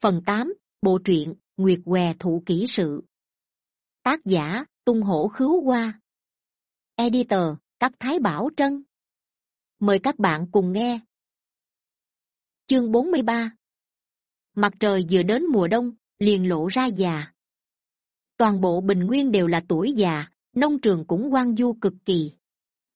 phần tám, bộ truyện nguyệt què thụ kỹ sự. Tác giả, tung hổ khứu hoa. Editor các thái bảo trân. Mời các bạn cùng nghe. Chương bốn mươi ba. Mặt trời vừa đến mùa đông, liền lộ ra già. Toàn bộ bình nguyên đều là tuổi già, nông trường cũng quan du cực kỳ.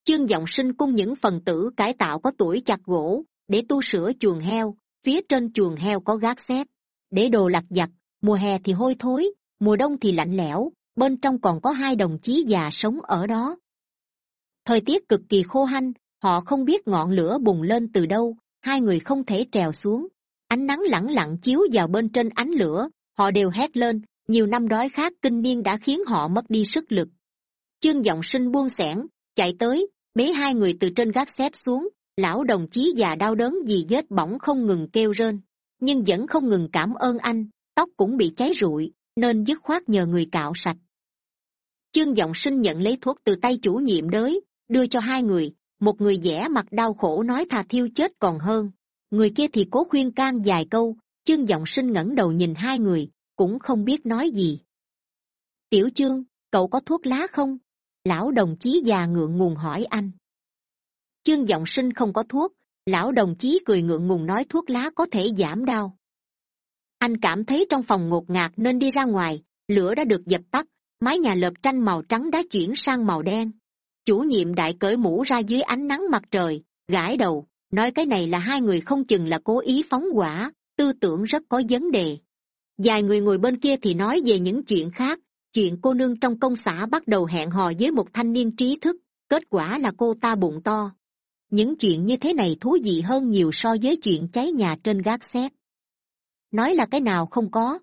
Chương giọng sinh cung những phần tử cải tạo có tuổi chặt gỗ, để tu sửa chuồng heo, phía trên chuồng heo có gác xếp để đồ lặt vặt, mùa hè thì hôi thối, mùa đông thì lạnh lẽo, bên trong còn có hai đồng chí già sống ở đó. Thời tiết cực kỳ khô hanh, họ không biết ngọn lửa bùng lên từ đâu, hai người không thể trèo xuống. Ánh nắng lẳng lặng chiếu vào bên trên ánh lửa, họ đều hét lên, nhiều năm đói khát kinh niên đã khiến họ mất đi sức lực. Chương giọng sinh buông xẻng chạy tới, bế hai người từ trên gác xếp xuống, lão đồng chí già đau đớn vì vết bỏng không ngừng kêu rên nhưng vẫn không ngừng cảm ơn anh, tóc cũng bị cháy rụi, nên dứt khoát nhờ người cạo sạch. Chương giọng sinh nhận lấy thuốc từ tay chủ nhiệm đới, đưa cho hai người, một người vẽ mặt đau khổ nói thà thiêu chết còn hơn, người kia thì cố khuyên can vài câu, chương giọng sinh ngẩng đầu nhìn hai người, cũng không biết nói gì. Tiểu chương, cậu có thuốc lá không? Lão đồng chí già ngượng ngùng hỏi anh. Chương giọng sinh không có thuốc lão đồng chí cười ngượng ngùng nói thuốc lá có thể giảm đau. Anh cảm thấy trong phòng ngột ngạt nên đi ra ngoài, lửa đã được dập tắt, mái nhà lợp tranh màu trắng đã chuyển sang màu đen. Chủ nhiệm đại cởi mũ ra dưới ánh nắng mặt trời, gãi đầu, nói cái này là hai người không chừng là cố ý phóng hỏa, tư tưởng rất có vấn đề. Vài người ngồi bên kia thì nói về những chuyện khác, chuyện cô nương trong công xã bắt đầu hẹn hò với một thanh niên trí thức, kết quả là cô ta bụng to những chuyện như thế này thú vị hơn nhiều so với chuyện cháy nhà trên gác xếp. Nói là cái nào không có?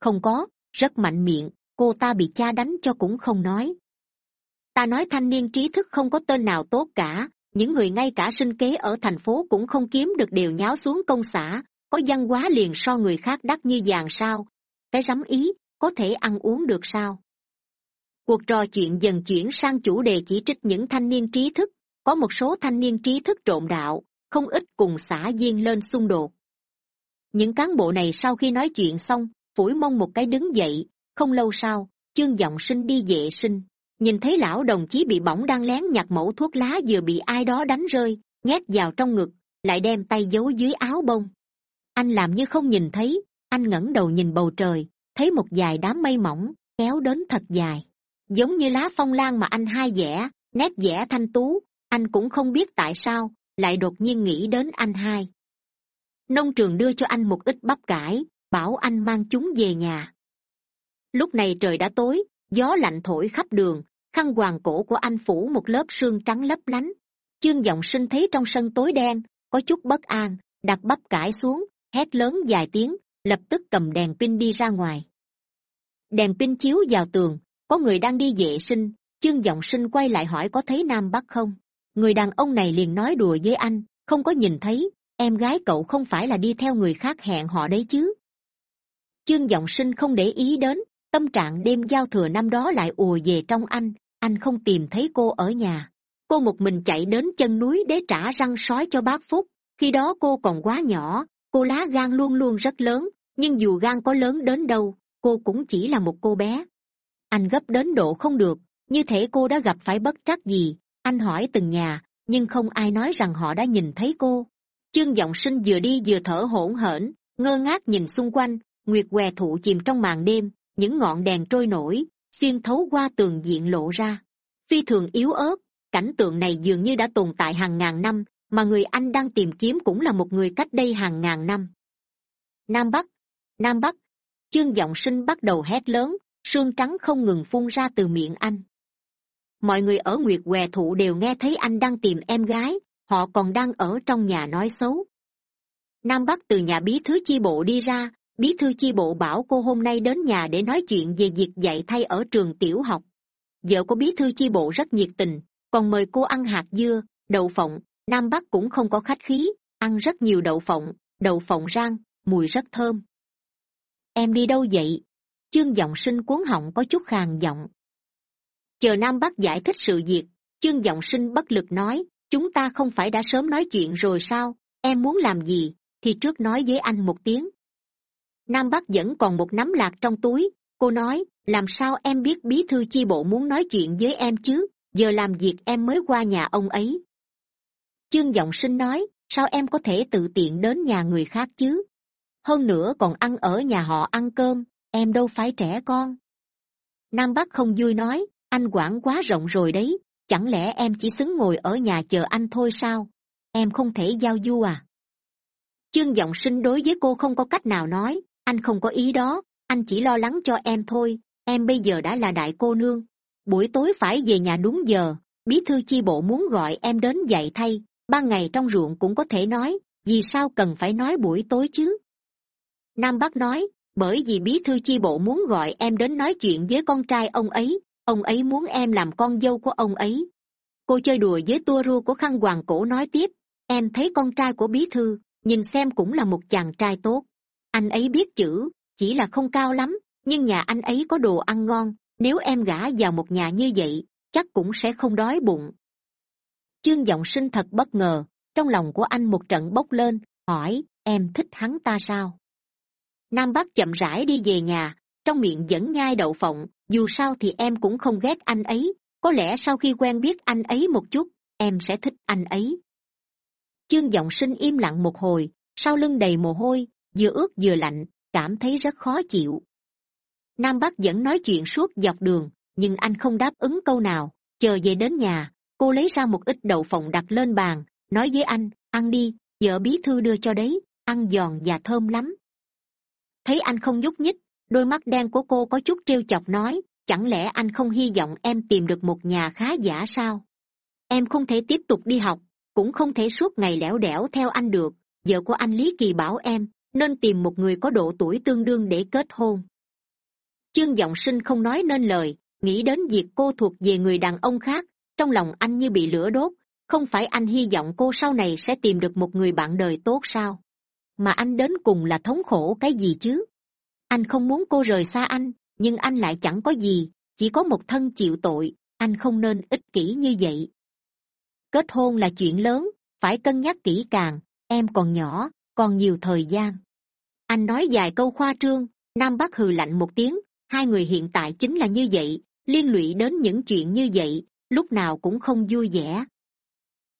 Không có, rất mạnh miệng, cô ta bị cha đánh cho cũng không nói. Ta nói thanh niên trí thức không có tên nào tốt cả, những người ngay cả sinh kế ở thành phố cũng không kiếm được đều nháo xuống công xã, có văn hóa liền so người khác đắt như vàng sao? Cái rắm ý, có thể ăn uống được sao? Cuộc trò chuyện dần chuyển sang chủ đề chỉ trích những thanh niên trí thức có một số thanh niên trí thức trộm đạo, không ít cùng xã viên lên xung đột. Những cán bộ này sau khi nói chuyện xong, phủi mông một cái đứng dậy, không lâu sau, chương giọng sinh đi vệ sinh. Nhìn thấy lão đồng chí bị bỏng đang lén nhặt mẫu thuốc lá vừa bị ai đó đánh rơi, nhét vào trong ngực, lại đem tay giấu dưới áo bông. Anh làm như không nhìn thấy, anh ngẩng đầu nhìn bầu trời, thấy một vài đám mây mỏng, kéo đến thật dài. Giống như lá phong lan mà anh hai vẽ, nét vẽ thanh tú anh cũng không biết tại sao, lại đột nhiên nghĩ đến anh hai. Nông trường đưa cho anh một ít bắp cải, bảo anh mang chúng về nhà. Lúc này trời đã tối, gió lạnh thổi khắp đường, khăn hoàng cổ của anh phủ một lớp sương trắng lấp lánh. Chương giọng sinh thấy trong sân tối đen, có chút bất an, đặt bắp cải xuống, hét lớn vài tiếng, lập tức cầm đèn pin đi ra ngoài. Đèn pin chiếu vào tường, có người đang đi vệ sinh. Chương giọng sinh quay lại hỏi có thấy nam bắc không? Người đàn ông này liền nói đùa với anh, không có nhìn thấy, em gái cậu không phải là đi theo người khác hẹn họ đấy chứ. Chương giọng sinh không để ý đến, tâm trạng đêm giao thừa năm đó lại ùa về trong anh anh không tìm thấy cô ở nhà. Cô một mình chạy đến chân núi để trả răng sói cho bác phúc, khi đó cô còn quá nhỏ, cô lá gan luôn luôn rất lớn, nhưng dù gan có lớn đến đâu, cô cũng chỉ là một cô bé. Anh gấp đến độ không được, như thể cô đã gặp phải bất trắc gì anh hỏi từng nhà, nhưng không ai nói rằng họ đã nhìn thấy cô. Chương giọng sinh vừa đi vừa thở hổn hển, ngơ ngác nhìn xung quanh, nguyệt què thụ chìm trong màn đêm, những ngọn đèn trôi nổi, xuyên thấu qua tường diện lộ ra. Phi thường yếu ớt, cảnh tượng này dường như đã tồn tại hàng ngàn năm, mà người anh đang tìm kiếm cũng là một người cách đây hàng ngàn năm. Nam bắc nam bắc, chương giọng sinh bắt đầu hét lớn, sương trắng không ngừng phun ra từ miệng anh mọi người ở nguyệt què thụ đều nghe thấy anh đang tìm em gái, họ còn đang ở trong nhà nói xấu. Nam bắc từ nhà bí thư chi bộ đi ra, bí thư chi bộ bảo cô hôm nay đến nhà để nói chuyện về việc dạy thay ở trường tiểu học. Vợ của bí thư chi bộ rất nhiệt tình, còn mời cô ăn hạt dưa, đậu phộng. Nam bắc cũng không có khách khí, ăn rất nhiều đậu phộng đậu phộng rang, mùi rất thơm. Em đi đâu vậy? Chương giọng sinh cuốn họng có chút khàn giọng chờ nam bắc giải thích sự việc, chương giọng sinh bất lực nói, chúng ta không phải đã sớm nói chuyện rồi sao? Em muốn làm gì? Thì trước nói với anh một tiếng. Nam bắc vẫn còn một nắm lạc trong túi. Cô nói, làm sao em biết bí thư chi bộ muốn nói chuyện với em chứ? Giờ làm việc em mới qua nhà ông ấy. Chương giọng sinh nói, sao em có thể tự tiện đến nhà người khác chứ? Hơn nữa còn ăn ở nhà họ ăn cơm, em đâu phải trẻ con. Nam bắc không vui nói anh quản quá rộng rồi đấy, chẳng lẽ em chỉ xứng ngồi ở nhà chờ anh thôi sao? Em không thể giao du à? Chương giọng sinh đối với cô không có cách nào nói, anh không có ý đó, anh chỉ lo lắng cho em thôi. Em bây giờ đã là đại cô nương, buổi tối phải về nhà đúng giờ. Bí thư chi bộ muốn gọi em đến dạy thay ban ngày trong ruộng cũng có thể nói, vì sao cần phải nói buổi tối chứ? Nam bắc nói, bởi vì bí thư chi bộ muốn gọi em đến nói chuyện với con trai ông ấy ông ấy muốn em làm con dâu của ông ấy. Cô chơi đùa với tua rua của khăn hoàng cổ nói tiếp, em thấy con trai của bí thư, nhìn xem cũng là một chàng trai tốt. Anh ấy biết chữ, chỉ là không cao lắm, nhưng nhà anh ấy có đồ ăn ngon, nếu em gả vào một nhà như vậy, chắc cũng sẽ không đói bụng. Chương g sinh thật bất ngờ, trong lòng của anh một trận bốc lên, hỏi, em thích hắn ta sao? Nam bắc chậm rãi đi về nhà, trong miệng vẫn nhai đậu phộng dù sao thì em cũng không ghét anh ấy. Có lẽ sau khi quen biết anh ấy một chút, em sẽ thích anh ấy. Chương giọng sinh im lặng một hồi, sau lưng đầy mồ hôi, vừa ướt vừa lạnh, cảm thấy rất khó chịu. Nam bắc vẫn nói chuyện suốt dọc đường, nhưng anh không đáp ứng câu nào. Chờ về đến nhà, cô lấy ra một ít đậu phộng đặt lên bàn, nói với anh, ăn đi vợ bí thư đưa cho đấy, ăn giòn và thơm lắm. Thấy anh không nhúc nhích đôi mắt đen của cô có chút trêu chọc nói, chẳng lẽ anh không hy vọng em tìm được một nhà khá giả sao? Em không thể tiếp tục đi học, cũng không thể suốt ngày lẻo đẻo theo anh được. Vợ của anh lý kỳ bảo em, nên tìm một người có độ tuổi tương đương để kết hôn. Chương g sinh không nói nên lời, nghĩ đến việc cô thuộc về người đàn ông khác, trong lòng anh như bị lửa đốt. Không phải anh hy vọng cô sau này sẽ tìm được một người bạn đời tốt sao? Mà anh đến cùng là thống khổ cái gì chứ? Anh không muốn cô rời xa anh, nhưng anh lại chẳng có gì, chỉ có một thân chịu tội, anh không nên ích kỷ như vậy. Kết hôn là chuyện lớn, phải cân nhắc kỹ càng, em còn nhỏ, còn nhiều thời gian. Anh nói vài câu khoa trương, nam bắc hừ lạnh một tiếng, hai người hiện tại chính là như vậy, liên lụy đến những chuyện như vậy, lúc nào cũng không vui vẻ.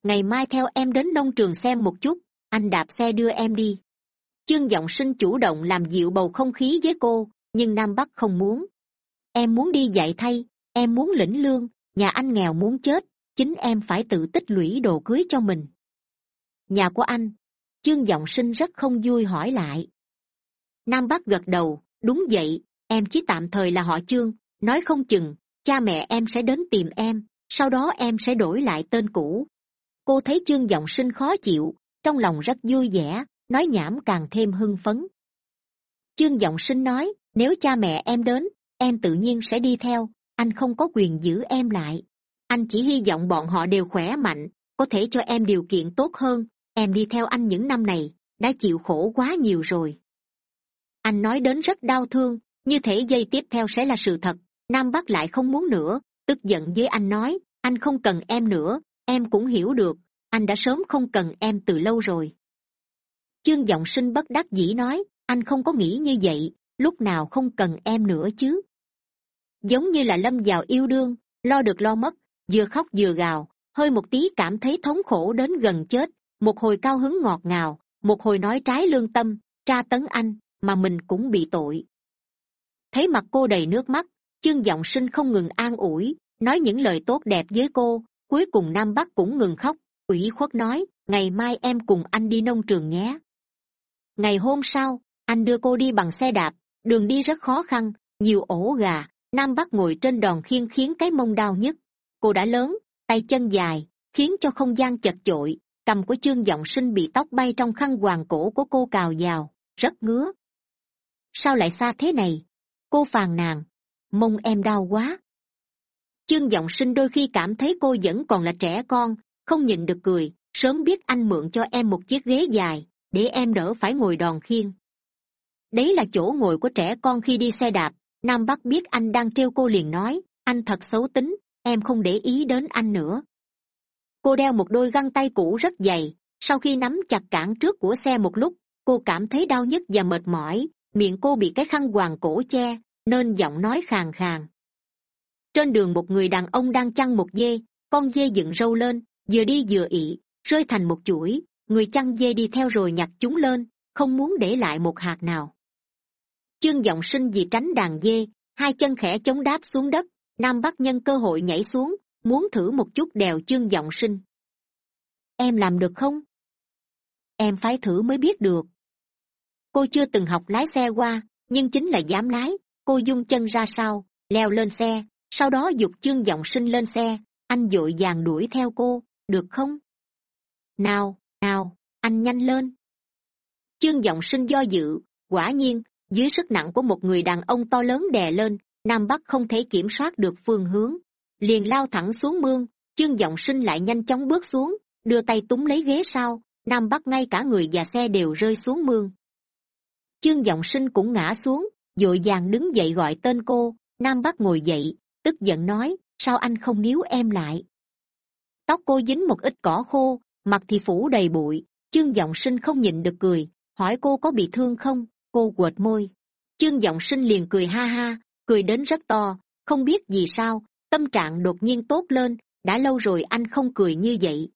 Ngày mai theo em đến nông trường xem một chút, anh đạp xe đưa em đi chương giọng sinh chủ động làm dịu bầu không khí với cô, nhưng nam bắc không muốn. Em muốn đi dạy thay, em muốn lĩnh lương, nhà anh nghèo muốn chết, chính em phải tự tích lũy đồ cưới cho mình. Nhà của anh, chương giọng sinh rất không vui hỏi lại. Nam bắc gật đầu, đúng vậy, em chỉ tạm thời là họ chương, nói không chừng, cha mẹ em sẽ đến tìm em, sau đó em sẽ đổi lại tên cũ. Cô thấy chương giọng sinh khó chịu, trong lòng rất vui vẻ nói nhảm càng thêm hưng phấn. Chương giọng sinh nói, nếu cha mẹ em đến, em tự nhiên sẽ đi theo, anh không có quyền giữ em lại. Anh chỉ hy vọng bọn họ đều khỏe mạnh, có thể cho em điều kiện tốt hơn, em đi theo anh những năm này, đã chịu khổ quá nhiều rồi. Anh nói đến rất đau thương, như thể dây tiếp theo sẽ là sự thật, nam bắc lại không muốn nữa, tức giận với anh nói, anh không cần em nữa, em cũng hiểu được, anh đã sớm không cần em từ lâu rồi chương g sinh bất đắc dĩ nói, anh không có nghĩ như vậy, lúc nào không cần em nữa chứ? Giống như là lâm vào yêu đương, lo được lo mất, vừa khóc vừa gào, hơi một tí cảm thấy thống khổ đến gần chết, một hồi cao hứng ngọt ngào, một hồi nói trái lương tâm, tra tấn anh, mà mình cũng bị tội. Thấy mặt cô đầy nước mắt, chương g sinh không ngừng an ủi, nói những lời tốt đẹp với cô, cuối cùng nam bắc cũng ngừng khóc, ủy khuất nói, ngày mai em cùng anh đi nông trường nhé ngày hôm sau, anh đưa cô đi bằng xe đạp. Đường đi rất khó khăn, nhiều ổ gà. Nam bắc ngồi trên đòn khiên khiến cái mông đau nhất. Cô đã lớn, tay chân dài, khiến cho không gian chật chội. Cầm của chương giọng sinh bị tóc bay trong khăn hoàng cổ của cô cào vào, rất ngứa. Sao lại xa thế này? Cô phàn nàn. Mông em đau quá. Chương giọng sinh đôi khi cảm thấy cô vẫn còn là trẻ con, không nhịn được cười. Sớm biết anh mượn cho em một chiếc ghế dài để em đỡ phải ngồi đòn khiên đấy là chỗ ngồi của trẻ con khi đi xe đạp. Nam bắc biết anh đang trêu cô liền nói, anh thật xấu tính, em không để ý đến anh nữa. Cô đeo một đôi găng tay cũ rất dày. Sau khi nắm chặt cản trước của xe một lúc, cô cảm thấy đau nhức và mệt mỏi. Miệng cô bị cái khăn hoàng cổ che, nên giọng nói khàn khàn. Trên đường một người đàn ông đang chăn một dê, con dê dựng râu lên, vừa đi vừa ị, rơi thành một chuỗi người chăn dê đi theo rồi nhặt chúng lên, không muốn để lại một hạt nào. Chương giọng sinh vì tránh đàn dê, hai chân khẽ chống đáp xuống đất, nam bắc nhân cơ hội nhảy xuống, muốn thử một chút đèo chương giọng sinh. Em làm được không? Em phải thử mới biết được. Cô chưa từng học lái xe qua, nhưng chính là dám lái, cô dung chân ra sau, leo lên xe, sau đó g ụ c chương giọng sinh lên xe, anh d ộ i vàng đuổi theo cô, được không? Nào nào anh nhanh lên. Chương giọng sinh do dự, quả nhiên, dưới sức nặng của một người đàn ông to lớn đè lên, nam bắc không thể kiểm soát được phương hướng. Liền lao thẳng xuống mương, chương giọng sinh lại nhanh chóng bước xuống, đưa tay túm lấy ghế sau, nam bắc ngay cả người và xe đều rơi xuống mương. Chương giọng sinh cũng ngã xuống d ộ i vàng đứng dậy gọi tên cô, nam bắc ngồi dậy, tức giận nói, sao anh không níu em lại? Tóc cô dính một ít cỏ khô mặt thì phủ đầy bụi chương g sinh không nhịn được cười, hỏi cô có bị thương không? Cô quệt môi. Chương g sinh liền cười ha ha, cười đến rất to, không biết vì sao, tâm trạng đột nhiên tốt lên, đã lâu rồi anh không cười như vậy.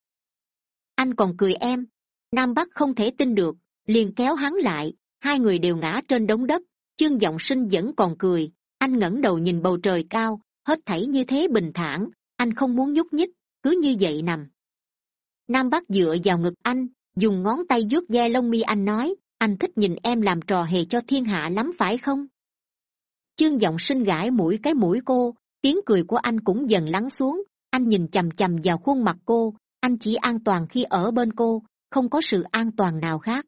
Anh còn cười em. Nam bắc không thể tin được, liền kéo hắn lại, hai người đều ngã trên đống đất. Chương g sinh vẫn còn cười, anh ngẩng đầu nhìn bầu trời cao, hết thảy như thế bình thản, anh không muốn nhúc nhích, cứ như vậy nằm nam bắc dựa vào ngực anh, dùng ngón tay vuốt ve lông mi anh nói, anh thích nhìn em làm trò hề cho thiên hạ lắm phải không? Chương giọng sinh gãi mũi cái mũi cô, tiếng cười của anh cũng dần lắng xuống. Anh nhìn c h vào khuôn mặt cô, anh chỉ an toàn khi ở bên cô, không có sự an toàn nào khác.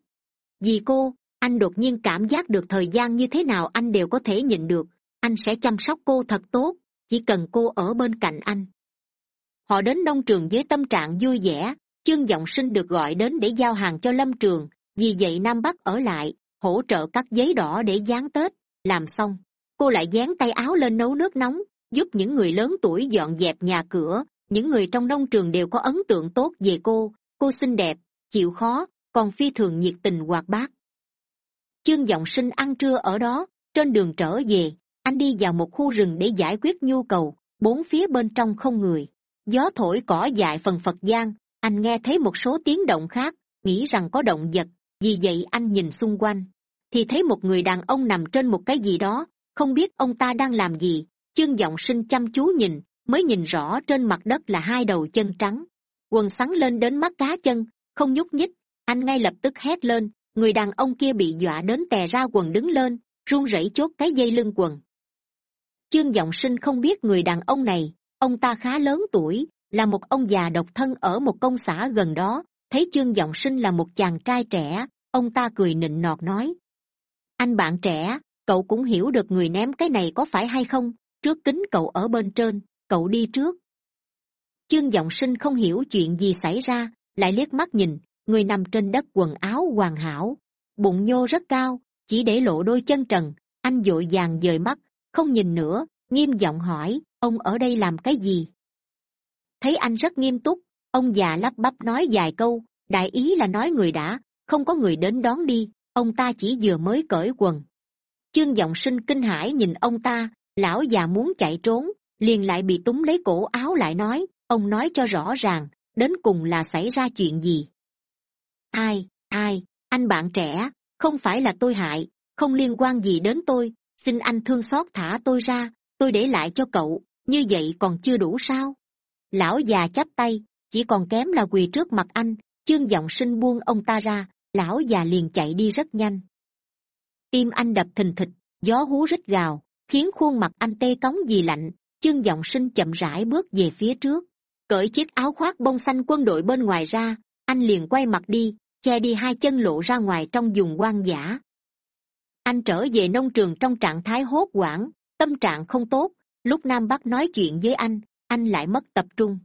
Vì cô, anh đột nhiên cảm giác được thời gian như thế nào anh đều có thể nhịn được. Anh sẽ chăm sóc cô thật tốt, chỉ cần cô ở bên cạnh anh. Họ đến nông trường với tâm trạng vui vẻ chương giọng sinh được gọi đến để giao hàng cho lâm trường, vì vậy nam bắc ở lại, hỗ trợ cắt giấy đỏ để dán tết. Làm xong, cô lại dán tay áo lên nấu nước nóng, giúp những người lớn tuổi dọn dẹp nhà cửa. Những người trong nông trường đều có ấn tượng tốt về cô. Cô xinh đẹp, chịu khó, còn phi thường nhiệt tình hoạt bát. Chương giọng sinh ăn trưa ở đó, trên đường trở về, anh đi vào một khu rừng để giải quyết nhu cầu. Bốn phía bên trong không người, gió thổi cỏ dại phần phật gian anh nghe thấy một số tiếng động khác, nghĩ rằng có động vật, vì vậy anh nhìn xung quanh. Thì thấy một người đàn ông nằm trên một cái gì đó, không biết ông ta đang làm gì. Chương giọng sinh chăm chú nhìn, mới nhìn rõ trên mặt đất là hai đầu chân trắng. Quần sắn lên đến mắt cá chân, không nhúc nhích. Anh ngay lập tức hét lên, người đàn ông kia bị dọa đến tè ra quần đứng lên, run rẩy chốt cái dây lưng quần. Chương giọng sinh không biết người đàn ông này, ông ta khá lớn tuổi là một ông già độc thân ở một công xã gần đó, thấy chương giọng sinh là một chàng trai trẻ, ông ta cười nịnh nọt nói, anh bạn trẻ, cậu cũng hiểu được người ném cái này có phải hay không? Trước kính cậu ở bên trên, cậu đi trước. Chương giọng sinh không hiểu chuyện gì xảy ra, lại liếc mắt nhìn, người nằm trên đất quần áo hoàn hảo, bụng nhô rất cao, chỉ để lộ đôi chân trần, anh d ộ i vàng dời mắt, không nhìn nữa, nghiêm giọng hỏi, ông ở đây làm cái gì? Thấy anh rất nghiêm túc, ông già lắp bắp nói vài câu, đại ý là nói người đã, không có người đến đón đi, ông ta chỉ vừa mới cởi quần. Chương giọng sinh kinh hãi nhìn ông ta, lão già muốn chạy trốn, liền lại bị túng lấy cổ áo lại nói, ông nói cho rõ ràng, đến cùng là xảy ra chuyện gì. Ai ai, anh bạn trẻ, không phải là tôi hại, không liên quan gì đến tôi, xin anh thương xót thả tôi ra, tôi để lại cho cậu, như vậy còn chưa đủ sao? Lão già chắp tay, chỉ còn kém là quỳ trước mặt anh, chương giọng sinh buông ông ta ra, lão già liền chạy đi rất nhanh tim anh đập thình thịch, gió hú rít gào, khiến khuôn mặt anh tê cóng vì lạnh, chương giọng sinh chậm rãi bước về phía trước cởi chiếc áo khoác bông xanh quân đội bên ngoài ra, anh liền quay mặt đi, che đi hai chân lộ ra ngoài trong vùng quan giả. anh trở về nông trường trong trạng thái hốt hoảng, tâm trạng không tốt, lúc nam bắc nói chuyện với anh anh lại mất tập trung.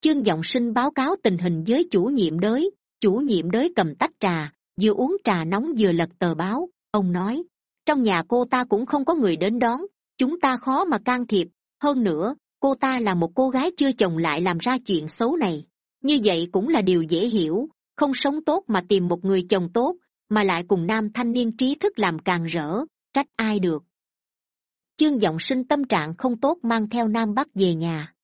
Chương g sinh báo cáo tình hình với chủ nhiệm đới, chủ nhiệm đới cầm tách trà, vừa uống trà nóng vừa lật tờ báo. Ông nói, trong nhà cô ta cũng không có người đến đón, chúng ta khó mà can thiệp. Hơn nữa, cô ta là một cô gái chưa chồng lại làm ra chuyện xấu này. Như vậy cũng là điều dễ hiểu. Không sống tốt mà tìm một người chồng tốt, mà lại cùng nam thanh niên trí thức làm càng rỡ, trách ai được chương giọng sinh tâm trạng không tốt mang theo nam bắc về nhà.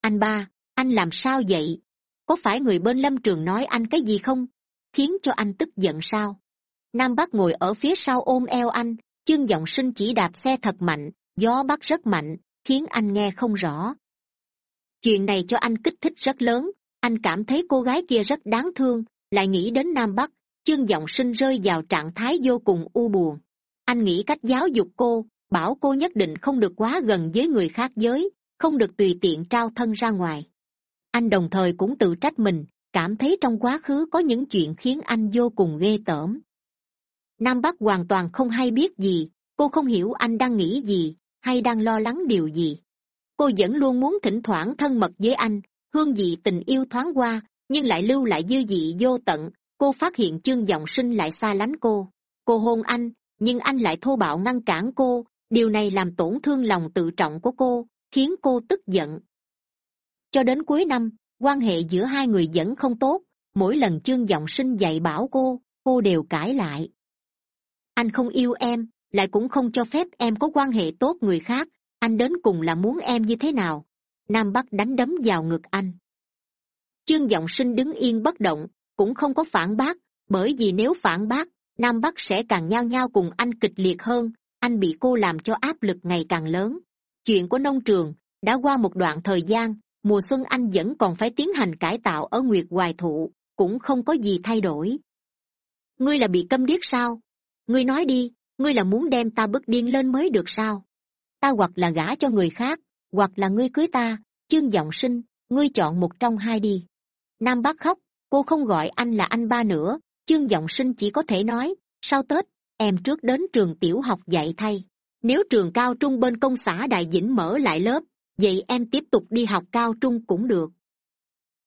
Anh ba, anh làm sao vậy? Có phải người bên lâm trường nói anh cái gì không? Khiến cho anh tức giận sao? Nam bắc ngồi ở phía sau ôm eo anh, chương giọng sinh chỉ đạp xe thật mạnh, gió bắc rất mạnh, khiến anh nghe không rõ. Chuyện này cho anh kích thích rất lớn, anh cảm thấy cô gái kia rất đáng thương, lại nghĩ đến nam bắc, chương giọng sinh rơi vào trạng thái vô cùng u buồn. Anh nghĩ cách giáo dục cô bảo cô nhất định không được quá gần với người khác giới, không được tùy tiện trao thân ra ngoài. Anh đồng thời cũng tự trách mình, cảm thấy trong quá khứ có những chuyện khiến anh vô cùng ghê tởm. Nam bắc hoàn toàn không hay biết gì, cô không hiểu anh đang nghĩ gì, hay đang lo lắng điều gì. Cô vẫn luôn muốn thỉnh thoảng thân mật với anh, hương vị tình yêu thoáng qua, nhưng lại lưu lại dư vị vô tận. Cô phát hiện chương giọng sinh lại xa lánh cô. Cô hôn anh, nhưng anh lại thô bạo ngăn cản cô điều này làm tổn thương lòng tự trọng của cô, khiến cô tức giận. Cho đến cuối năm, quan hệ giữa hai người vẫn không tốt. Mỗi lần chương giọng sinh dạy bảo cô cô đều cãi lại. Anh không yêu em, lại cũng không cho phép em có quan hệ tốt người khác. Anh đến cùng là muốn em như thế nào? Nam bắc đánh đấm vào ngực anh. Chương giọng sinh đứng yên bất động, cũng không có phản bác. Bởi vì nếu phản bác, nam bắc sẽ càng nhao nhao cùng anh kịch liệt hơn anh bị cô làm cho áp lực ngày càng lớn. Chuyện của nông trường đã qua một đoạn thời gian, mùa xuân anh vẫn còn phải tiến hành cải tạo ở nguyệt hoài thụ, cũng không có gì thay đổi. Ngươi là bị câm điếc sao? Ngươi nói đi, ngươi là muốn đem ta bức điên lên mới được sao? Ta hoặc là gả cho người khác, hoặc là ngươi cưới ta, chương giọng sinh, ngươi chọn một trong hai đi. Nam bác khóc, cô không gọi anh là anh ba nữa, chương giọng sinh chỉ có thể nói, sau tết em trước đến trường tiểu học dạy thay. Nếu trường cao trung bên công xã đại dĩnh mở lại lớp, vậy em tiếp tục đi học cao trung cũng được.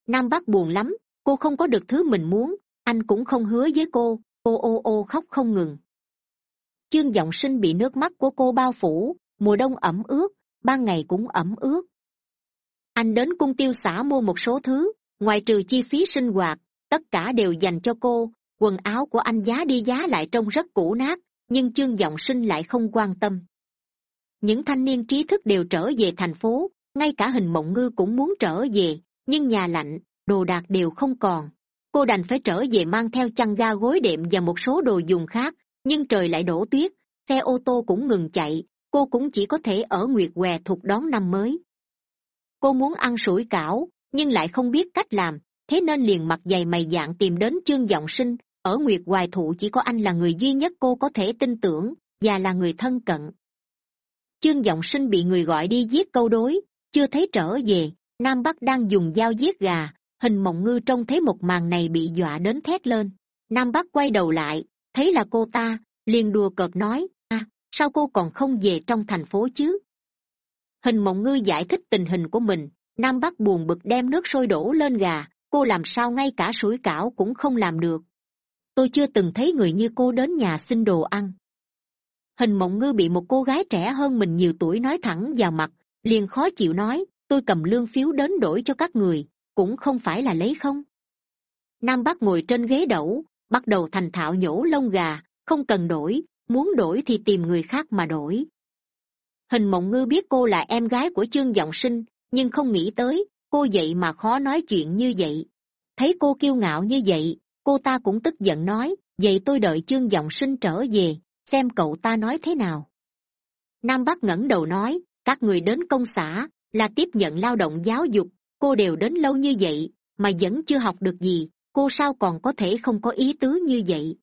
Nam bắc buồn lắm, cô không có được thứ mình muốn, anh cũng không hứa với cô, ô ô ô khóc không ngừng. Chương giọng sinh bị nước mắt của cô bao phủ, mùa đông ẩm ướt, ban ngày cũng ẩm ướt. Anh đến cung tiêu xã mua một số thứ, ngoài trừ chi phí sinh hoạt, tất cả đều dành cho cô quần áo của anh giá đi giá lại trông rất cũ nát, nhưng chương g sinh lại không quan tâm. Những thanh niên trí thức đều trở về thành phố, ngay cả hình mộng ngư cũng muốn trở về, nhưng nhà lạnh, đồ đạc đều không còn. Cô đành phải trở về mang theo chăn ga gối đệm và một số đồ dùng khác, nhưng trời lại đổ tuyết, xe ô tô cũng ngừng chạy, cô cũng chỉ có thể ở nguyệt què thuộc đón năm mới. Cô muốn ăn sủi cảo, nhưng lại không biết cách làm, thế nên liền mặt dày mày dạng tìm đến chương g sinh ở nguyệt hoài thụ chỉ có anh là người duy nhất cô có thể tin tưởng và là người thân cận. Chương giọng sinh bị người gọi đi giết câu đối, chưa thấy trở về, nam bắc đang dùng dao giết gà, hình mộng ngư trông thấy một màn này bị dọa đến thét lên. Nam bắc quay đầu lại, thấy là cô ta, liền đùa cợt nói à sao cô còn không về trong thành phố chứ? Hình mộng ngư giải thích tình hình của mình, nam bắc buồn bực đem nước sôi đổ lên gà, cô làm sao ngay cả sủi cảo cũng không làm được tôi chưa từng thấy người như cô đến nhà xin đồ ăn. Hình mộng ngư bị một cô gái trẻ hơn mình nhiều tuổi nói thẳng vào mặt, liền khó chịu nói, tôi cầm lương phiếu đến đổi cho các người, cũng không phải là lấy không? Nam bắc ngồi trên ghế đẩu, bắt đầu thành thạo nhổ lông gà, không cần đổi, muốn đổi thì tìm người khác mà đổi. Hình mộng ngư biết cô là em gái của chương giọng sinh, nhưng không nghĩ tới, cô vậy mà khó nói chuyện như vậy. Thấy cô kiêu ngạo như vậy cô ta cũng tức giận nói, vậy tôi đợi chương giọng sinh trở về, xem cậu ta nói thế nào. Nam bắc ngẩng đầu nói, các người đến công xã là tiếp nhận lao động giáo dục, cô đều đến lâu như vậy, mà vẫn chưa học được gì, cô sao còn có thể không có ý tứ như vậy?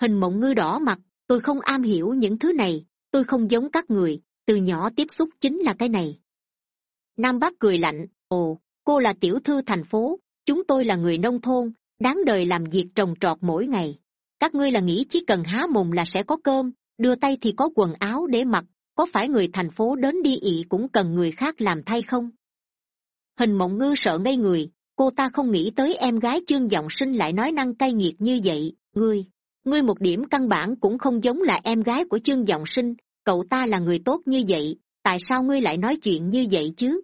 Hình mộng ngư đỏ mặt, tôi không am hiểu những thứ này, tôi không giống các người, từ nhỏ tiếp xúc chính là cái này. Nam bắc cười lạnh, ồ, cô là tiểu thư thành phố, chúng tôi là người nông thôn đáng đời làm việc trồng trọt mỗi ngày. Các ngươi là nghĩ chỉ cần há mồm là sẽ có cơm, đưa tay thì có quần áo để mặc, có phải người thành phố đến đi ị cũng cần người khác làm thay không? Hình mộng ngư sợ ngây người, cô ta không nghĩ tới em gái chương giọng sinh lại nói năng cay nghiệt như vậy, ngươi ngươi một điểm căn bản cũng không giống là em gái của chương giọng sinh, cậu ta là người tốt như vậy, tại sao ngươi lại nói chuyện như vậy chứ?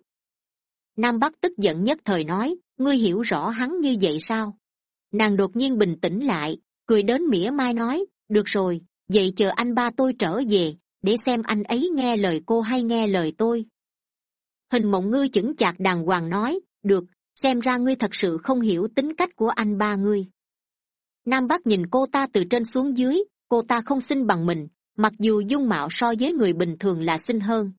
Nam bắc tức giận nhất thời nói, ngươi hiểu rõ hắn như vậy sao? Nàng đột nhiên bình tĩnh lại, cười đến mỉa mai nói, được rồi, vậy chờ anh ba tôi trở về, để xem anh ấy nghe lời cô hay nghe lời tôi. Hình mộng ngư chững chạc đàng hoàng nói, được, xem ra ngươi thật sự không hiểu tính cách của anh ba ngươi. Nam bắc nhìn cô ta từ trên xuống dưới, cô ta không xinh bằng mình, mặc dù dung mạo so với người bình thường là xinh hơn.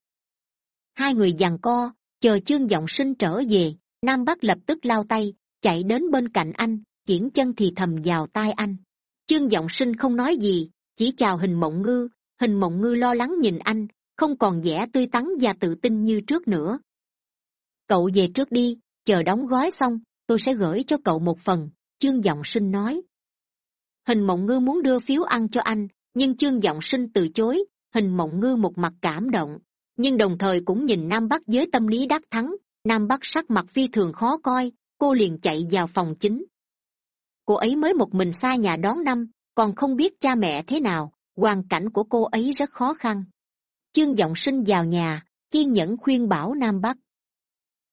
Hai người giằng co, chờ chương giọng sinh trở về, nam bắc lập tức lao tay, chạy đến bên cạnh anh kiển chân thì thầm vào tai anh. Chương giọng sinh không nói gì, chỉ chào hình mộng ngư. Hình mộng ngư lo lắng nhìn anh, không còn vẻ tươi tắn và tự tin như trước nữa. Cậu về trước đi, chờ đóng gói xong, tôi sẽ gửi cho cậu một phần, chương giọng sinh nói. Hình mộng ngư muốn đưa phiếu ăn cho anh, nhưng chương giọng sinh từ chối. Hình mộng ngư một mặt cảm động, nhưng đồng thời cũng nhìn nam bắc với tâm lý đắc thắng. Nam bắc sắc mặt phi thường khó coi, cô liền chạy vào phòng chính cô ấy mới một mình xa nhà đón năm, còn không biết cha mẹ thế nào, hoàn cảnh của cô ấy rất khó khăn. Chương giọng sinh vào nhà, kiên nhẫn khuyên bảo nam bắc.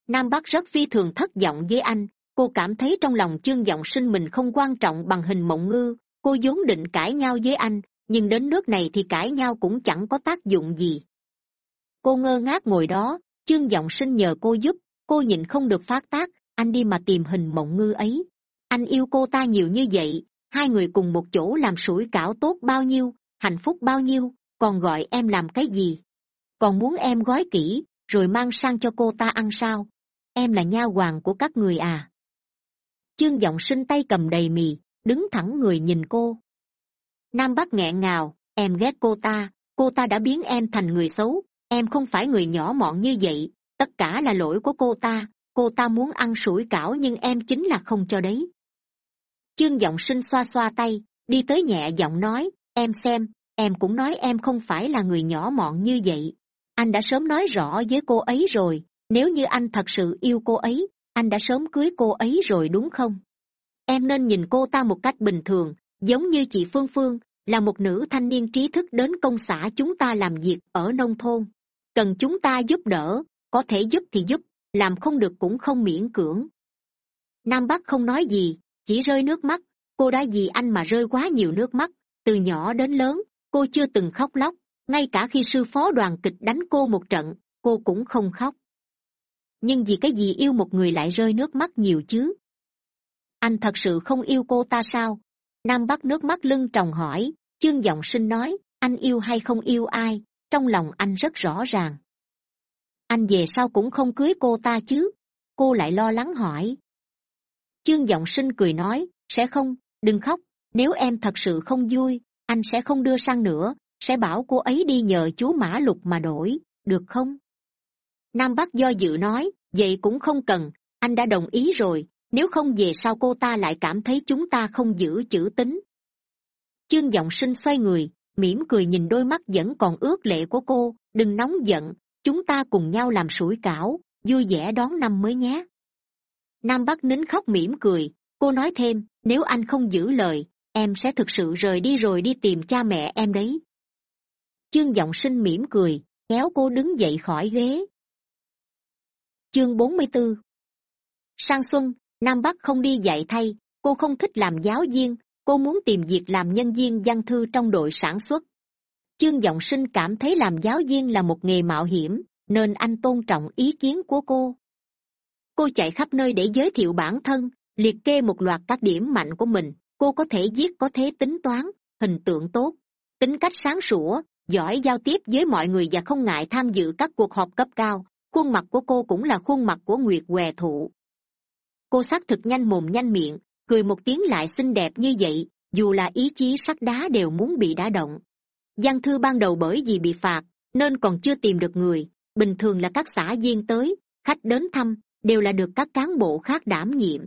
Nam bắc rất phi thường thất vọng với anh, cô cảm thấy trong lòng chương giọng sinh mình không quan trọng bằng hình mộng ngư cô vốn định cãi nhau với anh, nhưng đến nước này thì cãi nhau cũng chẳng có tác dụng gì. Cô ngơ ngác ngồi đó, chương giọng sinh nhờ cô giúp, cô nhịn không được phát tác, anh đi mà tìm hình mộng ngư ấy anh yêu cô ta nhiều như vậy, hai người cùng một chỗ làm sủi cảo tốt bao nhiêu, hạnh phúc bao nhiêu, còn gọi em làm cái gì? Còn muốn em gói kỹ, rồi mang sang cho cô ta ăn sao? Em là nha hoàng của các người à? Chương giọng sinh tay cầm đầy mì, đứng thẳng người nhìn cô. Nam bắc nghẹn ngào, em ghét cô ta cô ta đã biến em thành người xấu, em không phải người nhỏ mọn như vậy, tất cả là lỗi của cô ta cô ta muốn ăn sủi cảo nhưng em chính là không cho đấy chương giọng sinh xoa xoa tay, đi tới nhẹ giọng nói, em xem, em cũng nói em không phải là người nhỏ mọn như vậy. Anh đã sớm nói rõ với cô ấy rồi, nếu như anh thật sự yêu cô ấy, anh đã sớm cưới cô ấy rồi đúng không? Em nên nhìn cô ta một cách bình thường, giống như chị phương phương, là một nữ thanh niên trí thức đến công xã chúng ta làm việc ở nông thôn. Cần chúng ta giúp đỡ, có thể giúp thì giúp, làm không được cũng không miễn cưỡng. Nam bắc không nói gì chỉ rơi nước mắt. Cô đã vì anh mà rơi quá nhiều nước mắt. Từ nhỏ đến lớn, cô chưa từng khóc lóc. Ngay cả khi sư phó đoàn kịch đánh cô một trận, cô cũng không khóc. Nhưng vì cái gì yêu một người lại rơi nước mắt nhiều chứ? Anh thật sự không yêu cô ta sao? Nam bắc nước mắt lưng tròng hỏi. Chương g sinh nói, anh yêu hay không yêu ai? Trong lòng anh rất rõ ràng. Anh về sau cũng không cưới cô ta chứ? Cô lại lo lắng hỏi chương giọng sinh cười nói, sẽ không, đừng khóc, nếu em thật sự không vui, anh sẽ không đưa sang nữa, sẽ bảo cô ấy đi nhờ chú mã lục mà đổi, được không? Nam bắc do dự nói, vậy cũng không cần, anh đã đồng ý rồi, nếu không về sau cô ta lại cảm thấy chúng ta không giữ chữ tính. Chương giọng sinh xoay người, mỉm cười nhìn đôi mắt vẫn còn ướt lệ của cô, đừng nóng giận, chúng ta cùng nhau làm sủi cảo, vui vẻ đón năm mới nhé nam bắc nín khóc mỉm cười. Cô nói thêm, nếu anh không giữ lời, em sẽ thực sự rời đi rồi đi tìm cha mẹ em đấy. Chương giọng sinh mỉm cười, kéo cô đứng dậy khỏi ghế. Chương bốn mươi b ố sang xuân, nam bắc không đi dạy thay, cô không thích làm giáo viên, cô muốn tìm việc làm nhân viên văn thư trong đội sản xuất. Chương giọng sinh cảm thấy làm giáo viên là một nghề mạo hiểm, nên anh tôn trọng ý kiến của cô cô chạy khắp nơi để giới thiệu bản thân, liệt kê một loạt các điểm mạnh của mình. Cô có thể viết, có thế tính toán, hình tượng tốt. Tính cách sáng sủa, giỏi giao tiếp với mọi người và không ngại tham dự các cuộc họp cấp cao. Khuôn mặt của cô cũng là khuôn mặt của nguyệt què thụ. Cô xác thực nhanh mồm nhanh miệng, cười một tiếng lại xinh đẹp như vậy, dù là ý chí sắt đá đều muốn bị đả động. Văn thư ban đầu bởi vì bị phạt, nên còn chưa tìm được người. Bình thường là các xã viên tới, khách đến thăm đều là được các cán bộ khác đảm nhiệm.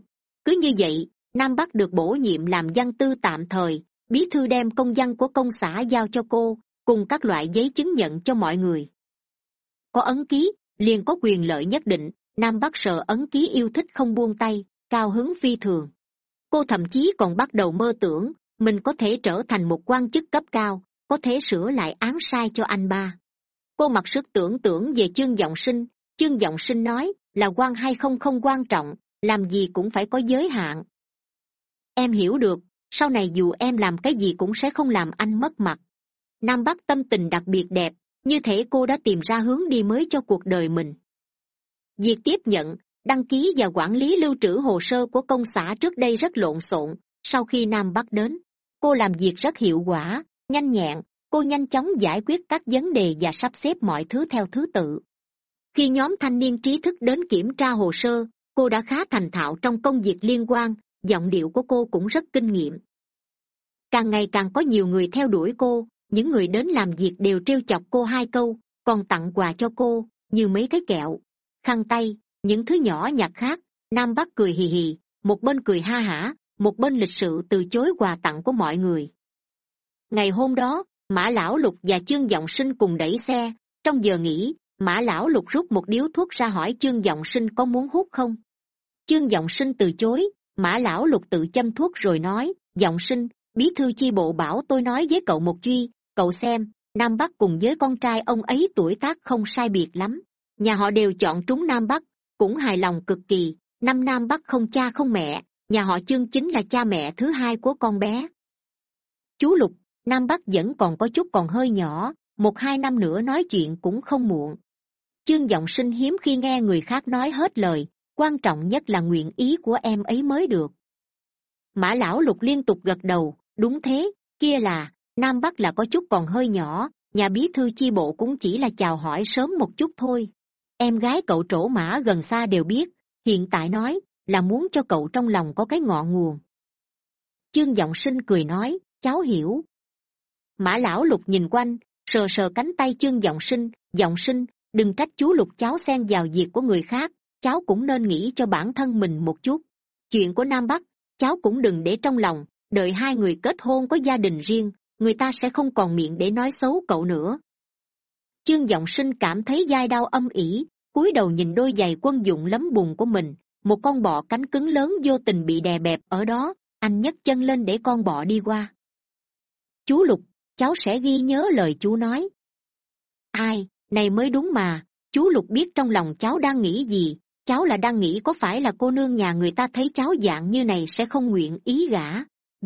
Cứ như vậy, nam bắc được bổ nhiệm làm văn tư tạm thời, bí thư đem công văn của công xã giao cho cô, cùng các loại giấy chứng nhận cho mọi người. Có ấn ký, liền có quyền lợi nhất định, nam bắc sợ ấn ký yêu thích không buông tay, cao hứng phi thường. Cô thậm chí còn bắt đầu mơ tưởng, mình có thể trở thành một quan chức cấp cao, có thể sửa lại án sai cho anh ba. Cô mặc sức tưởng tượng về chương giọng sinh chương giọng sinh nói là quan hay không không quan trọng, làm gì cũng phải có giới hạn. Em hiểu được, sau này dù em làm cái gì cũng sẽ không làm anh mất mặt. Nam bắc tâm tình đặc biệt đẹp, như thể cô đã tìm ra hướng đi mới cho cuộc đời mình. Việc tiếp nhận, đăng ký và quản lý lưu trữ hồ sơ của công xã trước đây rất lộn xộn, sau khi nam bắc đến, cô làm việc rất hiệu quả, nhanh nhẹn, cô nhanh chóng giải quyết các vấn đề và sắp xếp mọi thứ theo thứ tự khi nhóm thanh niên trí thức đến kiểm tra hồ sơ, cô đã khá thành thạo trong công việc liên quan, giọng điệu của cô cũng rất kinh nghiệm. Càng ngày càng có nhiều người theo đuổi cô, những người đến làm việc đều trêu chọc cô hai câu, còn tặng quà cho cô, như mấy cái kẹo, khăn tay, những thứ nhỏ nhặt khác. Nam bắc cười hì hì, một bên cười ha hả, một bên lịch sự từ chối quà tặng của mọi người. Ngày hôm đó, mã lão lục và chương giọng sinh cùng đẩy xe, trong giờ nghỉ mã lão lục rút một điếu thuốc ra hỏi chương giọng sinh có muốn hút không? Chương giọng sinh từ chối, mã lão lục tự châm thuốc rồi nói, giọng sinh, bí thư chi bộ bảo tôi nói với cậu một duy cậu xem, nam bắc cùng với con trai ông ấy tuổi tác không sai biệt lắm. Nhà họ đều chọn trúng nam bắc, cũng hài lòng cực kỳ, năm nam bắc không cha không mẹ, nhà họ chương chính là cha mẹ thứ hai của con bé. Chú lục, nam bắc vẫn còn có chút còn hơi nhỏ, một hai năm nữa nói chuyện cũng không muộn chương giọng sinh hiếm khi nghe người khác nói hết lời, quan trọng nhất là nguyện ý của em ấy mới được. Mã lão lục liên tục gật đầu, đúng thế, kia là, nam bắc là có chút còn hơi nhỏ, nhà bí thư chi bộ cũng chỉ là chào hỏi sớm một chút thôi. Em gái cậu trổ mã gần xa đều biết, hiện tại nói, là muốn cho cậu trong lòng có cái ngọn nguồn chương giọng sinh cười nói, cháu hiểu. Mã lão lục nhìn quanh, sờ sờ cánh tay chương giọng sinh giọng sinh đừng trách chú lục cháu xen vào việc của người khác, cháu cũng nên nghĩ cho bản thân mình một chút. Chuyện của nam bắc, cháu cũng đừng để trong lòng, đợi hai người kết hôn có gia đình riêng, người ta sẽ không còn miệng để nói xấu cậu nữa. Chương giọng sinh cảm thấy dai đau âm ỉ, cúi đầu nhìn đôi giày quân dụng lấm bùn của mình, một con bọ cánh cứng lớn vô tình bị đè bẹp ở đó, anh nhấc chân lên để con bọ đi qua. Chú lục, cháu sẽ ghi nhớ lời chú nói. Ai? Này mới đúng mà, chú lục biết trong lòng cháu đang nghĩ gì, cháu là đang nghĩ có phải là cô nương nhà người ta thấy cháu dạng như này sẽ không nguyện ý gả.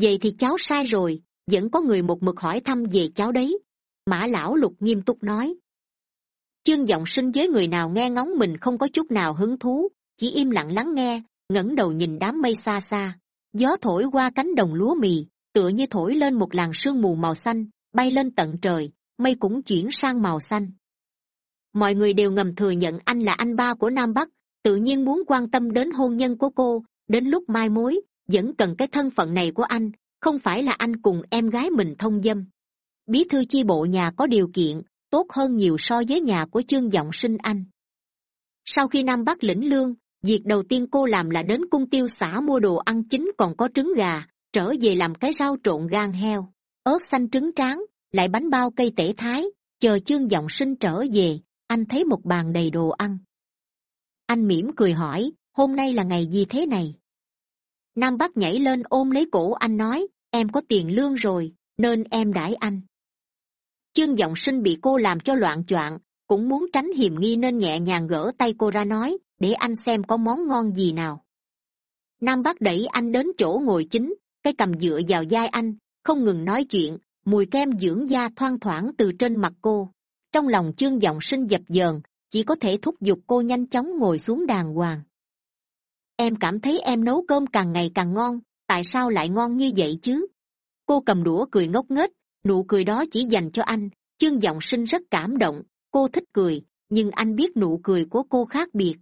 Vậy thì cháu sai rồi, vẫn có người một mực hỏi thăm về cháu đấy. Mã lão lục nghiêm túc nói. Chương giọng sinh với người nào nghe ngóng mình không có chút nào hứng thú, chỉ im lặng lắng nghe, ngẩng đầu nhìn đám mây xa xa. Gió thổi qua cánh đồng lúa mì, tựa như thổi lên một làn sương mù màu xanh, bay lên tận trời, mây cũng chuyển sang màu xanh mọi người đều ngầm thừa nhận anh là anh ba của nam bắc, tự nhiên muốn quan tâm đến hôn nhân của cô. Đến lúc mai mối, vẫn cần cái thân phận này của anh, không phải là anh cùng em gái mình thông dâm. Bí thư chi bộ nhà có điều kiện, tốt hơn nhiều so với nhà của chương giọng sinh anh. Sau khi nam bắc lĩnh lương, việc đầu tiên cô làm là đến cung tiêu xã mua đồ ăn chính còn có trứng gà, trở về làm cái rau trộn gan heo. Ớt xanh trứng tráng, lại bánh bao cây tể thái, chờ chương giọng sinh trở về anh thấy một bàn đầy đồ ăn. Anh mỉm cười hỏi, hôm nay là ngày gì thế này? Nam bắc nhảy lên ôm lấy cổ anh nói, em có tiền lương rồi, nên em đãi anh. Chương giọng sinh bị cô làm cho loạn choạng, cũng muốn tránh hiềm nghi nên nhẹ nhàng gỡ tay cô ra nói, để anh xem có món ngon gì nào. Nam bắc đẩy anh đến chỗ ngồi chính, cái cầm dựa vào vai anh, không ngừng nói chuyện, mùi kem dưỡng da thoang thoảng từ trên mặt cô trong lòng chương giọng sinh dập dờn, chỉ có thể thúc giục cô nhanh chóng ngồi xuống đàng hoàng. Em cảm thấy em nấu cơm càng ngày càng ngon, tại sao lại ngon như vậy chứ? Cô cầm đũa cười ngốc nghếch, nụ cười đó chỉ dành cho anh. Chương giọng sinh rất cảm động, cô thích cười, nhưng anh biết nụ cười của cô khác biệt.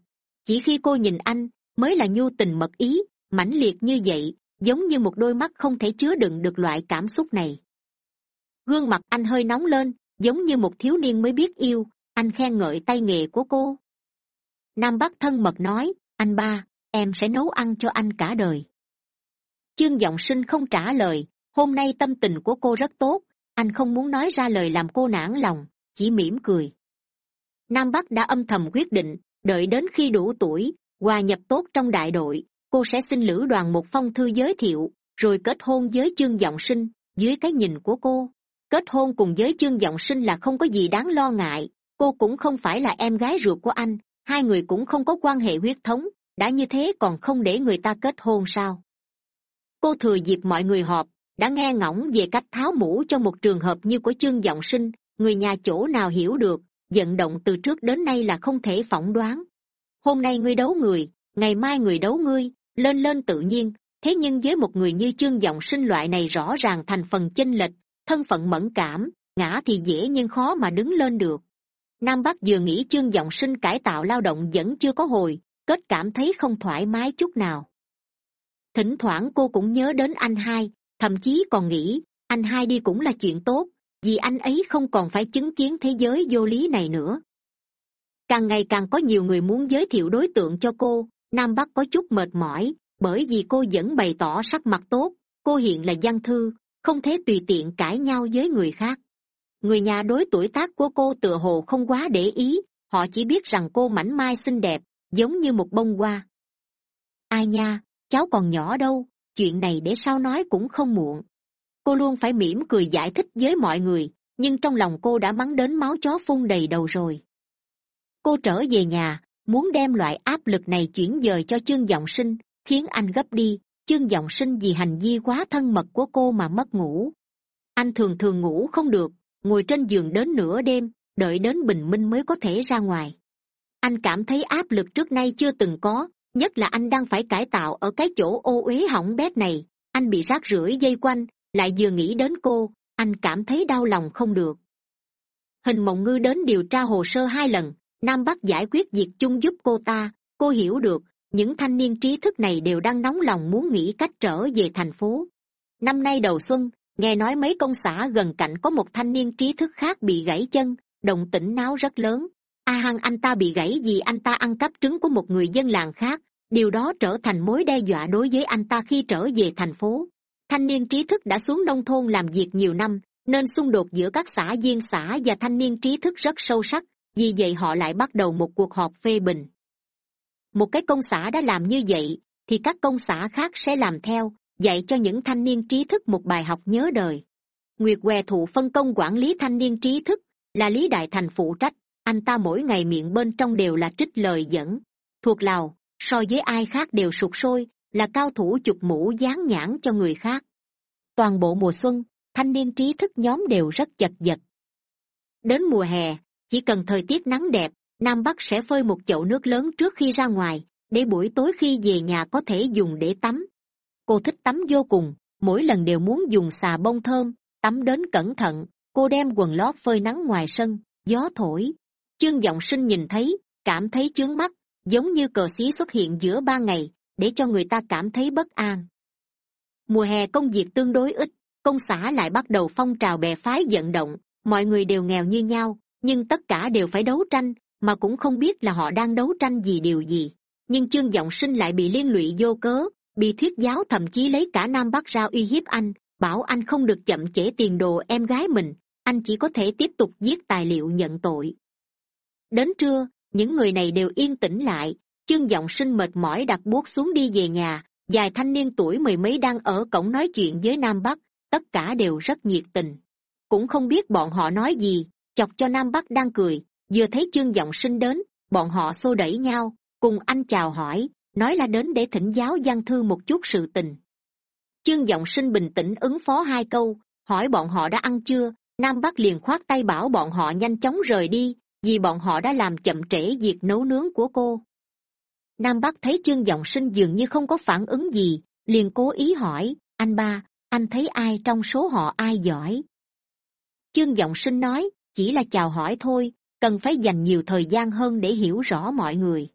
Chỉ khi cô nhìn anh, mới là nhu tình mật ý, mãnh liệt như vậy, giống như một đôi mắt không thể chứa đựng được loại cảm xúc này. Gương mặt anh hơi nóng lên giống như một thiếu niên mới biết yêu, anh khen ngợi tay nghề của cô. Nam bắc thân mật nói, anh ba, em sẽ nấu ăn cho anh cả đời. Chương giọng sinh không trả lời, hôm nay tâm tình của cô rất tốt, anh không muốn nói ra lời làm cô nản lòng, chỉ mỉm cười. Nam bắc đã âm thầm quyết định, đợi đến khi đủ tuổi, hòa nhập tốt trong đại đội, cô sẽ xin lữ đoàn một phong thư giới thiệu, rồi kết hôn với chương giọng sinh, dưới cái nhìn của cô kết hôn cùng với chương giọng sinh là không có gì đáng lo ngại. Cô cũng không phải là em gái ruột của anh. Hai người cũng không có quan hệ huyết thống. Đã như thế còn không để người ta kết hôn sao? Cô thừa dịp mọi người họp, đã nghe ngỏng về cách tháo mũ cho một trường hợp như của chương giọng sinh. Người nhà chỗ nào hiểu được, vận động từ trước đến nay là không thể phỏng đoán. Hôm nay ngươi đấu người, ngày mai người đấu ngươi, lên lên tự nhiên. Thế nhưng với một người như chương giọng sinh loại này rõ ràng thành phần chênh lệch thân phận mẫn cảm, ngã thì dễ nhưng khó mà đứng lên được. Nam bắc vừa nghĩ chương giọng sinh cải tạo lao động vẫn chưa có hồi, kết cảm thấy không thoải mái chút nào. Thỉnh thoảng cô cũng nhớ đến anh hai, thậm chí còn nghĩ, anh hai đi cũng là chuyện tốt, vì anh ấy không còn phải chứng kiến thế giới vô lý này nữa. Càng ngày càng có nhiều người muốn giới thiệu đối tượng cho cô, nam bắc có chút mệt mỏi, bởi vì cô vẫn bày tỏ sắc mặt tốt, cô hiện là văn thư không thể tùy tiện cãi nhau với người khác. Người nhà đối tuổi tác của cô tựa hồ không quá để ý, họ chỉ biết rằng cô mảnh mai xinh đẹp, giống như một bông hoa. Ai nha, cháu còn nhỏ đâu, chuyện này để sau nói cũng không muộn. Cô luôn phải mỉm cười giải thích với mọi người, nhưng trong lòng cô đã mắng đến máu chó phun đầy đầu rồi. Cô trở về nhà, muốn đem loại áp lực này chuyển dời cho chương g sinh, khiến anh gấp đi chương g sinh vì hành vi quá thân mật của cô mà mất ngủ. Anh thường thường ngủ không được, ngồi trên giường đến nửa đêm, đợi đến bình minh mới có thể ra ngoài. Anh cảm thấy áp lực trước nay chưa từng có, nhất là anh đang phải cải tạo ở cái chỗ ô uế hỏng bét này. Anh bị rác rưởi dây quanh, lại vừa nghĩ đến cô, anh cảm thấy đau lòng không được. Hình mộng ngư đến điều tra hồ sơ hai lần, nam bắc giải quyết việc chung giúp cô ta, cô hiểu được những thanh niên trí thức này đều đang nóng lòng muốn nghĩ cách trở về thành phố. Năm nay đầu xuân, nghe nói mấy công xã gần cạnh có một thanh niên trí thức khác bị gãy chân, động tĩnh náo rất lớn. A hăng anh ta bị gãy vì anh ta ăn cắp trứng của một người dân làng khác, điều đó trở thành mối đe dọa đối với anh ta khi trở về thành phố. Thanh niên trí thức đã xuống nông thôn làm việc nhiều năm, nên xung đột giữa các xã viên xã và thanh niên trí thức rất sâu sắc, vì vậy họ lại bắt đầu một cuộc họp phê bình một cái công xã đã làm như vậy, thì các công xã khác sẽ làm theo, dạy cho những thanh niên trí thức một bài học nhớ đời. Nguyệt què thụ phân công quản lý thanh niên trí thức, là lý đại thành phụ trách, anh ta mỗi ngày miệng bên trong đều là trích lời dẫn. Thuộc lào, so với ai khác đều sụt sôi, là cao thủ chụp mũ dán nhãn cho người khác. Toàn bộ mùa xuân, thanh niên trí thức nhóm đều rất chật vật. Đến mùa hè, chỉ cần thời tiết nắng đẹp nam bắc sẽ phơi một chậu nước lớn trước khi ra ngoài, để buổi tối khi về nhà có thể dùng để tắm. Cô thích tắm vô cùng, mỗi lần đều muốn dùng xà bông thơm, tắm đến cẩn thận, cô đem quần lót phơi nắng ngoài sân, gió thổi. Chương giọng sinh nhìn thấy, cảm thấy chướng mắt, giống như cờ xí xuất hiện giữa ba ngày, để cho người ta cảm thấy bất an. Mùa hè công việc tương đối ít, công xã lại bắt đầu phong trào bè phái vận động, mọi người đều nghèo như nhau, nhưng tất cả đều phải đấu tranh mà cũng không biết là họ đang đấu tranh vì điều gì. Nhưng chương giọng sinh lại bị liên lụy vô cớ, bị thuyết giáo thậm chí lấy cả nam bắc ra uy hiếp anh, bảo anh không được chậm trễ tiền đồ em gái mình, anh chỉ có thể tiếp tục viết tài liệu nhận tội. Đến trưa, những người này đều yên tĩnh lại chương giọng sinh mệt mỏi đặt buốt xuống đi về nhà, vài thanh niên tuổi mười mấy đang ở cổng nói chuyện với nam bắc, tất cả đều rất nhiệt tình. Cũng không biết bọn họ nói gì, chọc cho nam bắc đang cười vừa thấy chương giọng sinh đến, bọn họ xô đẩy nhau, cùng anh chào hỏi, nói là đến để thỉnh giáo văn thư một chút sự tình. Chương giọng sinh bình tĩnh ứng phó hai câu, hỏi bọn họ đã ăn chưa, nam bắc liền khoát tay bảo bọn họ nhanh chóng rời đi, vì bọn họ đã làm chậm trễ việc nấu nướng của cô. Nam bắc thấy chương giọng sinh dường như không có phản ứng gì, liền cố ý hỏi, anh ba, anh thấy ai trong số họ ai giỏi? Chương giọng sinh nói, chỉ là chào hỏi thôi cần phải dành nhiều thời gian hơn để hiểu rõ mọi người.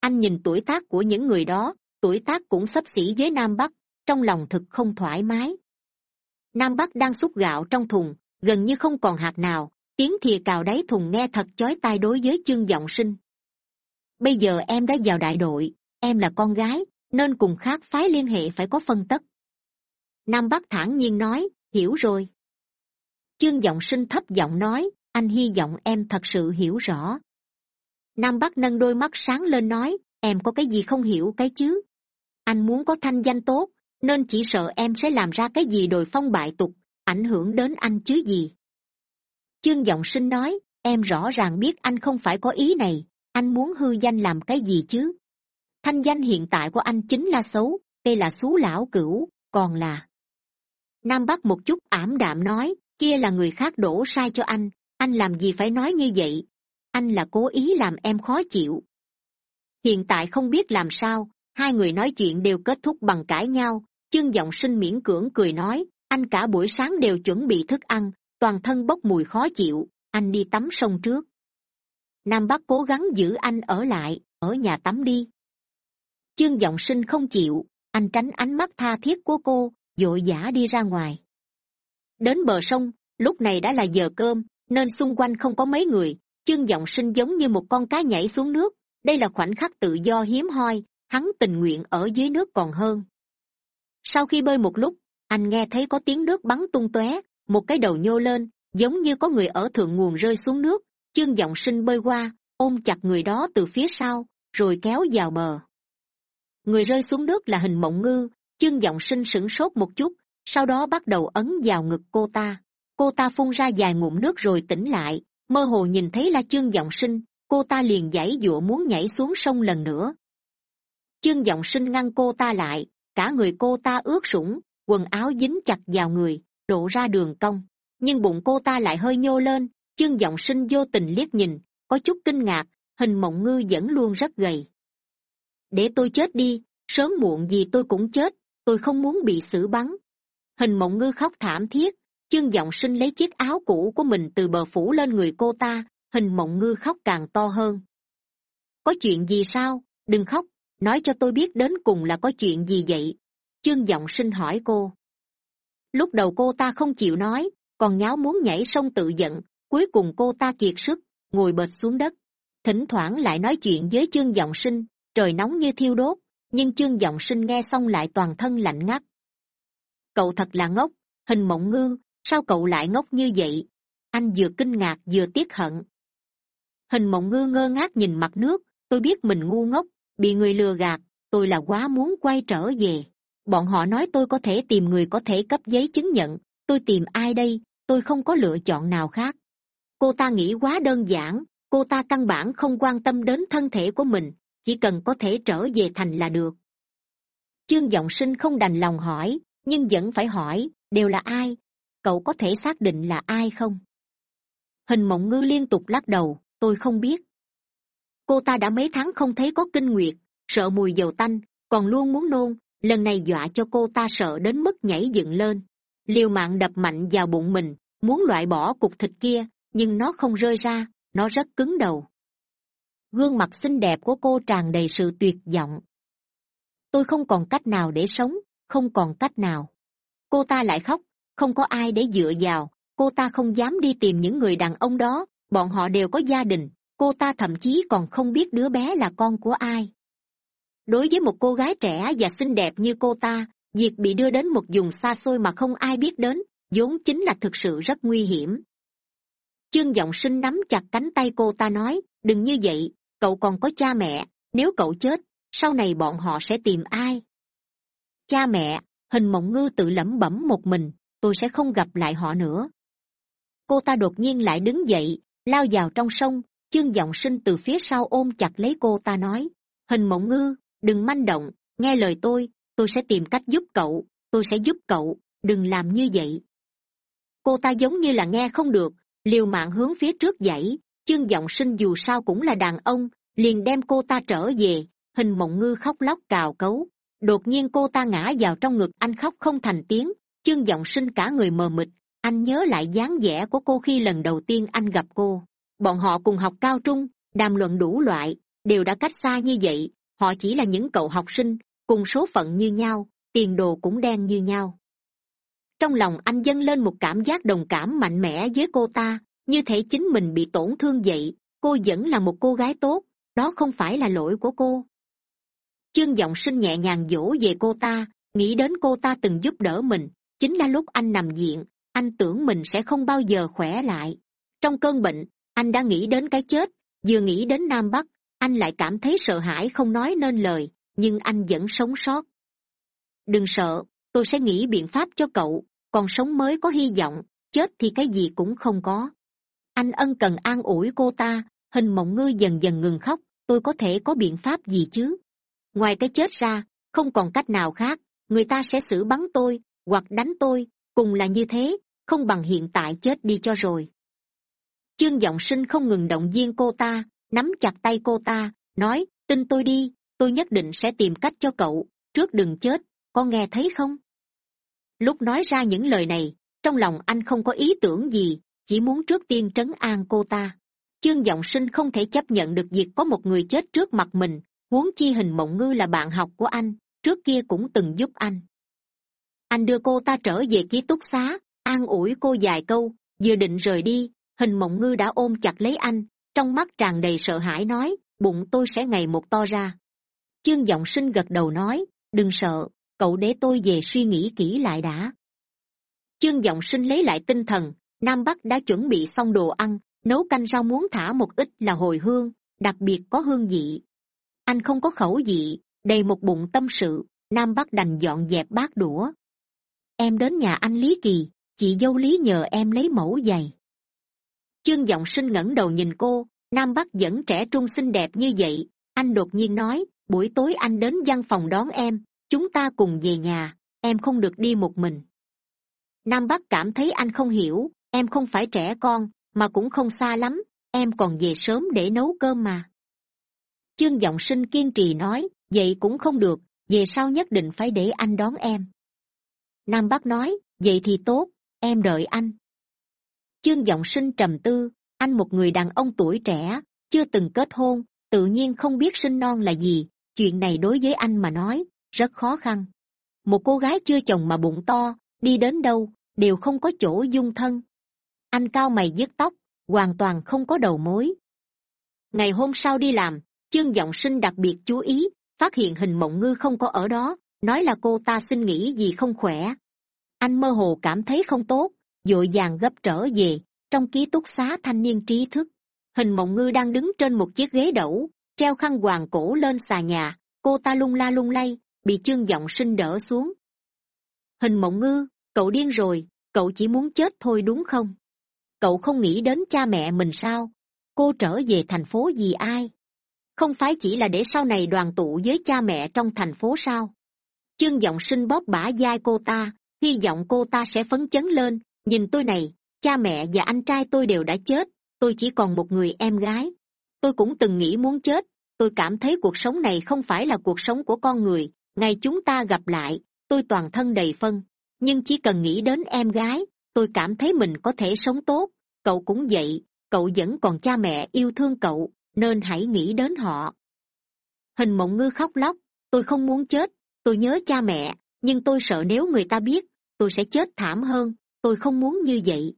Anh nhìn tuổi tác của những người đó, tuổi tác cũng xấp xỉ với nam bắc, trong lòng thực không thoải mái. Nam bắc đang xúc gạo trong thùng, gần như không còn hạt nào, tiếng thìa cào đáy thùng nghe thật chói tai đối với chương giọng sinh. Bây giờ em đã vào đại đội, em là con gái, nên cùng khác phái liên hệ phải có phân tất. Nam bắc thản nhiên nói, hiểu rồi. Chương giọng sinh thấp giọng nói anh hy vọng em thật sự hiểu rõ. Nam bắc nâng đôi mắt sáng lên nói, em có cái gì không hiểu cái chứ? Anh muốn có thanh danh tốt, nên chỉ sợ em sẽ làm ra cái gì đồi phong bại tục, ảnh hưởng đến anh chứ gì. Chương giọng sinh nói, em rõ ràng biết anh không phải có ý này, anh muốn hư danh làm cái gì chứ? Thanh danh hiện tại của anh chính là xấu, tê là xú lão cửu, còn là. Nam bắc một chút ảm đạm nói, kia là người khác đổ sai cho anh anh làm gì phải nói như vậy? Anh là cố ý làm em khó chịu. Hiện tại không biết làm sao, hai người nói chuyện đều kết thúc bằng cãi nhau. Chương g sinh miễn cưỡng cười nói, anh cả buổi sáng đều chuẩn bị thức ăn, toàn thân bốc mùi khó chịu, anh đi tắm sông trước. Nam bắc cố gắng giữ anh ở lại, ở nhà tắm đi. Chương giọng sinh không chịu, anh tránh ánh mắt tha thiết của cô d ộ i dã đi ra ngoài. Đến bờ sông, lúc này đã là giờ cơm nên xung quanh không có mấy người chương giọng sinh giống như một con cá nhảy xuống nước. Đây là khoảnh khắc tự do hiếm hoi, hắn tình nguyện ở dưới nước còn hơn. Sau khi bơi một lúc, anh nghe thấy có tiếng nước bắn tung tóe, một cái đầu nhô lên, giống như có người ở thượng nguồn rơi xuống nước. Chương giọng sinh bơi qua, ôm chặt người đó từ phía sau, rồi kéo vào bờ. Người rơi xuống nước là hình mộng ngư. Chương giọng sinh sửng sốt một chút, sau đó bắt đầu ấn vào ngực cô ta cô ta phun ra vài ngụm nước rồi tỉnh lại, mơ hồ nhìn thấy la chương giọng sinh, cô ta liền giãy giụa muốn nhảy xuống sông lần nữa. Chương giọng sinh ngăn cô ta lại, cả người cô ta ướt sũng, quần áo dính chặt vào người lộ ra đường cong. Nhưng bụng cô ta lại hơi nhô lên, chương giọng sinh vô tình liếc nhìn, có chút kinh ngạc, hình mộng ngư vẫn luôn rất gầy. Để tôi chết đi, sớm muộn gì tôi cũng chết, tôi không muốn bị xử bắn. Hình mộng ngư khóc thảm thiết chương giọng sinh lấy chiếc áo cũ của mình từ bờ phủ lên người cô ta, hình mộng ngư khóc càng to hơn. Có chuyện gì sao? Đừng khóc, nói cho tôi biết đến cùng là có chuyện gì vậy? Chương giọng sinh hỏi cô. Lúc đầu cô ta không chịu nói, còn nháo muốn nhảy sông tự giận, cuối cùng cô ta kiệt sức, ngồi bệt xuống đất. Thỉnh thoảng lại nói chuyện với chương giọng sinh, trời nóng như thiêu đốt, nhưng chương giọng sinh nghe xong lại toàn thân lạnh ngắt. Cậu thật là ngốc, hình mộng ngư sao cậu lại ngốc như vậy? Anh vừa kinh ngạc vừa tiếc hận. Hình mộng ngư ngơ ngác nhìn mặt nước, tôi biết mình ngu ngốc, bị người lừa gạt, tôi là quá muốn quay trở về. Bọn họ nói tôi có thể tìm người có thể cấp giấy chứng nhận, tôi tìm ai đây, tôi không có lựa chọn nào khác. Cô ta nghĩ quá đơn giản, cô ta căn bản không quan tâm đến thân thể của mình, chỉ cần có thể trở về thành là được. Chương giọng sinh không đành lòng hỏi, nhưng vẫn phải hỏi, đều là ai? Cậu có thể xác định là ai không? Hình mộng ngư liên tục lắc đầu, tôi không biết. Cô ta đã mấy tháng không thấy có kinh nguyệt, sợ mùi dầu tanh, còn luôn muốn nôn, lần này dọa cho cô ta sợ đến mức nhảy dựng lên. Liều mạng đập mạnh vào bụng mình, muốn loại bỏ cục thịt kia, nhưng nó không rơi ra, nó rất cứng đầu. Gương mặt xinh đẹp của cô tràn đầy sự tuyệt vọng. Tôi không còn cách nào để sống, không còn cách nào. Cô ta lại khóc không có ai để dựa vào. Cô ta không dám đi tìm những người đàn ông đó. Bọn họ đều có gia đình. Cô ta thậm chí còn không biết đứa bé là con của ai. Đối với một cô gái trẻ và xinh đẹp như cô ta, việc bị đưa đến một vùng xa xôi mà không ai biết đến, vốn chính là thực sự rất nguy hiểm. Chương g sinh nắm chặt cánh tay cô ta nói, đừng như vậy, cậu còn có cha mẹ. Nếu cậu chết, sau này bọn họ sẽ tìm ai? Cha mẹ, hình mộng ngư tự lẩm bẩm một mình tôi sẽ không gặp lại họ nữa. Cô ta đột nhiên lại đứng dậy, lao vào trong sông, chương g sinh từ phía sau ôm chặt lấy cô ta nói, hình mộng ngư, đừng manh động, nghe lời tôi tôi sẽ tìm cách giúp cậu, tôi sẽ giúp cậu, đừng làm như vậy. Cô ta giống như là nghe không được, liều mạng hướng phía trước dãy, chương giọng sinh dù sao cũng là đàn ông, liền đem cô ta trở về, hình mộng ngư khóc lóc cào cấu. Đột nhiên cô ta ngã vào trong ngực, anh khóc không thành tiếng chương giọng sinh cả người mờ mịt, anh nhớ lại dáng vẻ của cô khi lần đầu tiên anh gặp cô. Bọn họ cùng học cao trung, đàm luận đủ loại, đều đã cách xa như vậy, họ chỉ là những cậu học sinh, cùng số phận như nhau, tiền đồ cũng đen như nhau. Trong lòng anh dâng lên một cảm giác đồng cảm mạnh mẽ với cô ta, như thể chính mình bị tổn thương vậy, cô vẫn là một cô gái tốt, đó không phải là lỗi của cô. Chương giọng sinh nhẹ nhàng dỗ về cô ta, nghĩ đến cô ta từng giúp đỡ mình chính là lúc anh nằm viện, anh tưởng mình sẽ không bao giờ khỏe lại. Trong cơn bệnh, anh đã nghĩ đến cái chết, vừa nghĩ đến nam bắc, anh lại cảm thấy sợ hãi không nói nên lời, nhưng anh vẫn sống sót. Đừng sợ, tôi sẽ nghĩ biện pháp cho cậu, còn sống mới có hy vọng, chết thì cái gì cũng không có. Anh ân cần an ủi cô ta, hình mộng ngư dần dần ngừng khóc, tôi có thể có biện pháp gì chứ? Ngoài cái chết ra, không còn cách nào khác, người ta sẽ xử bắn tôi hoặc đánh tôi, cùng là như thế, không bằng hiện tại chết đi cho rồi. Chương giọng sinh không ngừng động viên cô ta, nắm chặt tay cô ta, nói, tin tôi đi, tôi nhất định sẽ tìm cách cho cậu, trước đừng chết, có nghe thấy không? Lúc nói ra những lời này, trong lòng anh không có ý tưởng gì, chỉ muốn trước tiên trấn an cô ta. Chương giọng sinh không thể chấp nhận được việc có một người chết trước mặt mình, huống chi hình mộng ngư là bạn học của anh, trước kia cũng từng giúp anh anh đưa cô ta trở về ký túc xá, an ủi cô vài câu, vừa định rời đi, hình mộng ngư đã ôm chặt lấy anh, trong mắt tràn đầy sợ hãi nói, bụng tôi sẽ ngày một to ra. Chương giọng sinh gật đầu nói, đừng sợ, cậu để tôi về suy nghĩ kỹ lại đã. Chương giọng sinh lấy lại tinh thần, nam bắc đã chuẩn bị xong đồ ăn, nấu canh rau muốn thả một ít là hồi hương, đặc biệt có hương vị. Anh không có khẩu vị, đầy một bụng tâm sự, nam bắc đành dọn dẹp bát đũa em đến nhà anh lý kỳ, chị dâu lý nhờ em lấy mẫu giày. Chương giọng sinh ngẩng đầu nhìn cô, nam bắc vẫn trẻ trung xinh đẹp như vậy, anh đột nhiên nói, buổi tối anh đến văn phòng đón em, chúng ta cùng về nhà, em không được đi một mình. Nam bắc cảm thấy anh không hiểu, em không phải trẻ con, mà cũng không xa lắm, em còn về sớm để nấu cơm mà. Chương giọng sinh kiên trì nói, vậy cũng không được, về sau nhất định phải để anh đón em nam bắc nói, vậy thì tốt, em đợi anh. Chương giọng sinh trầm tư, anh một người đàn ông tuổi trẻ, chưa từng kết hôn, tự nhiên không biết sinh non là gì, chuyện này đối với anh mà nói, rất khó khăn. Một cô gái chưa chồng mà bụng to, đi đến đâu, đều không có chỗ dung thân. Anh cao mày dứt tóc, hoàn toàn không có đầu mối. Ngày hôm sau đi làm, chương g sinh đặc biệt chú ý, phát hiện hình mộng ngư không có ở đó nói là cô ta xin nghỉ gì không khỏe. Anh mơ hồ cảm thấy không tốt d ộ i vàng gấp trở về, trong ký túc xá thanh niên trí thức. Hình mộng ngư đang đứng trên một chiếc ghế đẩu, treo khăn hoàng cổ lên xà nhà, cô ta lung la lung lay, bị chương giọng sinh đỡ xuống. Hình mộng ngư, cậu điên rồi, cậu chỉ muốn chết thôi đúng không? Cậu không nghĩ đến cha mẹ mình sao? Cô trở về thành phố vì ai? Không phải chỉ là để sau này đoàn tụ với cha mẹ trong thành phố sao? Chương giọng sinh bóp bả vai cô ta, hy vọng cô ta sẽ phấn chấn lên. Nhìn tôi này, cha mẹ và anh trai tôi đều đã chết, tôi chỉ còn một người em gái. Tôi cũng từng nghĩ muốn chết, tôi cảm thấy cuộc sống này không phải là cuộc sống của con người, ngày chúng ta gặp lại, tôi toàn thân đầy phân. Nhưng chỉ cần nghĩ đến em gái, tôi cảm thấy mình có thể sống tốt. Cậu cũng vậy, cậu vẫn còn cha mẹ yêu thương cậu, nên hãy nghĩ đến họ. Hình mộng ngư khóc lóc, tôi không muốn chết tôi nhớ cha mẹ, nhưng tôi sợ nếu người ta biết, tôi sẽ chết thảm hơn, tôi không muốn như vậy.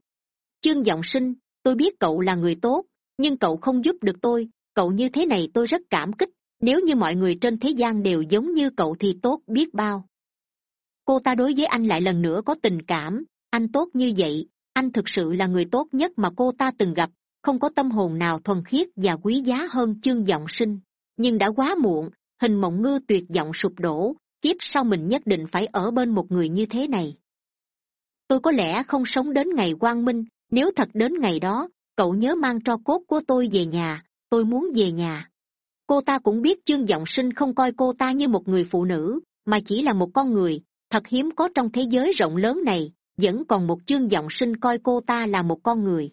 Chương giọng sinh, tôi biết cậu là người tốt, nhưng cậu không giúp được tôi, cậu như thế này tôi rất cảm kích, nếu như mọi người trên thế gian đều giống như cậu thì tốt biết bao. Cô ta đối với anh lại lần nữa có tình cảm, anh tốt như vậy, anh thực sự là người tốt nhất mà cô ta từng gặp, không có tâm hồn nào thuần khiết và quý giá hơn chương giọng sinh. Nhưng đã quá muộn, hình mộng ngư tuyệt vọng sụp đổ kiếp sau mình nhất định phải ở bên một người như thế này. Tôi có lẽ không sống đến ngày quang minh, nếu thật đến ngày đó, cậu nhớ mang tro cốt của tôi về nhà, tôi muốn về nhà. Cô ta cũng biết chương giọng sinh không coi cô ta như một người phụ nữ, mà chỉ là một con người, thật hiếm có trong thế giới rộng lớn này, vẫn còn một chương giọng sinh coi cô ta là một con người.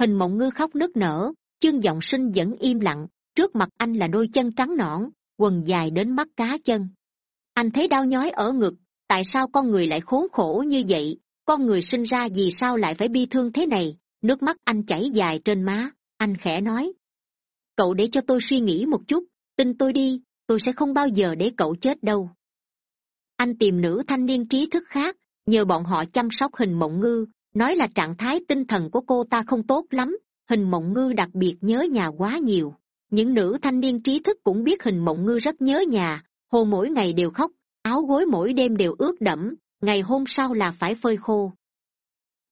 Hình mộng ngư khóc nức nở chương giọng sinh vẫn im lặng, trước mặt anh là đôi chân trắng nõn, quần dài đến mắt cá chân anh thấy đau nhói ở ngực, tại sao con người lại khốn khổ như vậy? Con người sinh ra vì sao lại phải bi thương thế này? Nước mắt anh chảy dài trên má, anh khẽ nói. Cậu để cho tôi suy nghĩ một chút, tin tôi đi, tôi sẽ không bao giờ để cậu chết đâu. Anh tìm nữ thanh niên trí thức khác, nhờ bọn họ chăm sóc hình mộng ngư, nói là trạng thái tinh thần của cô ta không tốt lắm, hình mộng ngư đặc biệt nhớ nhà quá nhiều. Những nữ thanh niên trí thức cũng biết hình mộng ngư rất nhớ nhà hồ mỗi ngày đều khóc, áo gối mỗi đêm đều ướt đẫm, ngày hôm sau là phải phơi khô.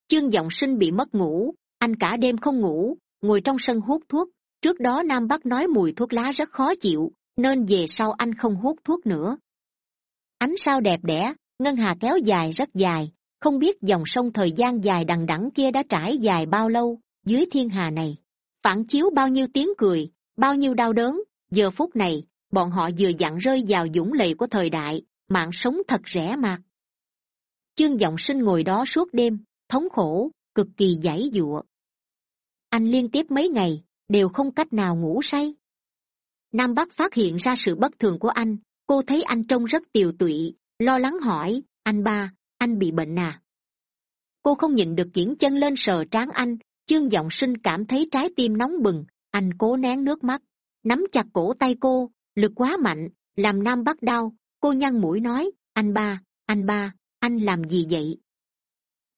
Chương giọng sinh bị mất ngủ, anh cả đêm không ngủ, ngồi trong sân hút thuốc. Trước đó nam bắc nói mùi thuốc lá rất khó chịu, nên về sau anh không hút thuốc nữa. Ánh sao đẹp đẽ, ngân hà kéo dài rất dài, không biết dòng sông thời gian dài đằng đẵng kia đã trải dài bao lâu, dưới thiên hà này. Phản chiếu bao nhiêu tiếng cười, bao nhiêu đau đớn, giờ phút này bọn họ vừa dặn rơi vào dũng lầy của thời đại, mạng sống thật rẻ mạt. Chương giọng sinh ngồi đó suốt đêm, thống khổ, cực kỳ giãy giụa anh liên tiếp mấy ngày, đều không cách nào ngủ say. Nam bắc phát hiện ra sự bất thường của anh, cô thấy anh trông rất tiều tụy, lo lắng hỏi, anh ba, anh bị bệnh à? Cô không nhịn được kiển chân lên sờ trán anh, chương giọng sinh cảm thấy trái tim nóng bừng, anh cố nén nước mắt, nắm chặt cổ tay cô lực quá mạnh, làm nam bắc đau. Cô nhăn mũi nói, anh ba anh ba, anh làm gì vậy?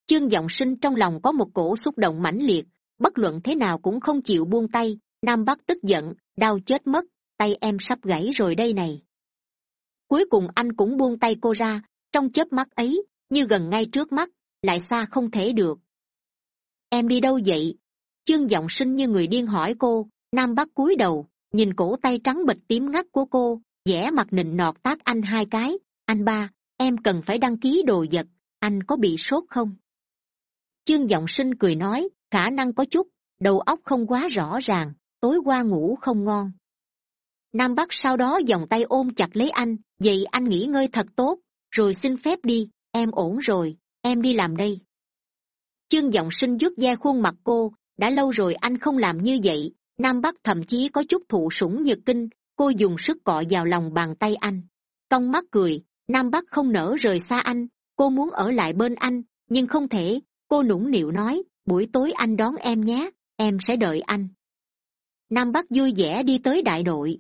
Chương giọng sinh trong lòng có một cổ xúc động mãnh liệt. Bất luận thế nào cũng không chịu buông tay. Nam bắc tức giận, đau chết mất. Tay em sắp gãy rồi đây này. Cuối cùng anh cũng buông tay cô ra. Trong chớp mắt ấy, như gần ngay trước mắt, lại xa không thể được. Em đi đâu vậy? Chương giọng sinh như người điên hỏi cô. Nam bắc cúi đầu nhìn cổ tay trắng bệch tím ngắt của cô, vẻ mặt nịnh nọt tát anh hai cái. Anh ba, em cần phải đăng ký đồ vật. Anh có bị sốt không? Chương g sinh cười nói, khả năng có chút. Đầu óc không quá rõ ràng, tối qua ngủ không ngon. Nam bắc sau đó vòng tay ôm chặt lấy anh, vậy anh nghỉ ngơi thật tốt, rồi xin phép đi, em ổn rồi, em đi làm đây. Chương g sinh vuốt ve khuôn mặt cô, đã lâu rồi anh không làm như vậy nam bắc thậm chí có chút thụ sủng nhược kinh, cô dùng sức cọ vào lòng bàn tay anh. Cong mắt cười, nam bắc không nỡ rời xa anh, cô muốn ở lại bên anh, nhưng không thể. Cô nũng nịu nói, buổi tối anh đón em nhé, em sẽ đợi anh. Nam bắc vui vẻ đi tới đại đội.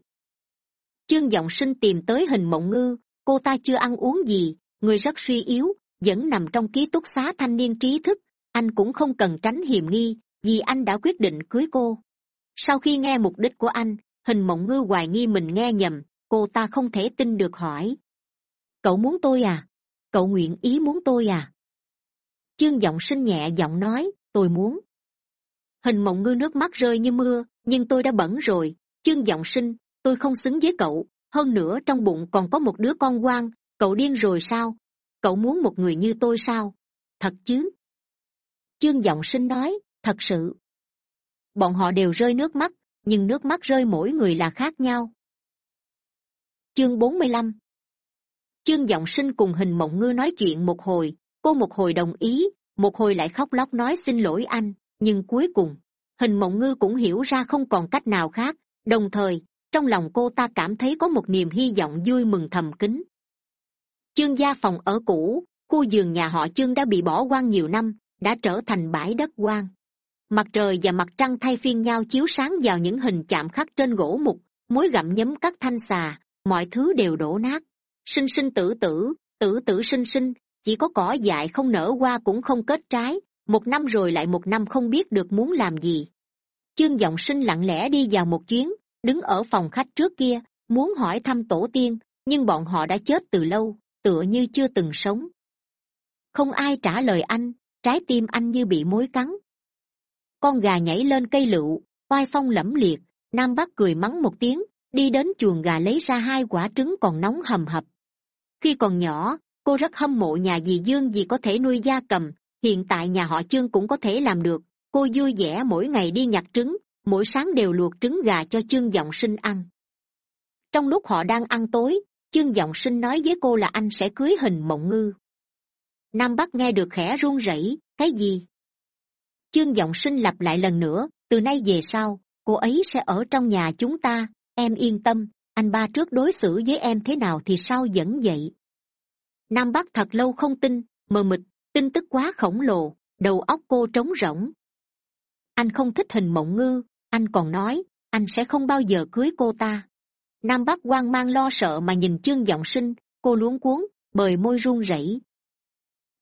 Chương giọng sinh tìm tới hình mộng ngư cô ta chưa ăn uống gì, người rất suy yếu, vẫn nằm trong ký túc xá thanh niên trí thức, anh cũng không cần tránh hiềm nghi, vì anh đã quyết định cưới cô sau khi nghe mục đích của anh, hình mộng ngư hoài nghi mình nghe nhầm, cô ta không thể tin được hỏi. Cậu muốn tôi à? Cậu nguyện ý muốn tôi à? Chương giọng sinh nhẹ giọng nói, tôi muốn. Hình mộng ngư nước mắt rơi như mưa, nhưng tôi đã bẩn rồi. Chương giọng sinh, tôi không xứng với cậu. Hơn nữa, trong bụng còn có một đứa con quan cậu điên rồi sao? Cậu muốn một người như tôi sao? Thật chứ? Chương giọng sinh nói, thật sự bọn họ đều rơi nước mắt, nhưng nước mắt rơi mỗi người là khác nhau. Chương bốn mươi lăm. Chương giọng sinh cùng hình mộng ngư nói chuyện một hồi, cô một hồi đồng ý, một hồi lại khóc lóc nói xin lỗi anh, nhưng cuối cùng, hình mộng ngư cũng hiểu ra không còn cách nào khác, đồng thời, trong lòng cô ta cảm thấy có một niềm hy vọng vui mừng thầm kín. Chương gia phòng ở cũ, khu giường nhà họ chương đã bị bỏ hoang nhiều năm, đã trở thành bãi đất hoang mặt trời và mặt trăng thay phiên nhau chiếu sáng vào những hình chạm khắc trên gỗ mục, mối gặm nhấm các thanh xà, mọi thứ đều đổ nát. Sinh sinh tử tử tử tử sinh sinh, chỉ có cỏ dại không nở hoa cũng không kết trái, một năm rồi lại một năm không biết được muốn làm gì. Chương g sinh lặng lẽ đi vào một chuyến, đứng ở phòng khách trước kia, muốn hỏi thăm tổ tiên, nhưng bọn họ đã chết từ lâu, tựa như chưa từng sống. Không ai trả lời anh, trái tim anh như bị mối cắn con gà nhảy lên cây lựu, oai phong lẫm liệt, nam bắc cười mắng một tiếng, đi đến chuồng gà lấy ra hai quả trứng còn nóng hầm hập. Khi còn nhỏ, cô rất hâm mộ nhà dì dương vì có thể nuôi gia cầm, hiện tại nhà họ chương cũng có thể làm được. Cô vui vẻ mỗi ngày đi nhặt trứng, mỗi sáng đều luộc trứng gà cho chương giọng sinh ăn. Trong lúc họ đang ăn tối, chương giọng sinh nói với cô là anh sẽ cưới hình mộng ngư. Nam bắc nghe được khẽ run rẩy, cái gì? Chương giọng sinh lặp lại lần nữa, từ nay về sau, cô ấy sẽ ở trong nhà chúng ta, em yên tâm, anh ba trước đối xử với em thế nào thì sau vẫn vậy. Nam bắc thật lâu không tin, mờ mịt, tin tức quá khổng lồ, đầu óc cô trống rỗng. Anh không thích hình mộng ngư, anh còn nói, anh sẽ không bao giờ cưới cô ta. Nam bắc hoang mang lo sợ mà nhìn chương giọng sinh, cô luống cuống bời môi run rẩy.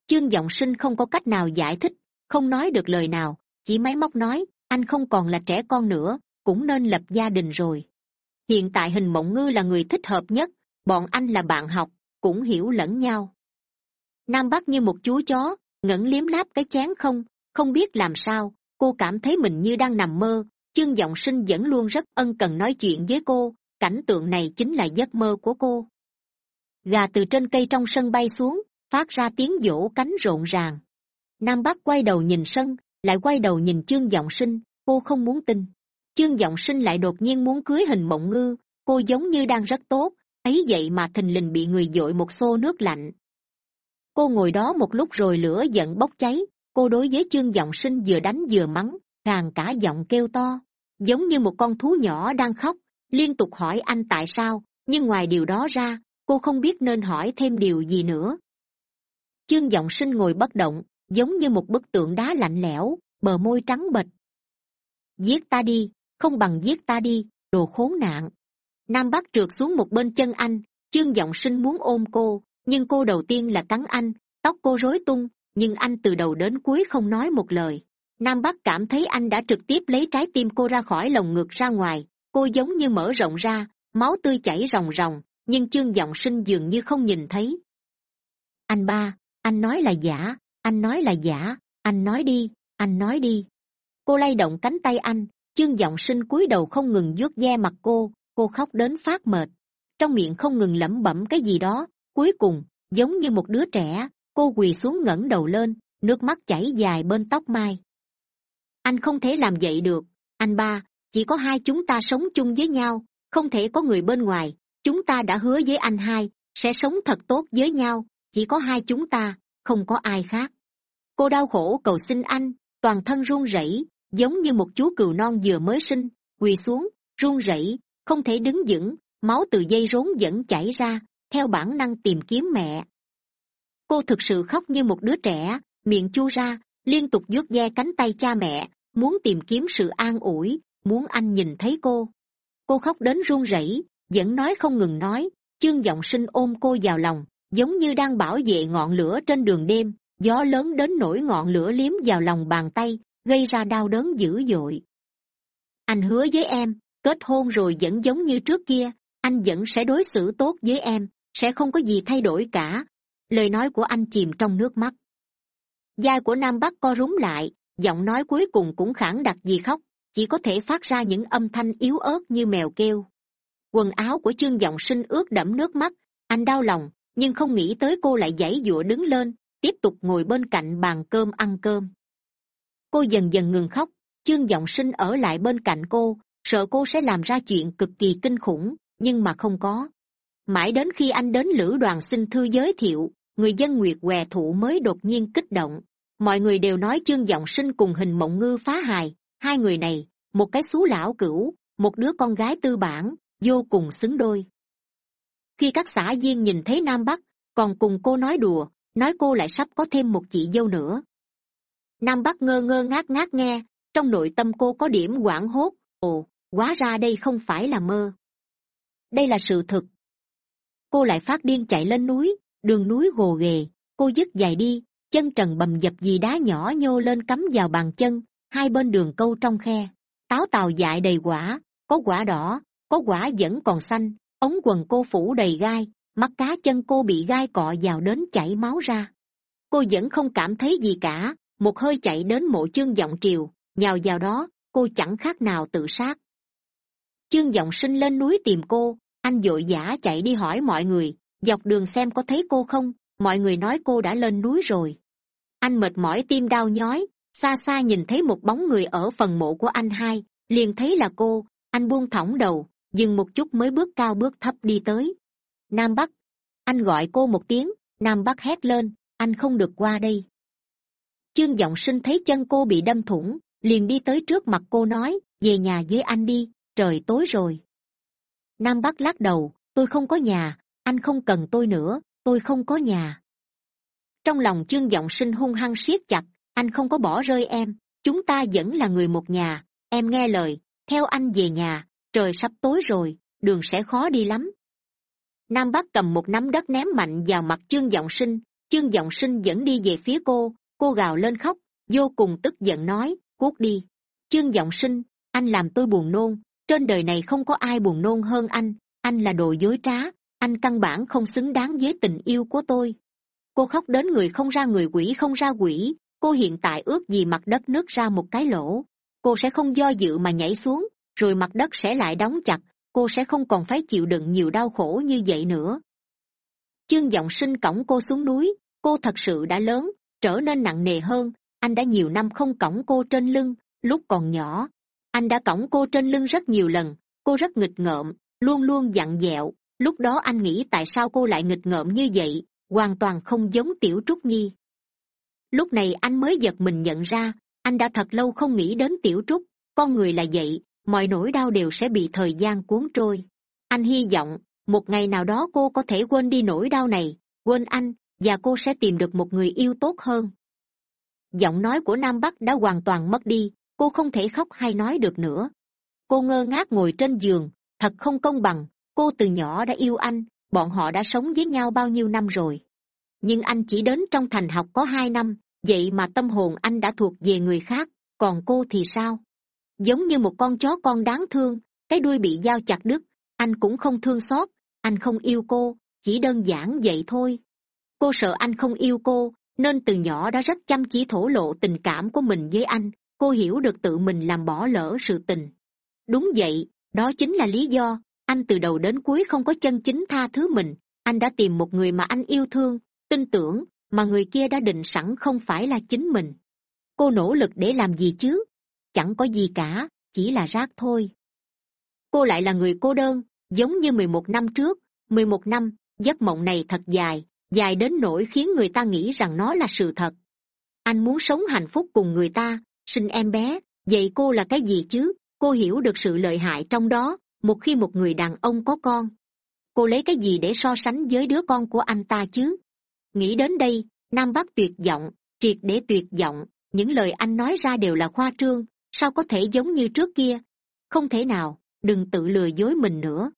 Chương giọng sinh không có cách nào giải thích không nói được lời nào, chỉ máy móc nói, anh không còn là trẻ con nữa, cũng nên lập gia đình rồi. Hiện tại hình mộng ngư là người thích hợp nhất, bọn anh là bạn học, cũng hiểu lẫn nhau. Nam bắc như một chú chó, ngẩng liếm láp cái chén không không biết làm sao, cô cảm thấy mình như đang nằm mơ. Chương g sinh vẫn luôn rất ân cần nói chuyện với cô, cảnh tượng này chính là giấc mơ của cô. Gà từ trên cây trong sân bay xuống, phát ra tiếng vỗ cánh rộn ràng nam bắc quay đầu nhìn sân, lại quay đầu nhìn chương giọng sinh, cô không muốn tin. Chương giọng sinh lại đột nhiên muốn cưới hình mộng ngư cô giống như đang rất tốt, ấy vậy mà thình lình bị người dội một xô nước lạnh. Cô ngồi đó một lúc rồi lửa giận bốc cháy, cô đối với chương giọng sinh vừa đánh vừa mắng càng cả giọng kêu to. Giống như một con thú nhỏ đang khóc, liên tục hỏi anh tại sao, nhưng ngoài điều đó ra, cô không biết nên hỏi thêm điều gì nữa. Chương giọng sinh ngồi bất động giống như một bức tượng đá lạnh lẽo, bờ môi trắng bệch. Giết ta đi, không bằng giết ta đi, đồ khốn nạn. Nam bắc trượt xuống một bên chân anh, chương giọng sinh muốn ôm cô, nhưng cô đầu tiên là cắn anh, tóc cô rối tung, nhưng anh từ đầu đến cuối không nói một lời. Nam bắc cảm thấy anh đã trực tiếp lấy trái tim cô ra khỏi lồng ngực ra ngoài, cô giống như mở rộng ra, máu tươi chảy ròng ròng, nhưng chương giọng sinh dường như không nhìn thấy. Anh ba, anh nói là giả anh nói là giả. Anh nói đi. Anh nói đi. Cô lay động cánh tay anh. Chương giọng sinh cúi đầu không ngừng vuốt ve mặt cô. Cô khóc đến phát mệt. Trong miệng không ngừng lẩm bẩm cái gì đó. Cuối cùng, giống như một đứa trẻ, cô quỳ xuống ngẩng đầu lên, nước mắt chảy dài bên tóc mai. Anh không thể làm vậy được. Anh ba, chỉ có hai chúng ta sống chung với nhau. Không thể có người bên ngoài. Chúng ta đã hứa với anh hai, sẽ sống thật tốt với nhau. Chỉ có hai chúng ta, không có ai khác cô đau khổ, cầu xin anh. Toàn thân run rẩy, giống như một chú cừu non vừa mới sinh, quỳ xuống, run rẩy, không thể đứng vững, máu từ dây rốn vẫn chảy ra, theo bản năng tìm kiếm mẹ. Cô thực sự khóc như một đứa trẻ, miệng chu ra, liên tục vuốt ve cánh tay cha mẹ, muốn tìm kiếm sự an ủi, muốn anh nhìn thấy cô. Cô khóc đến run rẩy, vẫn nói không ngừng nói, chương giọng sinh ôm cô vào lòng, giống như đang bảo vệ ngọn lửa trên đường đêm gió lớn đến nỗi ngọn lửa liếm vào lòng bàn tay, gây ra đau đớn dữ dội. Anh hứa với em, kết hôn rồi vẫn giống như trước kia, anh vẫn sẽ đối xử tốt với em, sẽ không có gì thay đổi cả. Lời nói của anh chìm trong nước mắt. Vai của nam bắc co rúm lại, giọng nói cuối cùng cũng khản đặc gì khóc, chỉ có thể phát ra những âm thanh yếu ớt như mèo kêu. Quần áo của chương giọng sinh ướt đẫm nước mắt, anh đau lòng, nhưng không nghĩ tới cô lại giãy giụa đứng lên tiếp tục ngồi bên cạnh bàn cơm ăn cơm. Cô dần dần ngừng khóc chương giọng sinh ở lại bên cạnh cô, sợ cô sẽ làm ra chuyện cực kỳ kinh khủng, nhưng mà không có. Mãi đến khi anh đến lữ đoàn xin thư giới thiệu, người dân nguyệt què thụ mới đột nhiên kích động. Mọi người đều nói chương giọng sinh cùng hình mộng ngư phá hài. Hai người này, một cái xú lão cửu, một đứa con gái tư bản, vô cùng xứng đôi. Khi các xã viên nhìn thấy nam bắc, còn cùng cô nói đùa nói cô lại sắp có thêm một chị dâu nữa. Nam bắc ngơ ngơ ngác ngác nghe, trong nội tâm cô có điểm hoảng hốt, ồ quá ra đây không phải là mơ. Đây là sự thực. Cô lại phát điên chạy lên núi, đường núi gồ ghề, cô dứt dài đi, chân trần bầm dập gì đá nhỏ nhô lên cắm vào bàn chân, hai bên đường câu trong khe. Táo tàu dại đầy quả, có quả đỏ, có quả vẫn còn xanh, ống quần cô phủ đầy gai mắt cá chân cô bị gai cọ vào đến chảy máu ra. Cô vẫn không cảm thấy gì cả, một hơi chạy đến mộ chương g triều, nhào vào đó, cô chẳng khác nào tự sát. Chương g sinh lên núi tìm cô, anh vội vã chạy đi hỏi mọi người, dọc đường xem có thấy cô không, mọi người nói cô đã lên núi rồi. Anh mệt mỏi tim đau nhói, xa xa nhìn thấy một bóng người ở phần mộ của anh hai, liền thấy là cô, anh buông thõng đầu, dừng một chút mới bước cao bước thấp đi tới nam bắc. Anh gọi cô một tiếng, nam bắc hét lên, anh không được qua đây. Chương giọng sinh thấy chân cô bị đâm thủng, liền đi tới trước mặt cô nói, về nhà với anh đi, trời tối rồi. Nam bắc lắc đầu, tôi không có nhà, anh không cần tôi nữa, tôi không có nhà. Trong lòng chương giọng sinh hung hăng siết chặt, anh không có bỏ rơi em, chúng ta vẫn là người một nhà, em nghe lời, theo anh về nhà, trời sắp tối rồi, đường sẽ khó đi lắm nam bắc cầm một nắm đất ném mạnh vào mặt chương giọng sinh. Chương giọng sinh vẫn đi về phía cô. Cô gào lên khóc, vô cùng tức giận nói, cuốc đi. Chương giọng sinh, anh làm tôi buồn nôn. Trên đời này không có ai buồn nôn hơn anh. Anh là đồ dối trá. Anh căn bản không xứng đáng với tình yêu của tôi. Cô khóc đến người không ra người quỷ không ra quỷ. Cô hiện tại ước gì mặt đất nứt ra một cái lỗ. Cô sẽ không do dự mà nhảy xuống, rồi mặt đất sẽ lại đóng chặt cô sẽ không còn phải chịu đựng nhiều đau khổ như vậy nữa. Chương giọng sinh cõng cô xuống núi, cô thật sự đã lớn, trở nên nặng nề hơn, anh đã nhiều năm không cõng cô trên lưng, lúc còn nhỏ, anh đã cõng cô trên lưng rất nhiều lần, cô rất nghịch ngợm, luôn luôn dặn dẹo, lúc đó anh nghĩ tại sao cô lại nghịch ngợm như vậy, hoàn toàn không giống tiểu trúc nhi. Lúc này anh mới giật mình nhận ra, anh đã thật lâu không nghĩ đến tiểu trúc, con người là vậy mọi nỗi đau đều sẽ bị thời gian cuốn trôi. Anh hy vọng một ngày nào đó cô có thể quên đi nỗi đau này, quên anh, và cô sẽ tìm được một người yêu tốt hơn. Giọng nói của nam bắc đã hoàn toàn mất đi, cô không thể khóc hay nói được nữa. Cô ngơ ngác ngồi trên giường, thật không công bằng, cô từ nhỏ đã yêu anh, bọn họ đã sống với nhau bao nhiêu năm rồi. Nhưng anh chỉ đến trong thành học có hai năm, vậy mà tâm hồn anh đã thuộc về người khác, còn cô thì sao? Giống như một con chó con đáng thương, cái đuôi bị dao chặt đứt, anh cũng không thương xót, anh không yêu cô, chỉ đơn giản vậy thôi. Cô sợ anh không yêu cô, nên từ nhỏ đã rất chăm chỉ thổ lộ tình cảm của mình với anh, cô hiểu được tự mình làm bỏ lỡ sự tình. Đúng vậy, đó chính là lý do, anh từ đầu đến cuối không có chân chính tha thứ mình, anh đã tìm một người mà anh yêu thương, tin tưởng, mà người kia đã định sẵn không phải là chính mình. Cô nỗ lực để làm gì chứ? Chẳng có gì cả, chỉ là rác thôi. Cô lại là người cô đơn, giống như mười một năm trước. mười một năm, giấc mộng này thật dài dài đến nỗi khiến người ta nghĩ rằng nó là sự thật. Anh muốn sống hạnh phúc cùng người ta, sinh em bé, vậy cô là cái gì chứ? Cô hiểu được sự lợi hại trong đó, một khi một người đàn ông có con. Cô lấy cái gì để so sánh với đứa con của anh ta chứ? Nghĩ đến đây, nam bắc tuyệt vọng, triệt để tuyệt vọng, những lời anh nói ra đều là khoa trương sao có thể giống như trước kia? Không thể nào, đừng tự lừa dối mình nữa.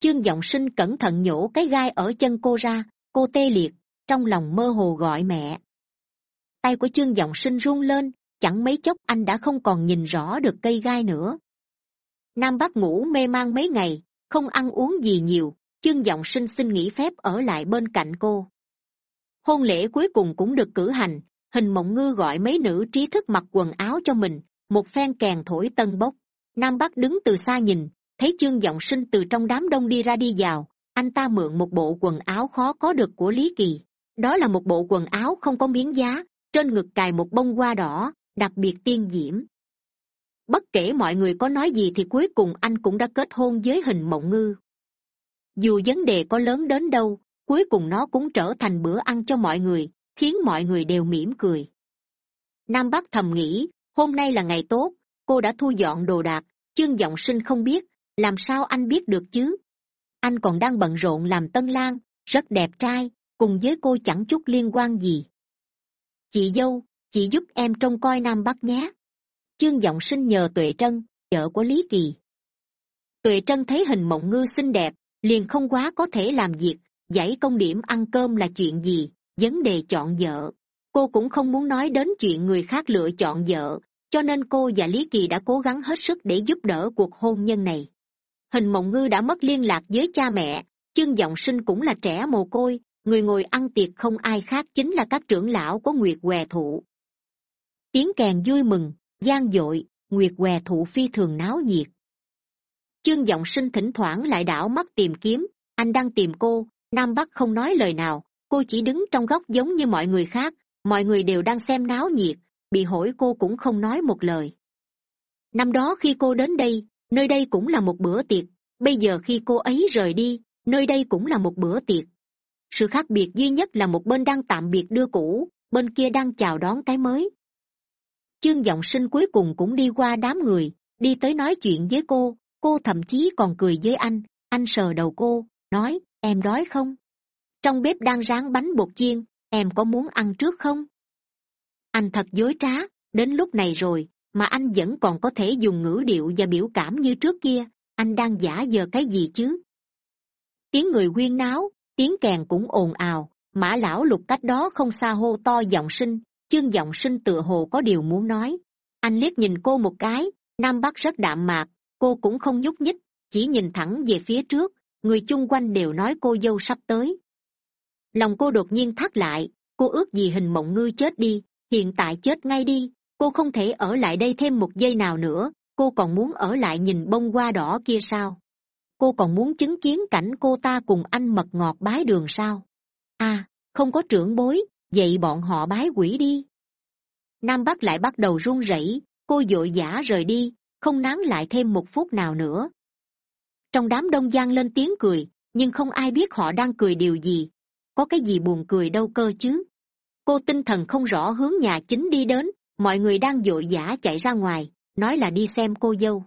Chương giọng sinh cẩn thận nhổ cái gai ở chân cô ra, cô tê liệt, trong lòng mơ hồ gọi mẹ. Tay của chương giọng sinh run lên, chẳng mấy chốc anh đã không còn nhìn rõ được cây gai nữa. Nam bắc ngủ mê man mấy ngày, không ăn uống gì nhiều, chương giọng sinh xin nghỉ phép ở lại bên cạnh cô. Hôn lễ cuối cùng cũng được cử hành hình mộng ngư gọi mấy nữ trí thức mặc quần áo cho mình, một phen kèn thổi tân bốc. Nam bắc đứng từ xa nhìn, thấy chương giọng sinh từ trong đám đông đi ra đi vào. Anh ta mượn một bộ quần áo khó có được của lý kỳ. Đó là một bộ quần áo không có miếng giá, trên ngực cài một bông hoa đỏ, đặc biệt tiên diễm. Bất kể mọi người có nói gì thì cuối cùng anh cũng đã kết hôn với hình mộng ngư. Dù vấn đề có lớn đến đâu, cuối cùng nó cũng trở thành bữa ăn cho mọi người khiến mọi người đều mỉm cười. Nam bắc thầm nghĩ, hôm nay là ngày tốt, cô đã thu dọn đồ đạc, chương giọng sinh không biết, làm sao anh biết được chứ? Anh còn đang bận rộn làm tân lang rất đẹp trai, cùng với cô chẳng chút liên quan gì. Chị dâu, chị giúp em trông coi nam bắc nhé. Chương giọng sinh nhờ tuệ trân vợ của lý kỳ. Tuệ trân thấy hình mộng ngư xinh đẹp, liền không quá có thể làm việc giải công điểm ăn cơm là chuyện gì? Vấn đề chọn vợ. Cô cũng không muốn nói đến chuyện người khác lựa chọn vợ, cho nên cô và lý kỳ đã cố gắng hết sức để giúp đỡ cuộc hôn nhân này. Hình mộng ngư đã mất liên lạc với cha mẹ chương giọng sinh cũng là trẻ mồ côi, người ngồi ăn tiệc không ai khác chính là các trưởng lão của nguyệt què thụ. Tiếng kèn vui mừng, gian dội, nguyệt què thụ phi thường náo nhiệt. Chương giọng sinh thỉnh thoảng lại đảo mắt tìm kiếm, anh đang tìm cô, nam bắc không nói lời nào cô chỉ đứng trong góc giống như mọi người khác, mọi người đều đang xem náo nhiệt, bị hỏi cô cũng không nói một lời. Năm đó khi cô đến đây, nơi đây cũng là một bữa tiệc, bây giờ khi cô ấy rời đi, nơi đây cũng là một bữa tiệc. Sự khác biệt duy nhất là một bên đang tạm biệt đưa cũ, bên kia đang chào đón cái mới. Chương giọng sinh cuối cùng cũng đi qua đám người, đi tới nói chuyện với cô cô thậm chí còn cười với anh anh sờ đầu cô, nói, em đói không? Trong bếp đang rán bánh bột chiên, em có muốn ăn trước không? Anh thật dối trá, đến lúc này rồi, mà anh vẫn còn có thể dùng ngữ điệu và biểu cảm như trước kia, anh đang giả giờ cái gì chứ? Tiếng người huyên náo, tiếng kèn cũng ồn ào, mã lão lục cách đó không xa hô to giọng sinh, chương giọng sinh tựa hồ có điều muốn nói. Anh liếc nhìn cô một cái, nam bắc rất đạm mạc, cô cũng không nhúc nhích, chỉ nhìn thẳng về phía trước, người chung quanh đều nói cô dâu sắp tới lòng cô đột nhiên thắt lại, cô ước gì hình mộng ngư chết đi, hiện tại chết ngay đi, cô không thể ở lại đây thêm một giây nào nữa, cô còn muốn ở lại nhìn bông hoa đỏ kia sao? Cô còn muốn chứng kiến cảnh cô ta cùng anh mật ngọt bái đường sao? À không có trưởng bối, vậy bọn họ bái quỷ đi. Nam bắc lại bắt đầu run rẩy, cô d ộ i vã rời đi, không nán lại thêm một phút nào nữa. Trong đám đông g lên tiếng cười, nhưng không ai biết họ đang cười điều gì có cái gì buồn cười đâu cơ chứ? Cô tinh thần không rõ hướng nhà chính đi đến, mọi người đang d ộ i vã chạy ra ngoài, nói là đi xem cô dâu.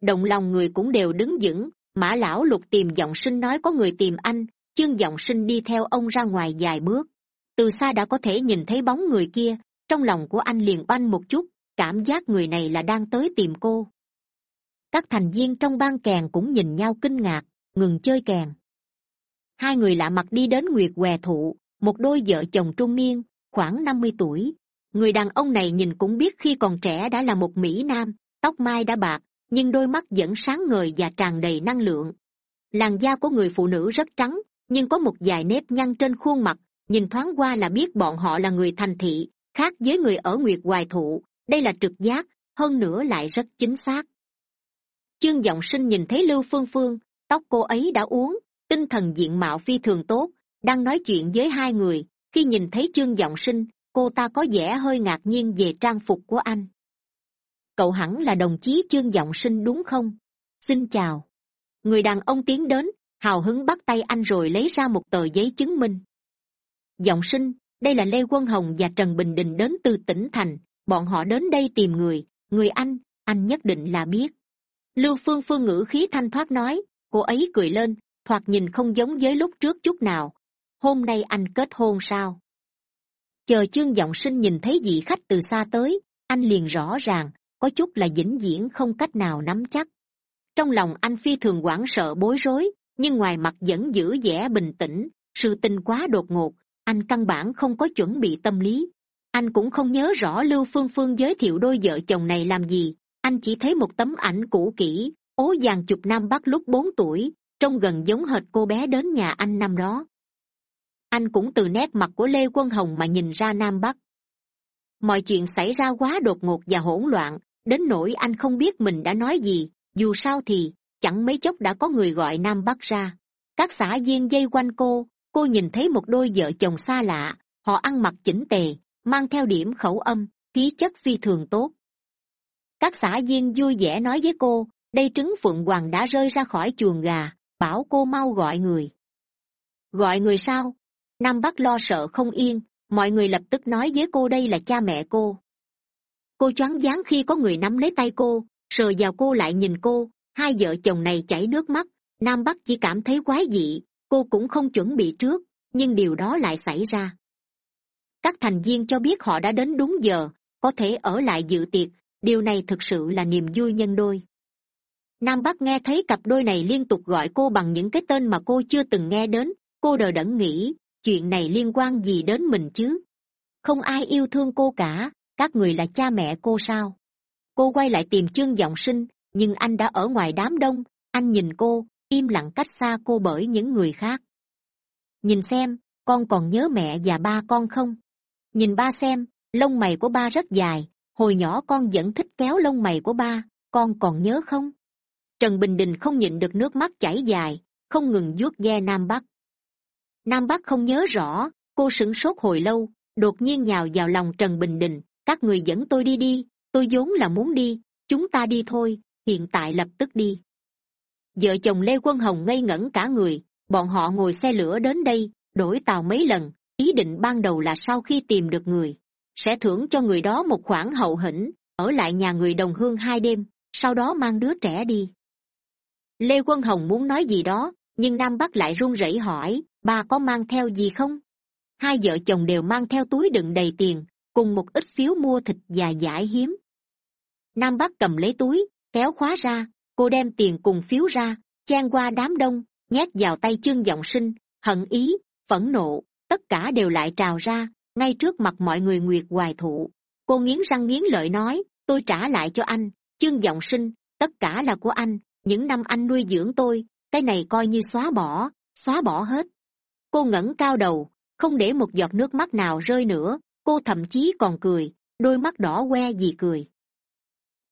Động lòng người cũng đều đứng vững, mã lão lục tìm giọng sinh nói có người tìm anh, chương giọng sinh đi theo ông ra ngoài vài bước. Từ xa đã có thể nhìn thấy bóng người kia, trong lòng của anh liền oanh một chút, cảm giác người này là đang tới tìm cô. Các thành viên trong ban kèn cũng nhìn nhau kinh ngạc, ngừng chơi kèn hai người lạ mặt đi đến nguyệt què thụ, một đôi vợ chồng trung niên, khoảng năm mươi tuổi. Người đàn ông này nhìn cũng biết khi còn trẻ đã là một mỹ nam, tóc mai đã bạc, nhưng đôi mắt vẫn sáng ngời và tràn đầy năng lượng. Làn da của người phụ nữ rất trắng, nhưng có một vài nếp nhăn trên khuôn mặt, nhìn thoáng qua là biết bọn họ là người thành thị, khác với người ở nguyệt hoài thụ. Đây là trực giác, hơn nữa lại rất chính xác. Chương g sinh nhìn thấy lưu phương phương, tóc cô ấy đã uống tinh thần diện mạo phi thường tốt, đang nói chuyện với hai người, khi nhìn thấy chương giọng sinh, cô ta có vẻ hơi ngạc nhiên về trang phục của anh. Cậu hẳn là đồng chí chương giọng sinh đúng không? Xin chào. Người đàn ông tiến đến, hào hứng bắt tay anh rồi lấy ra một tờ giấy chứng minh. Giọng sinh, đây là lê quân hồng và trần bình đình đến từ tỉnh thành, bọn họ đến đây tìm người người anh anh nhất định là biết. Lưu phương phương ngữ khí thanh thoát nói, cô ấy cười lên thoạt nhìn không giống với lúc trước chút nào. Hôm nay anh kết hôn sao? Chờ chương giọng sinh nhìn thấy vị khách từ xa tới, anh liền rõ ràng, có chút là vĩnh viễn không cách nào nắm chắc. Trong lòng anh phi thường hoảng sợ bối rối, nhưng ngoài mặt vẫn giữ vẻ bình tĩnh, sự tình quá đột ngột, anh căn bản không có chuẩn bị tâm lý. Anh cũng không nhớ rõ lưu phương phương giới thiệu đôi vợ chồng này làm gì, anh chỉ thấy một tấm ảnh cũ kỹ, ố vàng chục năm bắc lúc bốn tuổi trông gần giống hệt cô bé đến nhà anh năm đó. Anh cũng từ nét mặt của lê quân hồng mà nhìn ra nam bắc. Mọi chuyện xảy ra quá đột ngột và hỗn loạn, đến nỗi anh không biết mình đã nói gì, dù sao thì, chẳng mấy chốc đã có người gọi nam bắc ra. Các xã viên dây quanh cô cô nhìn thấy một đôi vợ chồng xa lạ, họ ăn mặc chỉnh tề, mang theo điểm khẩu âm, khí chất phi thường tốt. Các xã viên vui vẻ nói với cô, đây trứng phượng hoàng đã rơi ra khỏi chuồng gà bảo cô mau gọi người. Gọi người sao? Nam bắc lo sợ không yên, mọi người lập tức nói với cô đây là cha mẹ cô. Cô choáng váng khi có người nắm lấy tay cô, sờ vào cô lại nhìn cô, hai vợ chồng này chảy nước mắt, nam bắc chỉ cảm thấy quái dị, cô cũng không chuẩn bị trước, nhưng điều đó lại xảy ra. Các thành viên cho biết họ đã đến đúng giờ, có thể ở lại dự tiệc, điều này thực sự là niềm vui nhân đôi nam bắc nghe thấy cặp đôi này liên tục gọi cô bằng những cái tên mà cô chưa từng nghe đến, cô đờ đẫn nghĩ, chuyện này liên quan gì đến mình chứ? Không ai yêu thương cô cả, các người là cha mẹ cô sao? Cô quay lại tìm chương giọng sinh, nhưng anh đã ở ngoài đám đông, anh nhìn cô, im lặng cách xa cô bởi những người khác. Nhìn xem, con còn nhớ mẹ và ba con không? Nhìn ba xem, lông mày của ba rất dài, hồi nhỏ con vẫn thích kéo lông mày của ba, con còn nhớ không? Trần bình đình không nhịn được nước mắt chảy dài, không ngừng vuốt ghe nam bắc. Nam bắc không nhớ rõ, cô sửng sốt hồi lâu, đột nhiên nhào vào lòng trần bình đình, các người dẫn tôi đi đi, tôi vốn là muốn đi, chúng ta đi thôi, hiện tại lập tức đi. Vợ chồng lê quân hồng ngây ngẩn cả người, bọn họ ngồi xe lửa đến đây, đổi tàu mấy lần, ý định ban đầu là sau khi tìm được người, sẽ thưởng cho người đó một khoản hậu hĩnh, ở lại nhà người đồng hương hai đêm, sau đó mang đứa trẻ đi lê quân hồng muốn nói gì đó, nhưng nam bắc lại run rẩy hỏi ba có mang theo gì không? Hai vợ chồng đều mang theo túi đựng đầy tiền, cùng một ít phiếu mua thịt và giải hiếm. Nam bắc cầm lấy túi, kéo khóa ra, cô đem tiền cùng phiếu ra chen qua đám đông, nhét vào tay chương giọng sinh, hận ý, phẫn nộ, tất cả đều lại trào ra, ngay trước mặt mọi người nguyệt hoài thụ. Cô nghiến răng nghiến lợi nói, tôi trả lại cho anh chương giọng sinh, tất cả là của anh những năm anh nuôi dưỡng tôi, cái này coi như xóa bỏ xóa bỏ hết. Cô ngẩng cao đầu, không để một giọt nước mắt nào rơi nữa. Cô thậm chí còn cười, đôi mắt đỏ que vì cười.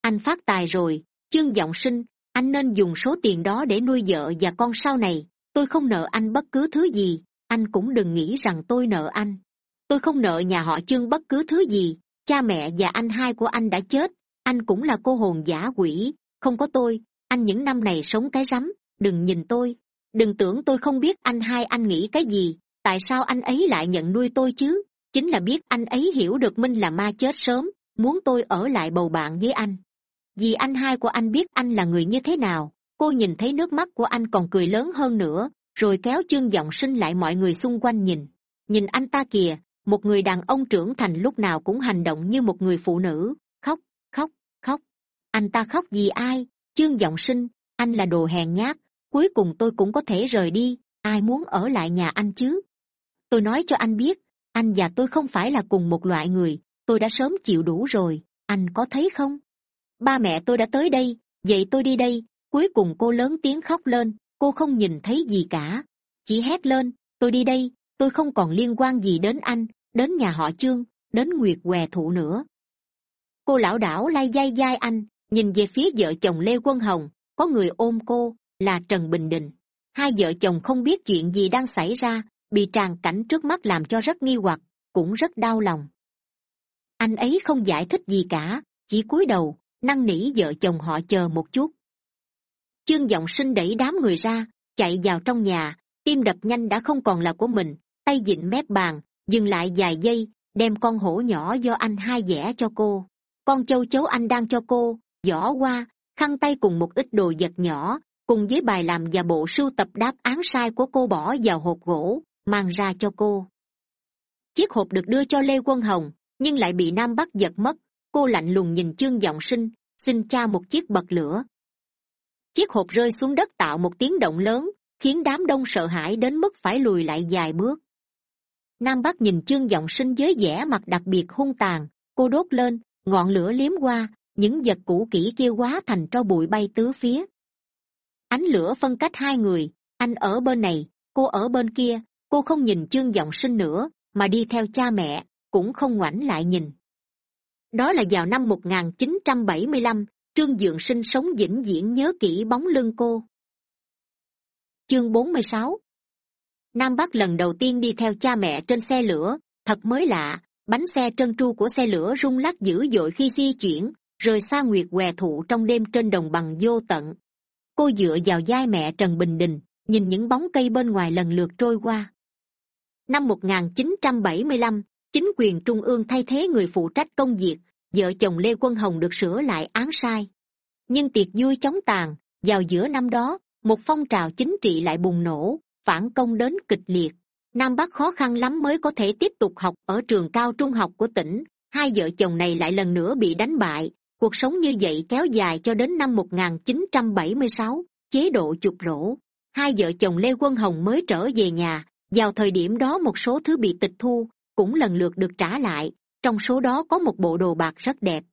Anh phát tài rồi, chương giọng sinh, anh nên dùng số tiền đó để nuôi vợ và con sau này. Tôi không nợ anh bất cứ thứ gì, anh cũng đừng nghĩ rằng tôi nợ anh. Tôi không nợ nhà họ chương bất cứ thứ gì, cha mẹ và anh hai của anh đã chết, anh cũng là cô hồn giả quỷ, không có tôi anh những năm này sống cái rắm, đừng nhìn tôi. Đừng tưởng tôi không biết anh hai anh nghĩ cái gì, tại sao anh ấy lại nhận nuôi tôi chứ? Chính là biết anh ấy hiểu được minh là ma chết sớm, muốn tôi ở lại bầu bạn với anh. Vì anh hai của anh biết anh là người như thế nào, cô nhìn thấy nước mắt của anh còn cười lớn hơn nữa, rồi kéo chương giọng sinh lại mọi người xung quanh nhìn. Nhìn anh ta kìa, một người đàn ông trưởng thành lúc nào cũng hành động như một người phụ nữ. Khóc khóc khóc. Anh ta khóc vì ai? Chương giọng sinh, anh là đồ hèn nhát, cuối cùng tôi cũng có thể rời đi, ai muốn ở lại nhà anh chứ? Tôi nói cho anh biết, anh và tôi không phải là cùng một loại người, tôi đã sớm chịu đủ rồi, anh có thấy không? Ba mẹ tôi đã tới đây vậy tôi đi đây, cuối cùng cô lớn tiếng khóc lên, cô không nhìn thấy gì cả. Chỉ hét lên, tôi đi đây, tôi không còn liên quan gì đến anh, đến nhà họ chương đến nguyệt què thụ nữa. Cô lão đảo lay dai dai anh nhìn về phía vợ chồng lê quân hồng, có người ôm cô, là trần bình định. Hai vợ chồng không biết chuyện gì đang xảy ra, bị tràn cảnh trước mắt làm cho rất nghi hoặc, cũng rất đau lòng. Anh ấy không giải thích gì cả, chỉ cúi đầu, năn nỉ vợ chồng họ chờ một chút. Chương g sinh đẩy đám người ra, chạy vào trong nhà, tim đập nhanh đã không còn là của mình, tay dịnh mép bàn, dừng lại vài giây, đem con hổ nhỏ do anh hai vẽ cho cô. Con châu chấu anh đang cho cô giỏ qua khăn tay cùng một ít đồ vật nhỏ, cùng với bài làm và bộ sưu tập đáp án sai của cô bỏ vào hộp gỗ, mang ra cho cô. Chiếc hộp được đưa cho lê quân hồng, nhưng lại bị nam bắc giật mất. Cô lạnh lùng nhìn chương giọng sinh, xin cha một chiếc bật lửa. Chiếc hộp rơi xuống đất tạo một tiếng động lớn, khiến đám đông sợ hãi đến mức phải lùi lại vài bước. Nam bắc nhìn chương giọng sinh với vẻ mặt đặc biệt hung tàn. Cô đốt lên, ngọn lửa liếm qua những vật cũ kỹ kia quá thành tro bụi bay tứ phía. Ánh lửa phân cách hai người, anh ở bên này, cô ở bên kia. Cô không nhìn chương giọng sinh nữa, mà đi theo cha mẹ, cũng không ngoảnh lại nhìn. Đó là vào năm một nghìn chín trăm bảy mươi lăm, trương dượng sinh sống vĩnh viễn nhớ kỹ bóng lưng cô. Chương bốn mươi sáu. Nam bắc lần đầu tiên đi theo cha mẹ trên xe lửa. Thật mới lạ, bánh xe trơn tru của xe lửa rung lắc dữ dội khi di chuyển rời xa nguyệt què thụ trong đêm trên đồng bằng vô tận. Cô dựa vào vai mẹ trần bình đình, nhìn những bóng cây bên ngoài lần lượt trôi qua. Năm một nghìn chín trăm bảy mươi lăm, chính quyền trung ương thay thế người phụ trách công việc, vợ chồng lê quân hồng được sửa lại án sai. Nhưng tiệc vui chóng tàn, vào giữa năm đó, một phong trào chính trị lại bùng nổ, phản công đến kịch liệt. Nam bắc khó khăn lắm mới có thể tiếp tục học ở trường cao trung học của tỉnh, hai vợ chồng này lại lần nữa bị đánh bại cuộc sống như vậy kéo dài cho đến năm một nghìn chín trăm bảy mươi sáu, chế độ chụp rổ. Hai vợ chồng lê quân hồng mới trở về nhà. Vào thời điểm đó một số thứ bị tịch thu, cũng lần lượt được trả lại. Trong số đó có một bộ đồ bạc rất đẹp.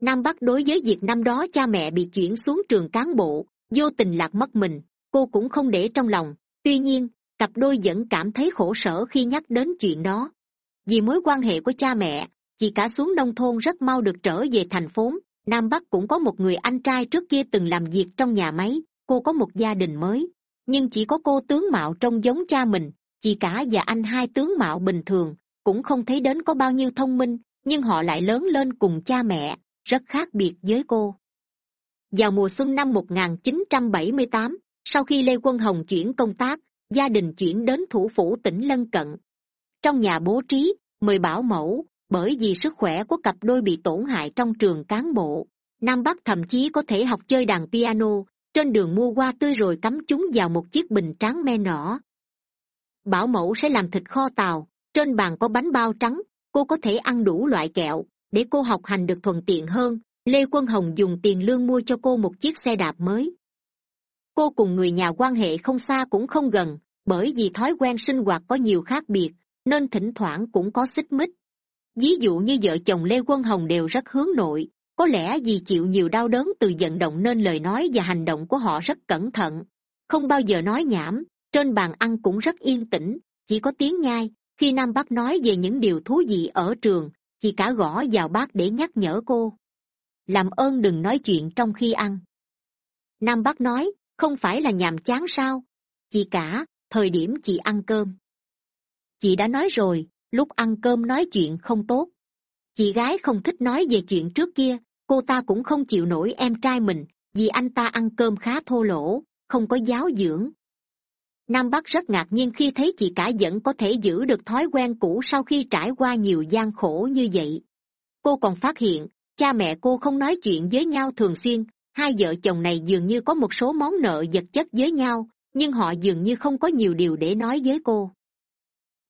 Nam bắc đối với việc năm đó cha mẹ bị chuyển xuống trường cán bộ, vô tình lạc mất mình, cô cũng không để trong lòng. Tuy nhiên, cặp đôi vẫn cảm thấy khổ sở khi nhắc đến chuyện đó. Vì mối quan hệ của cha mẹ chị cả xuống nông thôn rất mau được trở về thành phố. Nam bắc cũng có một người anh trai trước kia từng làm việc trong nhà máy cô có một gia đình mới. Nhưng chỉ có cô tướng mạo trông giống cha mình chị cả và anh hai tướng mạo bình thường cũng không thấy đến có bao nhiêu thông minh nhưng họ lại lớn lên cùng cha mẹ rất khác biệt với cô. Vào mùa xuân năm 1978, sau khi lê quân hồng chuyển công tác gia đình chuyển đến thủ phủ tỉnh lân cận. Trong nhà bố trí mời bảo mẫu bởi vì sức khỏe của cặp đôi bị tổn hại trong trường cán bộ, nam bắc thậm chí có thể học chơi đàn piano, trên đường mua hoa tươi rồi cắm chúng vào một chiếc bình tráng me nỏ bảo mẫu sẽ làm thịt kho tàu, trên bàn có bánh bao trắng, cô có thể ăn đủ loại kẹo, để cô học hành được thuận tiện hơn. Lê quân hồng dùng tiền lương mua cho cô một chiếc xe đạp mới. Cô cùng người nhà quan hệ không xa cũng không gần, bởi vì thói quen sinh hoạt có nhiều khác biệt, nên thỉnh thoảng cũng có xích mích ví dụ như vợ chồng lê quân hồng đều rất hướng nội, có lẽ vì chịu nhiều đau đớn từ vận động nên lời nói và hành động của họ rất cẩn thận. Không bao giờ nói nhảm, trên bàn ăn cũng rất yên tĩnh, chỉ có tiếng nhai, khi nam bắc nói về những điều thú vị ở trường, chị cả gõ vào bác để nhắc nhở cô. Làm ơn đừng nói chuyện trong khi ăn. Nam bắc nói, không phải là nhàm chán sao? Chị cả, thời điểm chị ăn cơm. Chị đã nói rồi lúc ăn cơm nói chuyện không tốt. Chị gái không thích nói về chuyện trước kia, cô ta cũng không chịu nổi em trai mình, vì anh ta ăn cơm khá thô lỗ, không có giáo dưỡng. Nam bắc rất ngạc nhiên khi thấy chị cả vẫn có thể giữ được thói quen cũ sau khi trải qua nhiều gian khổ như vậy. Cô còn phát hiện, cha mẹ cô không nói chuyện với nhau thường xuyên, hai vợ chồng này dường như có một số món nợ vật chất với nhau, nhưng họ dường như không có nhiều điều để nói với cô.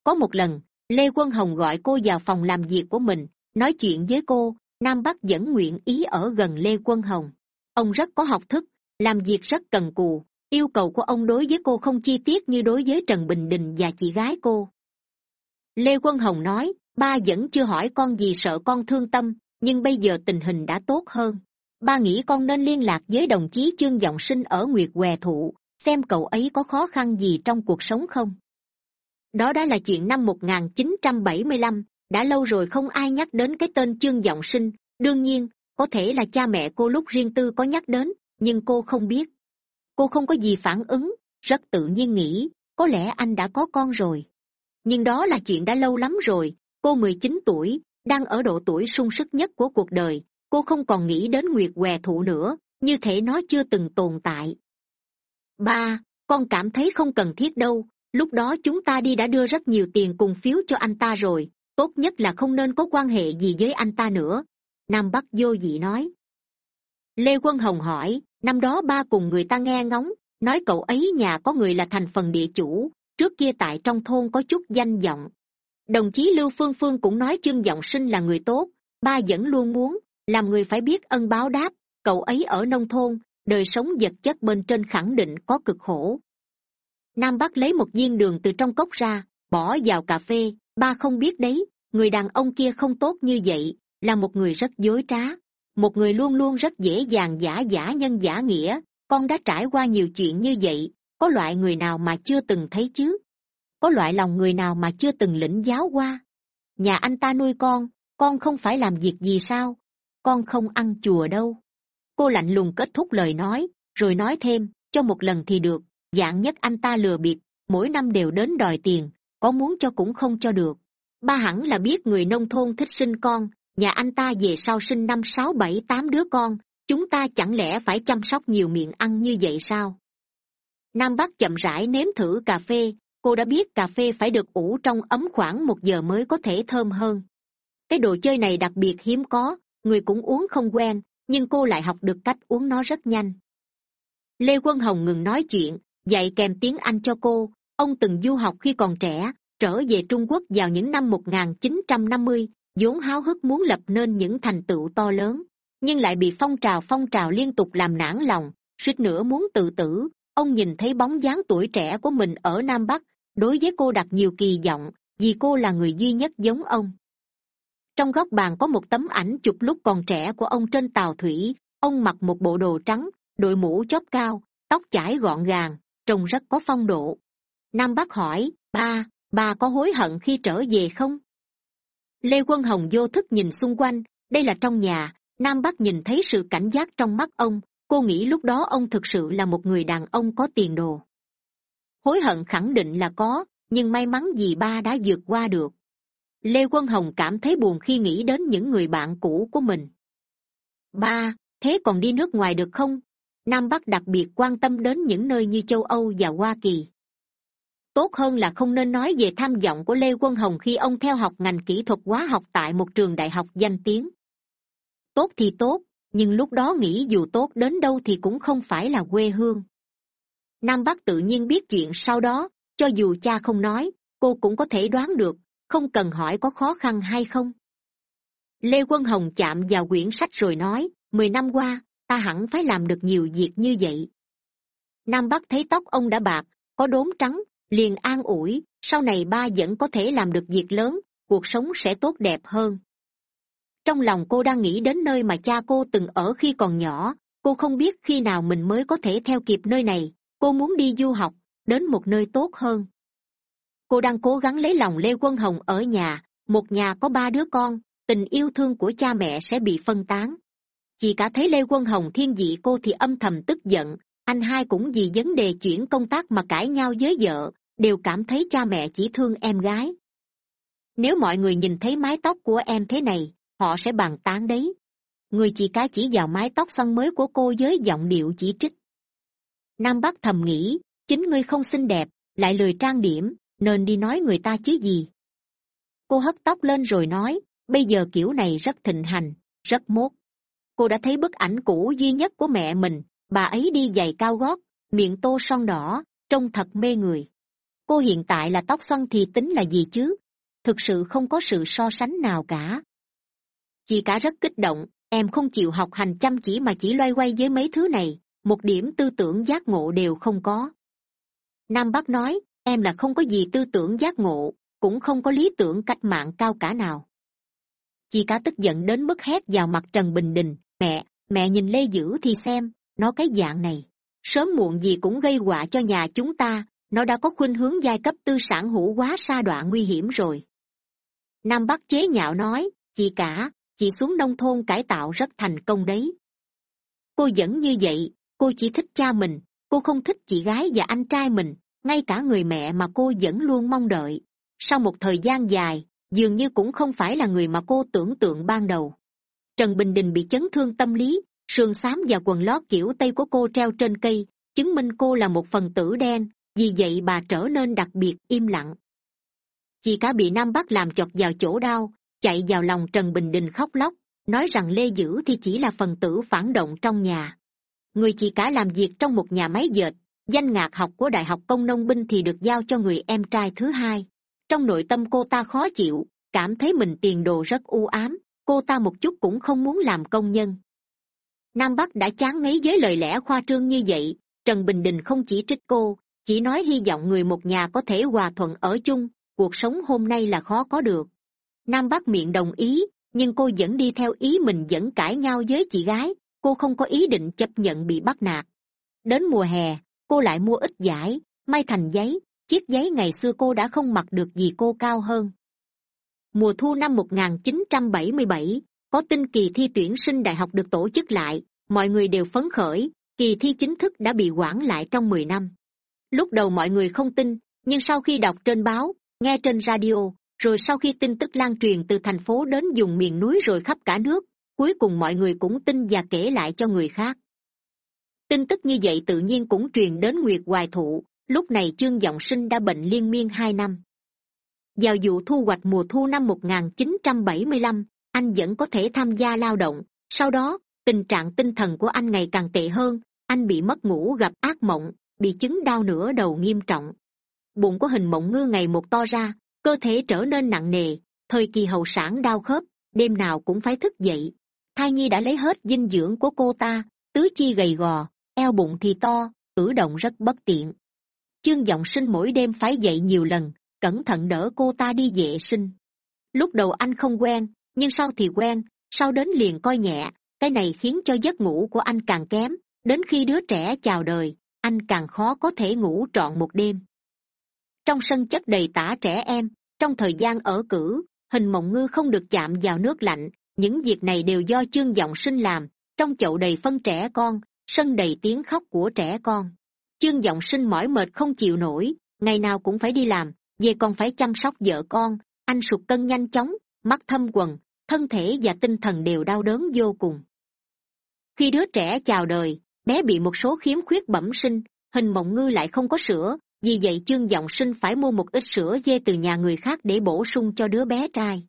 Có một lần lê quân hồng gọi cô vào phòng làm việc của mình, nói chuyện với cô, nam bắc vẫn nguyện ý ở gần lê quân hồng. Ông rất có học thức, làm việc rất cần cù, yêu cầu của ông đối với cô không chi tiết như đối với trần bình đình và chị gái cô. Lê quân hồng nói, ba vẫn chưa hỏi con gì sợ con thương tâm, nhưng bây giờ tình hình đã tốt hơn. Ba nghĩ con nên liên lạc với đồng chí chương giọng sinh ở nguyệt què thụ, xem cậu ấy có khó khăn gì trong cuộc sống không đó đã là chuyện năm một nghìn chín trăm bảy mươi lăm, đã lâu rồi không ai nhắc đến cái tên chương giọng sinh. Đương nhiên, có thể là cha mẹ cô lúc riêng tư có nhắc đến, nhưng cô không biết. Cô không có gì phản ứng, rất tự nhiên nghĩ, có lẽ anh đã có con rồi. Nhưng đó là chuyện đã lâu lắm rồi, cô mười chín tuổi, đang ở độ tuổi sung sức nhất của cuộc đời, cô không còn nghĩ đến nguyệt què thụ nữa, như thể nó chưa từng tồn tại. Ba, con cảm thấy không cần thiết đâu lúc đó chúng ta đi đã đưa rất nhiều tiền cùng phiếu cho anh ta rồi. Tốt nhất là không nên có quan hệ gì với anh ta nữa. Nam bắc vô dị nói. Lê quân hồng hỏi, năm đó ba cùng người ta nghe ngóng, nói cậu ấy nhà có người là thành phần địa chủ, trước kia tại trong thôn có chút danh vọng. Đồng chí lưu phương phương cũng nói chương giọng sinh là người tốt, ba vẫn luôn muốn, làm người phải biết ân báo đáp, cậu ấy ở nông thôn, đời sống vật chất bên trên khẳng định có cực khổ nam bắc lấy một viên đường từ trong cốc ra, bỏ vào cà phê. Ba không biết đấy, người đàn ông kia không tốt như vậy, là một người rất dối trá. Một người luôn luôn rất dễ dàng, giả giả nhân giả nghĩa. Con đã trải qua nhiều chuyện như vậy, có loại người nào mà chưa từng thấy chứ? Có loại lòng người nào mà chưa từng lĩnh giáo qua? Nhà anh ta nuôi con con không phải làm việc gì sao? Con không ăn chùa đâu. Cô lạnh lùng kết thúc lời nói, rồi nói thêm, cho một lần thì được dạng nhất anh ta lừa bịp, mỗi năm đều đến đòi tiền, có muốn cho cũng không cho được. Ba hẳn là biết người nông thôn thích sinh con, nhà anh ta về sau sinh năm sáu bảy tám đứa con, chúng ta chẳng lẽ phải chăm sóc nhiều miệng ăn như vậy sao? Nam bắc chậm rãi nếm thử cà phê, cô đã biết cà phê phải được ủ trong ấm khoảng một giờ mới có thể thơm hơn. Cái đồ chơi này đặc biệt hiếm có, người cũng uống không quen, nhưng cô lại học được cách uống nó rất nhanh. Lê quân hồng ngừng nói chuyện dạy kèm tiếng anh cho cô. Ông từng du học khi còn trẻ, trở về trung quốc vào những năm một nghìn chín trăm năm mươi, vốn háo hức muốn lập nên những thành tựu to lớn, nhưng lại bị phong trào phong trào liên tục làm nản lòng. Suýt nữa muốn tự tử, ông nhìn thấy bóng dáng tuổi trẻ của mình ở nam bắc, đối với cô đặt nhiều kỳ vọng, vì cô là người duy nhất giống ông. Trong góc bàn có một tấm ảnh chụp lúc còn trẻ của ông trên tàu thủy, ông mặc một bộ đồ trắng, đội mũ chóp cao, tóc chải gọn gàng trông rất có phong độ. Nam bắc hỏi, ba ba có hối hận khi trở về không? Lê quân hồng vô thức nhìn xung quanh, đây là trong nhà. Nam bắc nhìn thấy sự cảnh giác trong mắt ông, cô nghĩ lúc đó ông thực sự là một người đàn ông có tiền đồ. Hối hận khẳng định là có, nhưng may mắn vì ba đã vượt qua được. Lê quân hồng cảm thấy buồn khi nghĩ đến những người bạn cũ của mình. Ba, thế còn đi nước ngoài được không? Nam bắc đặc biệt quan tâm đến những nơi như châu âu và hoa kỳ. Tốt hơn là không nên nói về tham vọng của lê quân hồng khi ông theo học ngành kỹ thuật hóa học tại một trường đại học danh tiếng. Tốt thì tốt, nhưng lúc đó nghĩ dù tốt đến đâu thì cũng không phải là quê hương. Nam bắc tự nhiên biết chuyện sau đó, cho dù cha không nói, cô cũng có thể đoán được, không cần hỏi có khó khăn hay không. Lê quân hồng chạm vào quyển sách rồi nói, mười năm qua ta hẳn phải làm được nhiều việc như vậy. Nam bắc thấy tóc ông đã bạc, có đốm trắng, liền an ủi, sau này ba vẫn có thể làm được việc lớn, cuộc sống sẽ tốt đẹp hơn. Trong lòng cô đang nghĩ đến nơi mà cha cô từng ở khi còn nhỏ, cô không biết khi nào mình mới có thể theo kịp nơi này, cô muốn đi du học, đến một nơi tốt hơn. Cô đang cố gắng lấy lòng lê quân hồng ở nhà, một nhà có ba đứa con, tình yêu thương của cha mẹ sẽ bị phân tán chỉ cả thấy lê quân hồng thiên dị cô thì âm thầm tức giận, anh hai cũng vì vấn đề chuyển công tác mà cãi nhau với vợ, đều cảm thấy cha mẹ chỉ thương em gái. Nếu mọi người nhìn thấy mái tóc của em thế này, họ sẽ bàn tán đấy. Người chị cá chỉ vào mái tóc xoăn mới của cô với giọng điệu chỉ trích. Nam bắc thầm nghĩ, chính ngươi không xinh đẹp, lại lười trang điểm, nên đi nói người ta chứ gì? Cô hất tóc lên rồi nói, bây giờ kiểu này rất thịnh hành, rất mốt cô đã thấy bức ảnh cũ duy nhất của mẹ mình. Bà ấy đi giày cao gót, miệng tô son đỏ, trông thật mê người. Cô hiện tại là tóc xoăn thì tính là gì chứ? Thực sự không có sự so sánh nào cả. Chị cả rất kích động, em không chịu học hành chăm chỉ mà chỉ loay hoay với mấy thứ này, một điểm tư tưởng giác ngộ đều không có. Nam bắc nói, em là không có gì tư tưởng giác ngộ, cũng không có lý tưởng cách mạng cao cả nào. Chị cả tức giận đến mức hét vào mặt trần bình đình mẹ mẹ nhìn lê dữ thì xem, nó cái dạng này. Sớm muộn gì cũng gây họa cho nhà chúng ta, nó đã có khuynh hướng giai cấp tư sản hữu quá xa đoạn nguy hiểm rồi. Nam bắc chế nhạo nói, chị cả, chị xuống nông thôn cải tạo rất thành công đấy. Cô vẫn như vậy, cô chỉ thích cha mình, cô không thích chị gái và anh trai mình, ngay cả người mẹ mà cô vẫn luôn mong đợi. Sau một thời gian dài, dường như cũng không phải là người mà cô tưởng tượng ban đầu trần bình đình bị chấn thương tâm lý, sườn xám và quần lót kiểu tây của cô treo trên cây, chứng minh cô là một phần tử đen, vì vậy bà trở nên đặc biệt im lặng. Chị cả bị nam bắc làm chọt vào chỗ đau, chạy vào lòng trần bình đình khóc lóc, nói rằng lê dữ thì chỉ là phần tử phản động trong nhà. Người chị cả làm việc trong một nhà máy dệt, danh ngạc học của đại học công nông binh thì được giao cho người em trai thứ hai. Trong nội tâm cô ta khó chịu, cảm thấy mình tiền đồ rất u ám cô ta một chút cũng không muốn làm công nhân. Nam bắc đã chán ngấy với lời lẽ khoa trương như vậy, trần bình đình không chỉ trích cô, chỉ nói hy vọng người một nhà có thể hòa thuận ở chung, cuộc sống hôm nay là khó có được. Nam bắc miệng đồng ý, nhưng cô vẫn đi theo ý mình vẫn cãi nhau với chị gái, cô không có ý định chấp nhận bị bắt nạt. Đến mùa hè, cô lại mua ít giải, may thành giấy, chiếc giấy ngày xưa cô đã không mặc được gì cô cao hơn mùa thu năm 1977, có tin kỳ thi tuyển sinh đại học được tổ chức lại mọi người đều phấn khởi kỳ thi chính thức đã bị hoãn lại trong mười năm. Lúc đầu mọi người không tin nhưng sau khi đọc trên báo nghe trên radio rồi sau khi tin tức lan truyền từ thành phố đến vùng miền núi rồi khắp cả nước cuối cùng mọi người cũng tin và kể lại cho người khác. Tin tức như vậy tự nhiên cũng truyền đến nguyệt hoài thụ lúc này chương giọng sinh đã bệnh liên miên hai năm vào vụ thu hoạch mùa thu năm 1975, anh vẫn có thể tham gia lao động. Sau đó tình trạng tinh thần của anh ngày càng tệ hơn anh bị mất ngủ gặp ác mộng bị chứng đau nửa đầu nghiêm trọng. Bụng có hình mộng ngư ngày một to ra cơ thể trở nên nặng nề thời kỳ hậu sản đau khớp đêm nào cũng phải thức dậy. Thai nhi đã lấy hết dinh dưỡng của cô ta tứ chi gầy gò eo bụng thì to cử động rất bất tiện. Chương g sinh mỗi đêm phải dậy nhiều lần cẩn thận đỡ cô ta đi vệ sinh. Lúc đầu anh không quen, nhưng sau thì quen, sau đến liền coi nhẹ. Cái này khiến cho giấc ngủ của anh càng kém. Đến khi đứa trẻ chào đời, anh càng khó có thể ngủ trọn một đêm. Trong sân chất đầy tả trẻ em, trong thời gian ở cử, hình mộng ngư không được chạm vào nước lạnh. Những việc này đều do chương g sinh làm. Trong chậu đầy phân trẻ con, sân đầy tiếng khóc của trẻ con. Chương giọng sinh mỏi mệt không chịu nổi, ngày nào cũng phải đi làm về còn phải chăm sóc vợ con, anh sụt cân nhanh chóng, mắt thâm quần thân thể và tinh thần đều đau đớn vô cùng. Khi đứa trẻ chào đời, bé bị một số khiếm khuyết bẩm sinh, hình mộng ngư lại không có sữa, vì vậy chương giọng sinh phải mua một ít sữa dê từ nhà người khác để bổ sung cho đứa bé trai.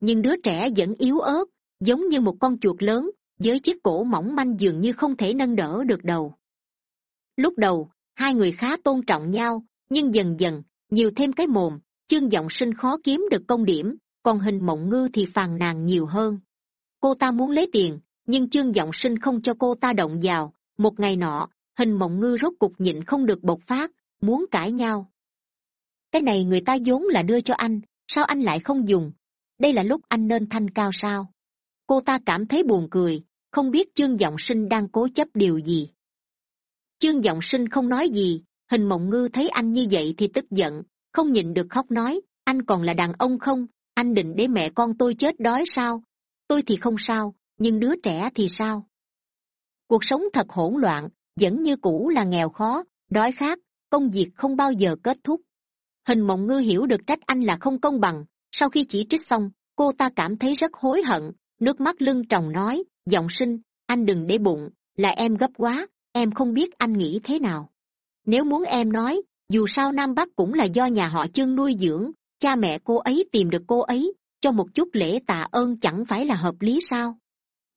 Nhưng đứa trẻ vẫn yếu ớt, giống như một con chuột lớn, với chiếc cổ mỏng manh dường như không thể nâng đỡ được đầu. Lúc đầu, hai người khá tôn trọng nhau, nhưng dần dần nhiều thêm cái mồm, chương giọng sinh khó kiếm được công điểm, còn hình mộng ngư thì phàn nàn nhiều hơn. Cô ta muốn lấy tiền, nhưng chương giọng sinh không cho cô ta động vào. Một ngày nọ, hình mộng ngư rốt cục nhịn không được bộc phát, muốn cãi nhau. Cái này người ta vốn là đưa cho anh, sao anh lại không dùng? Đây là lúc anh nên thanh cao sao? Cô ta cảm thấy buồn cười, không biết chương giọng sinh đang cố chấp điều gì. Chương giọng sinh không nói gì hình mộng ngư thấy anh như vậy thì tức giận, không nhịn được khóc nói, anh còn là đàn ông không? Anh định để mẹ con tôi chết đói sao? Tôi thì không sao, nhưng đứa trẻ thì sao? Cuộc sống thật hỗn loạn, vẫn như cũ là nghèo khó, đói khát, công việc không bao giờ kết thúc. Hình mộng ngư hiểu được trách anh là không công bằng, sau khi chỉ trích xong, cô ta cảm thấy rất hối hận, nước mắt lưng tròng nói, giọng sinh, anh đừng để bụng, là em gấp quá, em không biết anh nghĩ thế nào nếu muốn em nói, dù sao nam bắc cũng là do nhà họ chương nuôi dưỡng, cha mẹ cô ấy tìm được cô ấy, cho một chút lễ tạ ơn chẳng phải là hợp lý sao?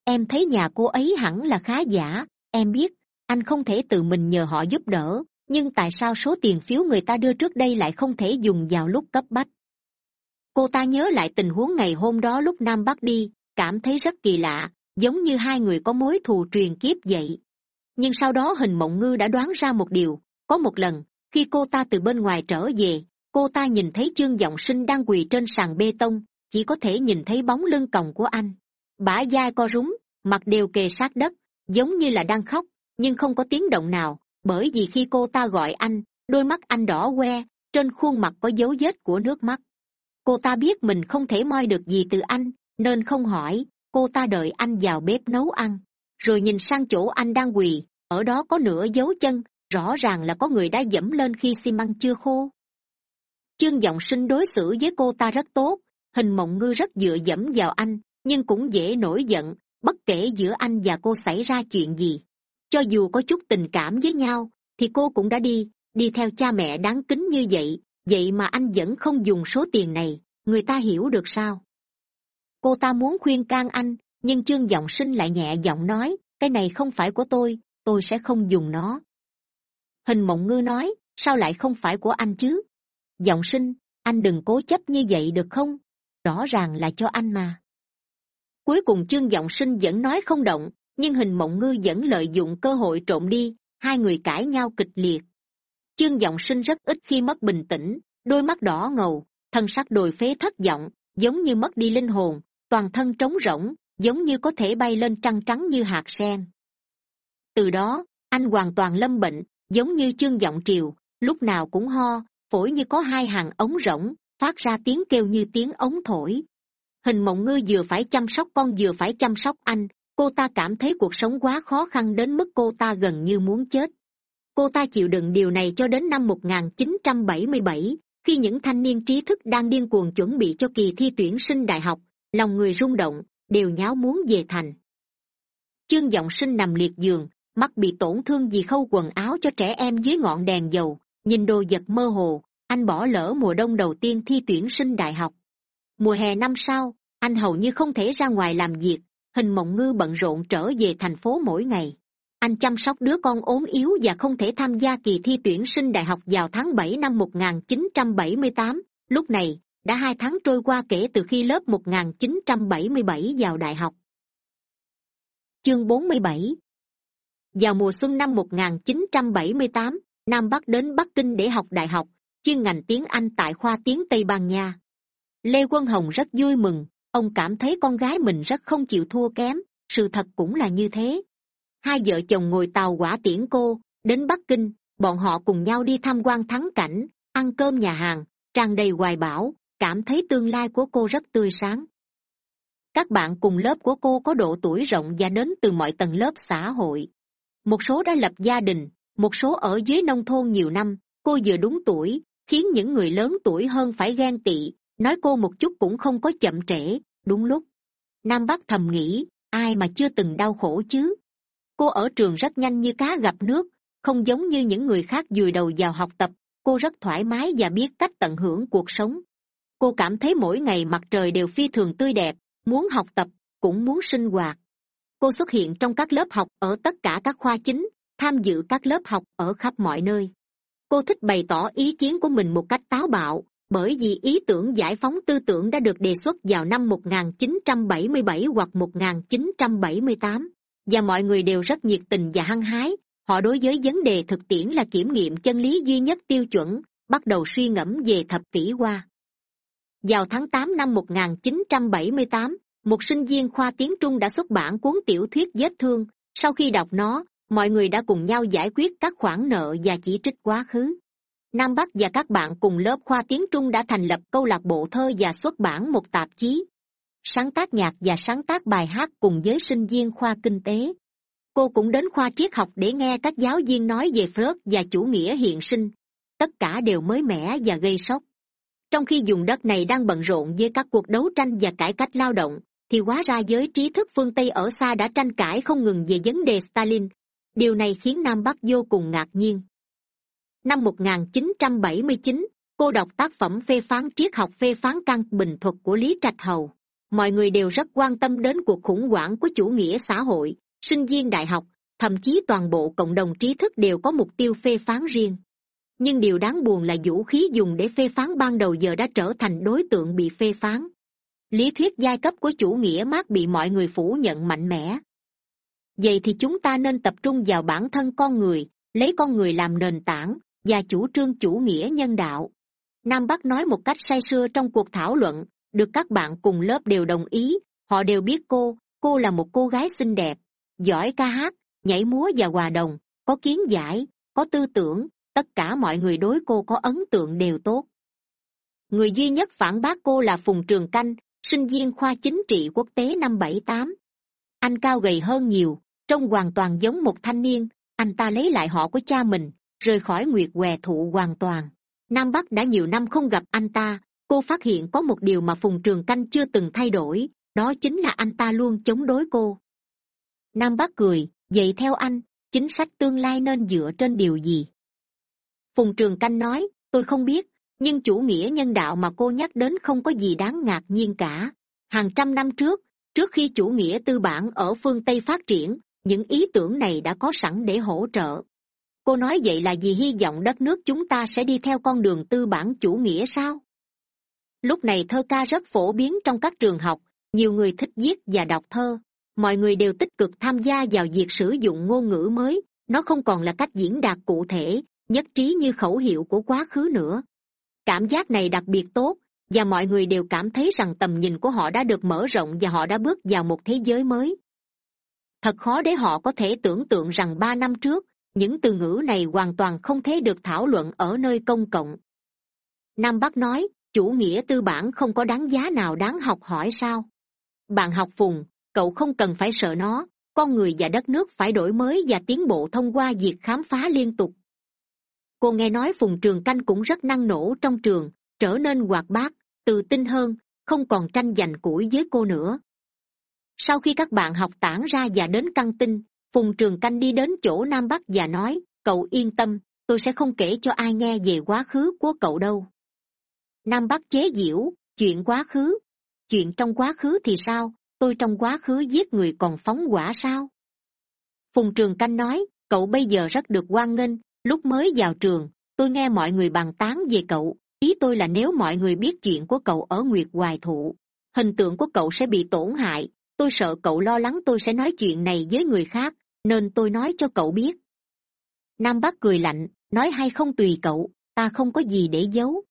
Em thấy nhà cô ấy hẳn là khá giả, em biết, anh không thể tự mình nhờ họ giúp đỡ, nhưng tại sao số tiền phiếu người ta đưa trước đây lại không thể dùng vào lúc cấp bách? Cô ta nhớ lại tình huống ngày hôm đó lúc nam bắc đi, cảm thấy rất kỳ lạ, giống như hai người có mối thù truyền kiếp vậy. Nhưng sau đó hình mộng ngư đã đoán ra một điều có một lần, khi cô ta từ bên ngoài trở về, cô ta nhìn thấy chương giọng sinh đang quỳ trên sàn bê tông, chỉ có thể nhìn thấy bóng lưng còng của anh. Bả dai co rúm, mặt đều kề sát đất, giống như là đang khóc, nhưng không có tiếng động nào, bởi vì khi cô ta gọi anh, đôi mắt anh đỏ que trên khuôn mặt có dấu vết của nước mắt. Cô ta biết mình không thể moi được gì từ anh, nên không hỏi, cô ta đợi anh vào bếp nấu ăn. Rồi nhìn sang chỗ anh đang quỳ, ở đó có nửa dấu chân rõ ràng là có người đã dẫm lên khi xi măng chưa khô. Chương giọng sinh đối xử với cô ta rất tốt, hình mộng ngư rất dựa dẫm vào anh, nhưng cũng dễ nổi giận, bất kể giữa anh và cô xảy ra chuyện gì. Cho dù có chút tình cảm với nhau, thì cô cũng đã đi đi theo cha mẹ đáng kính như vậy vậy mà anh vẫn không dùng số tiền này, người ta hiểu được sao? Cô ta muốn khuyên can anh, nhưng chương giọng sinh lại nhẹ giọng nói, cái này không phải của tôi tôi sẽ không dùng nó hình mộng ngư nói, sao lại không phải của anh chứ? Giọng sinh, anh đừng cố chấp như vậy được không? Rõ ràng là cho anh mà. Cuối cùng chương giọng sinh vẫn nói không động, nhưng hình mộng ngư vẫn lợi dụng cơ hội trộm đi, hai người cãi nhau kịch liệt. Chương giọng sinh rất ít khi mất bình tĩnh, đôi mắt đỏ ngầu, thân sắc đồi phế thất vọng, giống như mất đi linh hồn, toàn thân trống rỗng, giống như có thể bay lên trăng trắng như hạt sen. Từ đó, anh hoàn toàn lâm bệnh giống như chương giọng triều lúc nào cũng ho phổi như có hai hàng ống rỗng phát ra tiếng kêu như tiếng ống thổi. Hình mộng ngư vừa phải chăm sóc con vừa phải chăm sóc anh cô ta cảm thấy cuộc sống quá khó khăn đến mức cô ta gần như muốn chết. Cô ta chịu đựng điều này cho đến năm 1977, khi những thanh niên trí thức đang điên cuồng chuẩn bị cho kỳ thi tuyển sinh đại học lòng người rung động đều nháo muốn về thành. Chương giọng sinh nằm liệt giường mắt bị tổn thương vì khâu quần áo cho trẻ em dưới ngọn đèn dầu, nhìn đồ vật mơ hồ, anh bỏ lỡ mùa đông đầu tiên thi tuyển sinh đại học. Mùa hè năm sau, anh hầu như không thể ra ngoài làm việc, hình mộng ngư bận rộn trở về thành phố mỗi ngày. Anh chăm sóc đứa con ốm yếu và không thể tham gia kỳ thi tuyển sinh đại học vào tháng bảy năm 1978. lúc này, đã hai tháng trôi qua kể từ khi lớp 1977 vào đại học. Chương 47 vào mùa xuân năm 1978, nam bắc đến bắc kinh để học đại học chuyên ngành tiếng anh tại khoa tiếng tây ban nha. Lê quân hồng rất vui mừng ông cảm thấy con gái mình rất không chịu thua kém sự thật cũng là như thế. Hai vợ chồng ngồi tàu quả tiễn cô đến bắc kinh bọn họ cùng nhau đi tham quan thắng cảnh ăn cơm nhà hàng tràn đầy hoài bão cảm thấy tương lai của cô rất tươi sáng. Các bạn cùng lớp của cô có độ tuổi rộng và đến từ mọi tầng lớp xã hội một số đã lập gia đình, một số ở dưới nông thôn nhiều năm. Cô vừa đúng tuổi, khiến những người lớn tuổi hơn phải ghen tị. Nói cô một chút cũng không có chậm trễ. Đúng lúc, nam bắc thầm nghĩ, ai mà chưa từng đau khổ chứ? Cô ở trường rất nhanh như cá gặp nước, không giống như những người khác dùi đầu vào học tập. Cô rất thoải mái và biết cách tận hưởng cuộc sống. Cô cảm thấy mỗi ngày mặt trời đều phi thường tươi đẹp, muốn học tập, cũng muốn sinh hoạt cô xuất hiện trong các lớp học ở tất cả các khoa chính tham dự các lớp học ở khắp mọi nơi cô thích bày tỏ ý kiến của mình một cách táo bạo bởi vì ý tưởng giải phóng tư tưởng đã được đề xuất vào năm 1977 hoặc 1978, và mọi người đều rất nhiệt tình và hăng hái. Họ đối với vấn đề thực tiễn là kiểm nghiệm chân lý duy nhất tiêu chuẩn, bắt đầu suy ngẫm về thập kỷ qua. Vào tháng tám năm 1978, một sinh viên khoa tiếng Trung đã xuất bản cuốn tiểu thuyết vết thương. Sau khi đọc nó, mọi người đã cùng nhau giải quyết các khoản nợ và chỉ trích quá khứ. Nam bắc và các bạn cùng lớp khoa tiếng trung đã thành lập câu lạc bộ thơ và xuất bản một tạp chí sáng tác nhạc và sáng tác bài hát cùng với sinh viên khoa kinh tế. Cô cũng đến khoa triết học để nghe các giáo viên nói về freud và chủ nghĩa hiện sinh. Tất cả đều mới mẻ và gây sốc. Trong khi dùng đất này đang bận rộn với các cuộc đấu tranh và cải cách lao động thì hóa ra giới trí thức phương tây ở xa đã tranh cãi không ngừng về vấn đề stalin. Điều này khiến nam bắc vô cùng ngạc nhiên. Năm 1979, cô đọc tác phẩm phê phán triết học phê phán căn bình thuật của lý trạch hầu. Mọi người đều rất quan tâm đến cuộc khủng hoảng của chủ nghĩa xã hội sinh viên đại học thậm chí toàn bộ cộng đồng trí thức đều có mục tiêu phê phán riêng. Nhưng điều đáng buồn là vũ khí dùng để phê phán ban đầu giờ đã trở thành đối tượng bị phê phán lý thuyết giai cấp của chủ nghĩa mác bị mọi người phủ nhận mạnh mẽ. Vậy thì chúng ta nên tập trung vào bản thân con người, lấy con người làm nền tảng và chủ trương chủ nghĩa nhân đạo. Nam bắc nói một cách say sưa trong cuộc thảo luận, được các bạn cùng lớp đều đồng ý, họ đều biết cô cô là một cô gái xinh đẹp, giỏi ca hát, nhảy múa và hòa đồng, có kiến giải, có tư tưởng, tất cả mọi người đối cô có ấn tượng đều tốt. Người duy nhất phản bác cô là phùng trường canh sinh viên khoa chính trị quốc tế năm bảy tám. Anh cao gầy hơn nhiều, trông hoàn toàn giống một thanh niên. Anh ta lấy lại họ của cha mình, rời khỏi nguyệt què thụ hoàn toàn. Nam bắc đã nhiều năm không gặp anh ta, cô phát hiện có một điều mà phùng trường canh chưa từng thay đổi, đó chính là anh ta luôn chống đối cô. Nam bắc cười, vậy theo anh, chính sách tương lai nên dựa trên điều gì? Phùng trường canh nói, tôi không biết nhưng chủ nghĩa nhân đạo mà cô nhắc đến không có gì đáng ngạc nhiên cả. Hàng trăm năm trước trước khi chủ nghĩa tư bản ở phương tây phát triển, những ý tưởng này đã có sẵn để hỗ trợ. Cô nói vậy là vì hy vọng đất nước chúng ta sẽ đi theo con đường tư bản chủ nghĩa sao? Lúc này thơ ca rất phổ biến trong các trường học, nhiều người thích viết và đọc thơ. Mọi người đều tích cực tham gia vào việc sử dụng ngôn ngữ mới, nó không còn là cách diễn đạt cụ thể, nhất trí như khẩu hiệu của quá khứ nữa cảm giác này đặc biệt tốt, và mọi người đều cảm thấy rằng tầm nhìn của họ đã được mở rộng và họ đã bước vào một thế giới mới. Thật khó để họ có thể tưởng tượng rằng ba năm trước, những từ ngữ này hoàn toàn không thể được thảo luận ở nơi công cộng. Nam bắc nói, chủ nghĩa tư bản không có đáng giá nào đáng học hỏi sao? Bạn học phùng, cậu không cần phải sợ nó, con người và đất nước phải đổi mới và tiến bộ thông qua việc khám phá liên tục cô nghe nói phùng trường canh cũng rất năng nổ trong trường, trở nên hoạt bát, tự tin hơn, không còn tranh giành củi với cô nữa. Sau khi các bạn học tản ra và đến căng tin, phùng trường canh đi đến chỗ nam bắc và nói, cậu yên tâm, tôi sẽ không kể cho ai nghe về quá khứ của cậu đâu. Nam bắc chế giễu, chuyện quá khứ, chuyện trong quá khứ thì sao? Tôi trong quá khứ giết người còn phóng quả sao? Phùng trường canh nói, cậu bây giờ rất được hoan nghênh lúc mới vào trường, tôi nghe mọi người bàn tán về cậu. Ý tôi là nếu mọi người biết chuyện của cậu ở nguyệt hoài thụ, hình tượng của cậu sẽ bị tổn hại. Tôi sợ cậu lo lắng tôi sẽ nói chuyện này với người khác, nên tôi nói cho cậu biết. Nam bắc cười lạnh, nói hay không tùy cậu, ta không có gì để giấu.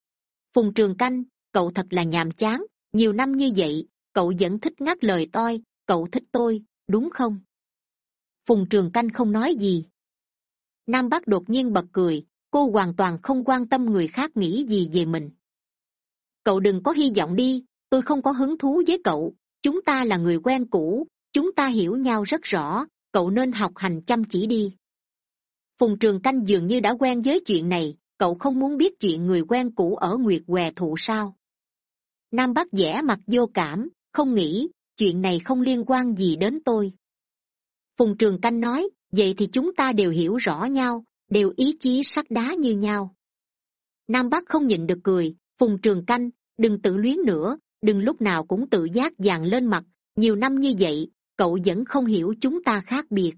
Phùng trường canh, cậu thật là nhàm chán, nhiều năm như vậy, cậu vẫn thích ngắt lời tôi, cậu thích tôi, đúng không? Phùng trường canh không nói gì nam bắc đột nhiên bật cười, cô hoàn toàn không quan tâm người khác nghĩ gì về mình. Cậu đừng có hy vọng đi, tôi không có hứng thú với cậu, chúng ta là người quen cũ, chúng ta hiểu nhau rất rõ, cậu nên học hành chăm chỉ đi. Phùng trường canh dường như đã quen với chuyện này, cậu không muốn biết chuyện người quen cũ ở nguyệt què thụ sao. Nam bắc vẽ mặt vô cảm, không nghĩ, chuyện này không liên quan gì đến tôi. Phùng trường canh nói vậy thì chúng ta đều hiểu rõ nhau, đều ý chí sắt đá như nhau. Nam bắc không nhịn được cười, phùng trường canh, đừng tự luyến nữa, đừng lúc nào cũng tự giác dàn lên mặt, nhiều năm như vậy, cậu vẫn không hiểu chúng ta khác biệt.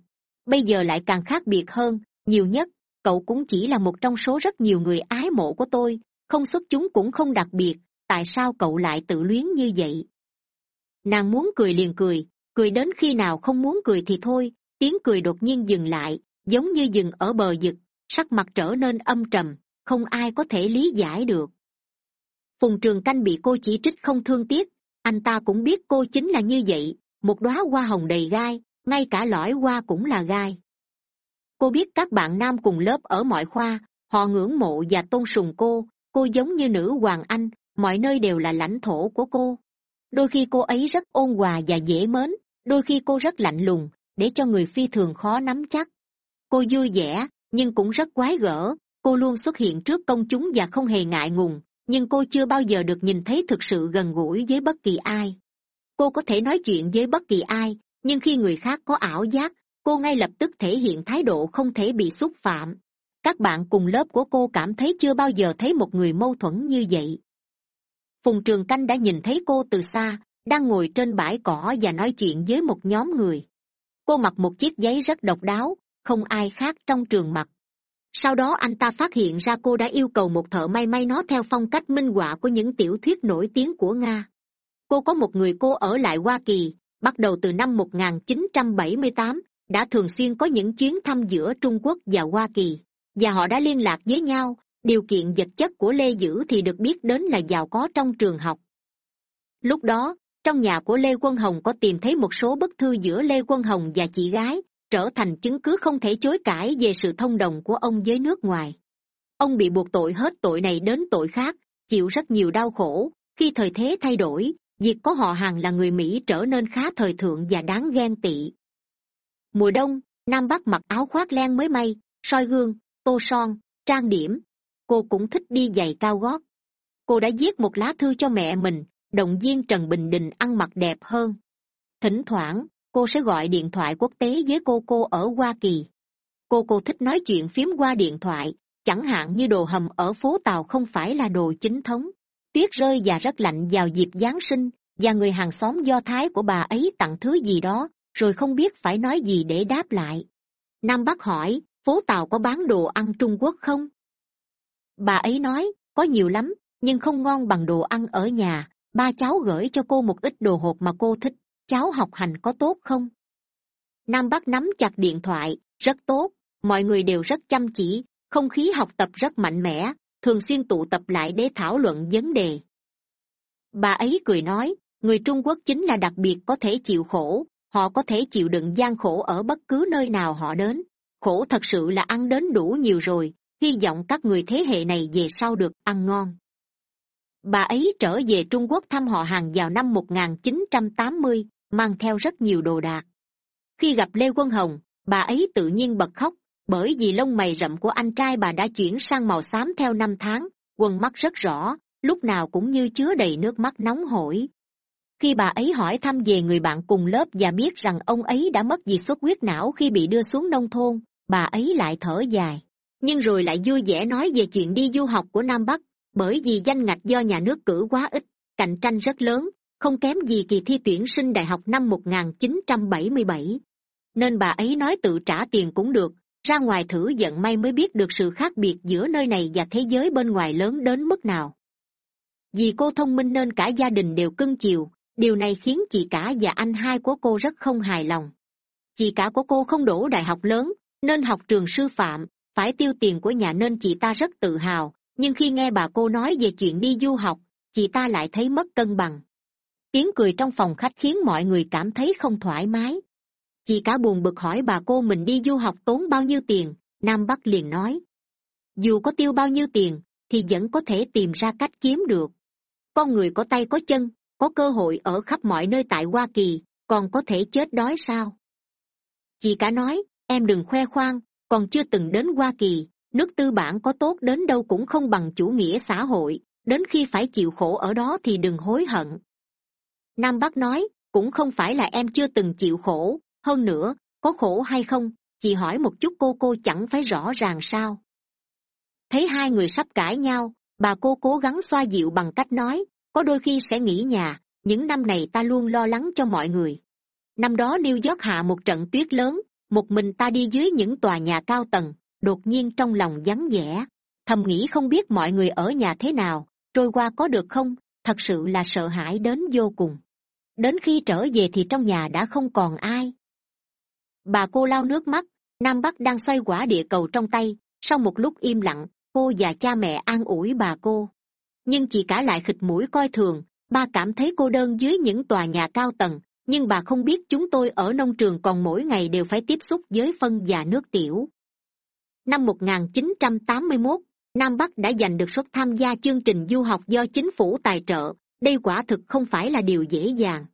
Bây giờ lại càng khác biệt hơn, nhiều nhất, cậu cũng chỉ là một trong số rất nhiều người ái mộ của tôi, không xuất chúng cũng không đặc biệt, tại sao cậu lại tự luyến như vậy? Nàng muốn cười liền cười cười đến khi nào không muốn cười thì thôi tiếng cười đột nhiên dừng lại, giống như dừng ở bờ vực, sắc mặt trở nên âm trầm, không ai có thể lý giải được. Phùng trường canh bị cô chỉ trích không thương tiếc, anh ta cũng biết cô chính là như vậy, một đoá hoa hồng đầy gai, ngay cả lõi hoa cũng là gai. Cô biết các bạn nam cùng lớp ở mọi khoa, họ ngưỡng mộ và tôn sùng cô cô giống như nữ hoàng anh, mọi nơi đều là lãnh thổ của cô. Đôi khi cô ấy rất ôn hòa và dễ mến, đôi khi cô rất lạnh lùng để cho người phi thường khó nắm chắc. Cô vui vẻ, nhưng cũng rất quái gở. Cô luôn xuất hiện trước công chúng và không hề ngại ngùng, nhưng cô chưa bao giờ được nhìn thấy thực sự gần gũi với bất kỳ ai. Cô có thể nói chuyện với bất kỳ ai, nhưng khi người khác có ảo giác, cô ngay lập tức thể hiện thái độ không thể bị xúc phạm. Các bạn cùng lớp của cô cảm thấy chưa bao giờ thấy một người mâu thuẫn như vậy. Phùng trường canh đã nhìn thấy cô từ xa, đang ngồi trên bãi cỏ và nói chuyện với một nhóm người cô mặc một chiếc giấy rất độc đáo không ai khác trong trường mặc. Sau đó anh ta phát hiện ra cô đã yêu cầu một thợ may may nó theo phong cách minh họa của những tiểu thuyết nổi tiếng của nga. Cô có một người cô ở lại hoa kỳ bắt đầu từ năm 1978, đã thường xuyên có những chuyến thăm giữa trung quốc và hoa kỳ và họ đã liên lạc với nhau. Điều kiện vật chất của lê dữ thì được biết đến là giàu có trong trường học. Lúc đó trong nhà của lê quân hồng có tìm thấy một số bức thư giữa lê quân hồng và chị gái, trở thành chứng cứ không thể chối cãi về sự thông đồng của ông với nước ngoài. Ông bị buộc tội hết tội này đến tội khác, chịu rất nhiều đau khổ. Khi thời thế thay đổi, việc có họ hàng là người mỹ trở nên khá thời thượng và đáng ghen tị. Mùa đông, nam bắc mặc áo khoác len mới may, soi gương, tô son, trang điểm. Cô cũng thích đi giày cao gót. Cô đã viết một lá thư cho mẹ mình động viên trần bình đình ăn mặc đẹp hơn. Thỉnh thoảng, cô sẽ gọi điện thoại quốc tế với cô cô ở hoa kỳ. Cô cô thích nói chuyện phím qua điện thoại, chẳng hạn như đồ hầm ở phố tàu không phải là đồ chính thống. Tuyết rơi và rất lạnh vào dịp giáng sinh, và người hàng xóm do thái của bà ấy tặng thứ gì đó, rồi không biết phải nói gì để đáp lại. Nam bắc hỏi, phố tàu có bán đồ ăn trung quốc không? Bà ấy nói, có nhiều lắm, nhưng không ngon bằng đồ ăn ở nhà ba cháu gửi cho cô một ít đồ hộp mà cô thích. Cháu học hành có tốt không? Nam bắc nắm chặt điện thoại. Rất tốt. Mọi người đều rất chăm chỉ. Không khí học tập rất mạnh mẽ. Thường xuyên tụ tập lại để thảo luận vấn đề. Bà ấy cười nói, người trung quốc chính là đặc biệt có thể chịu khổ. Họ có thể chịu đựng gian khổ ở bất cứ nơi nào họ đến. Khổ thật sự là ăn đến đủ nhiều rồi. Hy vọng các người thế hệ này về sau được ăn ngon bà ấy trở về trung quốc thăm họ hàng vào năm 1980, mang theo rất nhiều đồ đạc. Khi gặp lê quân hồng bà ấy tự nhiên bật khóc bởi vì lông mày rậm của anh trai bà đã chuyển sang màu xám theo năm tháng quần mắt rất rõ lúc nào cũng như chứa đầy nước mắt nóng hổi. Khi bà ấy hỏi thăm về người bạn cùng lớp và biết rằng ông ấy đã mất vì xuất huyết não khi bị đưa xuống nông thôn bà ấy lại thở dài. Nhưng rồi lại vui vẻ nói về chuyện đi du học của nam bắc bởi vì danh ngạch do nhà nước cử quá ít, cạnh tranh rất lớn, không kém gì kỳ thi tuyển sinh đại học năm 1977. nên bà ấy nói tự trả tiền cũng được, ra ngoài thử giận may mới biết được sự khác biệt giữa nơi này và thế giới bên ngoài lớn đến mức nào vì cô thông minh nên cả gia đình đều cưng chiều, điều này khiến chị cả và anh hai của cô rất không hài lòng chị cả của cô không đổ đại học lớn, nên học trường sư phạm, phải tiêu tiền của nhà nên chị ta rất tự hào nhưng khi nghe bà cô nói về chuyện đi du học, chị ta lại thấy mất cân bằng. Tiếng cười trong phòng khách khiến mọi người cảm thấy không thoải mái. Chị cả buồn bực hỏi bà cô mình đi du học tốn bao nhiêu tiền, nam bắc liền nói. Dù có tiêu bao nhiêu tiền, thì vẫn có thể tìm ra cách kiếm được. Con người có tay có chân, có cơ hội ở khắp mọi nơi tại hoa kỳ, còn có thể chết đói sao? Chị cả nói, em đừng khoe khoang, còn chưa từng đến hoa kỳ nước tư bản có tốt đến đâu cũng không bằng chủ nghĩa xã hội, đến khi phải chịu khổ ở đó thì đừng hối hận. Nam bắc nói, cũng không phải là em chưa từng chịu khổ. Hơn nữa, có khổ hay không, chị hỏi một chút cô cô chẳng phải rõ ràng sao? Thấy hai người sắp cãi nhau, bà cô cố gắng xoa dịu bằng cách nói, có đôi khi sẽ nghỉ nhà, những năm này ta luôn lo lắng cho mọi người. Năm đó new york hạ một trận tuyết lớn, một mình ta đi dưới những tòa nhà cao tầng đột nhiên trong lòng vắng vẻ. Thầm nghĩ không biết mọi người ở nhà thế nào, trôi qua có được không? Thật sự là sợ hãi đến vô cùng. Đến khi trở về thì trong nhà đã không còn ai. Bà cô lau nước mắt, nam bắc đang xoay quả địa cầu trong tay. Sau một lúc im lặng, cô và cha mẹ an ủi bà cô. Nhưng chị cả lại khịt mũi coi thường, ba cảm thấy cô đơn dưới những tòa nhà cao tầng. Nhưng bà không biết chúng tôi ở nông trường còn mỗi ngày đều phải tiếp xúc với phân và nước tiểu năm 1981, nam bắc đã giành được suất tham gia chương trình du học do chính phủ tài trợ. Đây quả thực không phải là điều dễ dàng.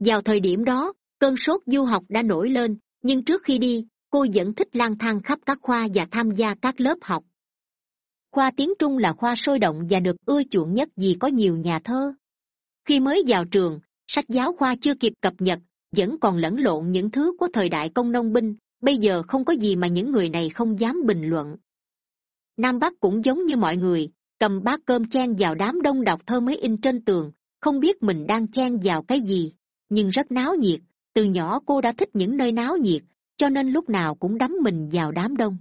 Vào thời điểm đó cơn sốt du học đã nổi lên nhưng trước khi đi cô vẫn thích lang thang khắp các khoa và tham gia các lớp học. Khoa tiếng trung là khoa sôi động và được ưa chuộng nhất vì có nhiều nhà thơ. Khi mới vào trường sách giáo khoa chưa kịp cập nhật vẫn còn lẫn lộn những thứ của thời đại công nông binh bây giờ không có gì mà những người này không dám bình luận. Nam bắc cũng giống như mọi người, cầm bát cơm chen vào đám đông đọc thơ mới in trên tường, không biết mình đang chen vào cái gì, nhưng rất náo nhiệt, từ nhỏ cô đã thích những nơi náo nhiệt, cho nên lúc nào cũng đắm mình vào đám đông.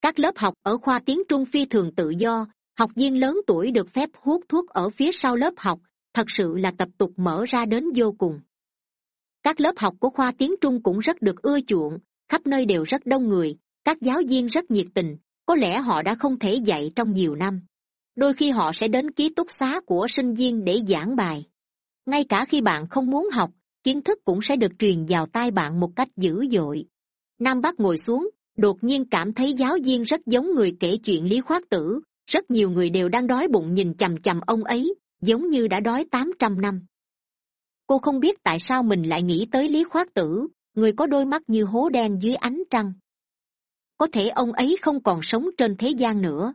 Các lớp học ở khoa tiếng trung phi thường tự do, học viên lớn tuổi được phép hút thuốc ở phía sau lớp học, thật sự là tập tục mở ra đến vô cùng. Các lớp học của khoa tiếng trung cũng rất được ưa chuộng khắp nơi đều rất đông người, các giáo viên rất nhiệt tình, có lẽ họ đã không thể dạy trong nhiều năm. Đôi khi họ sẽ đến ký túc xá của sinh viên để giảng bài. Ngay cả khi bạn không muốn học, kiến thức cũng sẽ được truyền vào tai bạn một cách dữ dội. Nam bắc ngồi xuống, đột nhiên cảm thấy giáo viên rất giống người kể chuyện lý khoát tử. Rất nhiều người đều đang đói bụng nhìn chằm chằm ông ấy, giống như đã đói tám trăm năm. Cô không biết tại sao mình lại nghĩ tới lý khoát tử người có đôi mắt như hố đen dưới ánh trăng. Có thể ông ấy không còn sống trên thế gian nữa.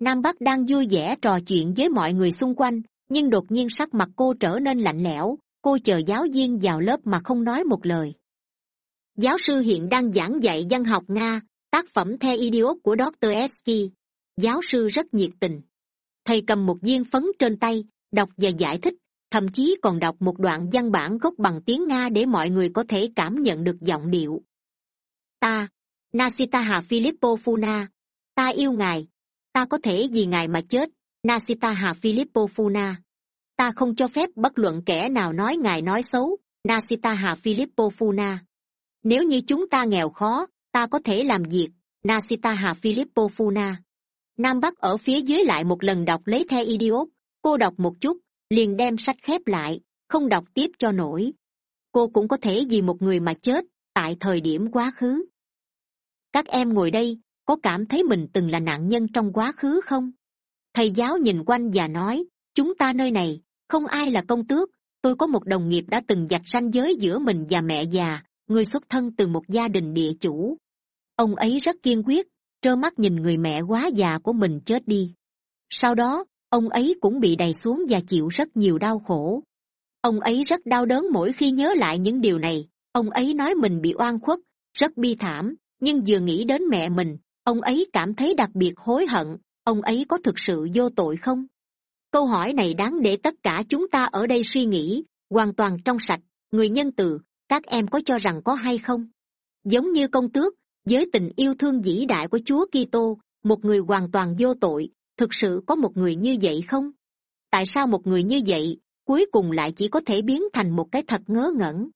Nam bắc đang vui vẻ trò chuyện với mọi người xung quanh, nhưng đột nhiên sắc mặt cô trở nên lạnh lẽo, cô chờ giáo viên vào lớp mà không nói một lời. Giáo sư hiện đang giảng dạy văn học nga, tác phẩm the idiot của dr s giáo sư rất nhiệt tình. Thầy cầm một viên phấn trên tay, đọc và giải thích thậm chí còn đọc một đoạn văn bản gốc bằng tiếng nga để mọi người có thể cảm nhận được giọng điệu. Ta, nasitaha filippo funa, ta yêu ngài, ta có thể vì ngài mà chết, nasitaha filippo funa. Ta không cho phép bất luận kẻ nào nói ngài nói xấu, nasitaha filippo funa. Nếu như chúng ta nghèo khó, ta có thể làm việc, nasitaha filippo funa. Nam bắc ở phía dưới lại một lần đọc lấy the idiot, cô đọc một chút liền đem sách khép lại, không đọc tiếp cho nổi. Cô cũng có thể vì một người mà chết tại thời điểm quá khứ. Các em ngồi đây, có cảm thấy mình từng là nạn nhân trong quá khứ không? Thầy giáo nhìn quanh và nói, chúng ta nơi này, không ai là công tước. Tôi có một đồng nghiệp đã từng giặt ranh giới giữa mình và mẹ già, người xuất thân từ một gia đình địa chủ. Ông ấy rất kiên quyết, trơ mắt nhìn người mẹ quá già của mình chết đi. Sau đó ông ấy cũng bị đày xuống và chịu rất nhiều đau khổ. Ông ấy rất đau đớn mỗi khi nhớ lại những điều này. Ông ấy nói mình bị oan khuất, rất bi thảm, nhưng vừa nghĩ đến mẹ mình, ông ấy cảm thấy đặc biệt hối hận. Ông ấy có thực sự vô tội không? Câu hỏi này đáng để tất cả chúng ta ở đây suy nghĩ, hoàn toàn trong sạch. Người nhân từ, các em có cho rằng có hay không? Giống như công tước, với tình yêu thương vĩ đại của chúa kitô, một người hoàn toàn vô tội thực sự có một người như vậy không? Tại sao một người như vậy, cuối cùng lại chỉ có thể biến thành một cái thật ngớ ngẩn?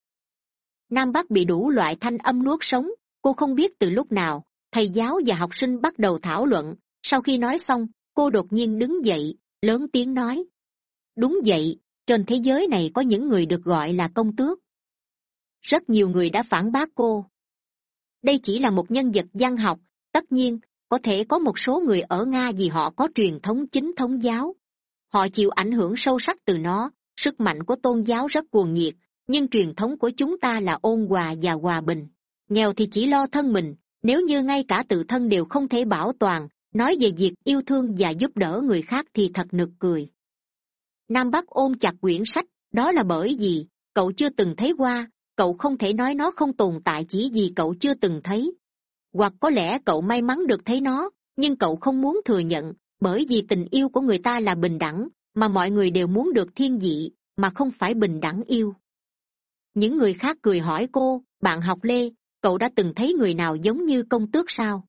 Nam bắc bị đủ loại thanh âm nuốt sống, cô không biết từ lúc nào, thầy giáo và học sinh bắt đầu thảo luận. Sau khi nói xong, cô đột nhiên đứng dậy, lớn tiếng nói. Đúng vậy, trên thế giới này có những người được gọi là công tước. Rất nhiều người đã phản bác cô. Đây chỉ là một nhân vật văn học, tất nhiên có thể có một số người ở nga vì họ có truyền thống chính thống giáo. Họ chịu ảnh hưởng sâu sắc từ nó, sức mạnh của tôn giáo rất cuồng nhiệt, nhưng truyền thống của chúng ta là ôn hòa và hòa bình. Nghèo thì chỉ lo thân mình, nếu như ngay cả tự thân đều không thể bảo toàn, nói về việc yêu thương và giúp đỡ người khác thì thật nực cười. Nam bắc ôm chặt quyển sách, đó là bởi vì, cậu chưa từng thấy qua, cậu không thể nói nó không tồn tại chỉ vì cậu chưa từng thấy hoặc có lẽ cậu may mắn được thấy nó, nhưng cậu không muốn thừa nhận, bởi vì tình yêu của người ta là bình đẳng, mà mọi người đều muốn được thiên dị mà không phải bình đẳng yêu. Những người khác cười hỏi cô, bạn học lê, cậu đã từng thấy người nào giống như công tước sao?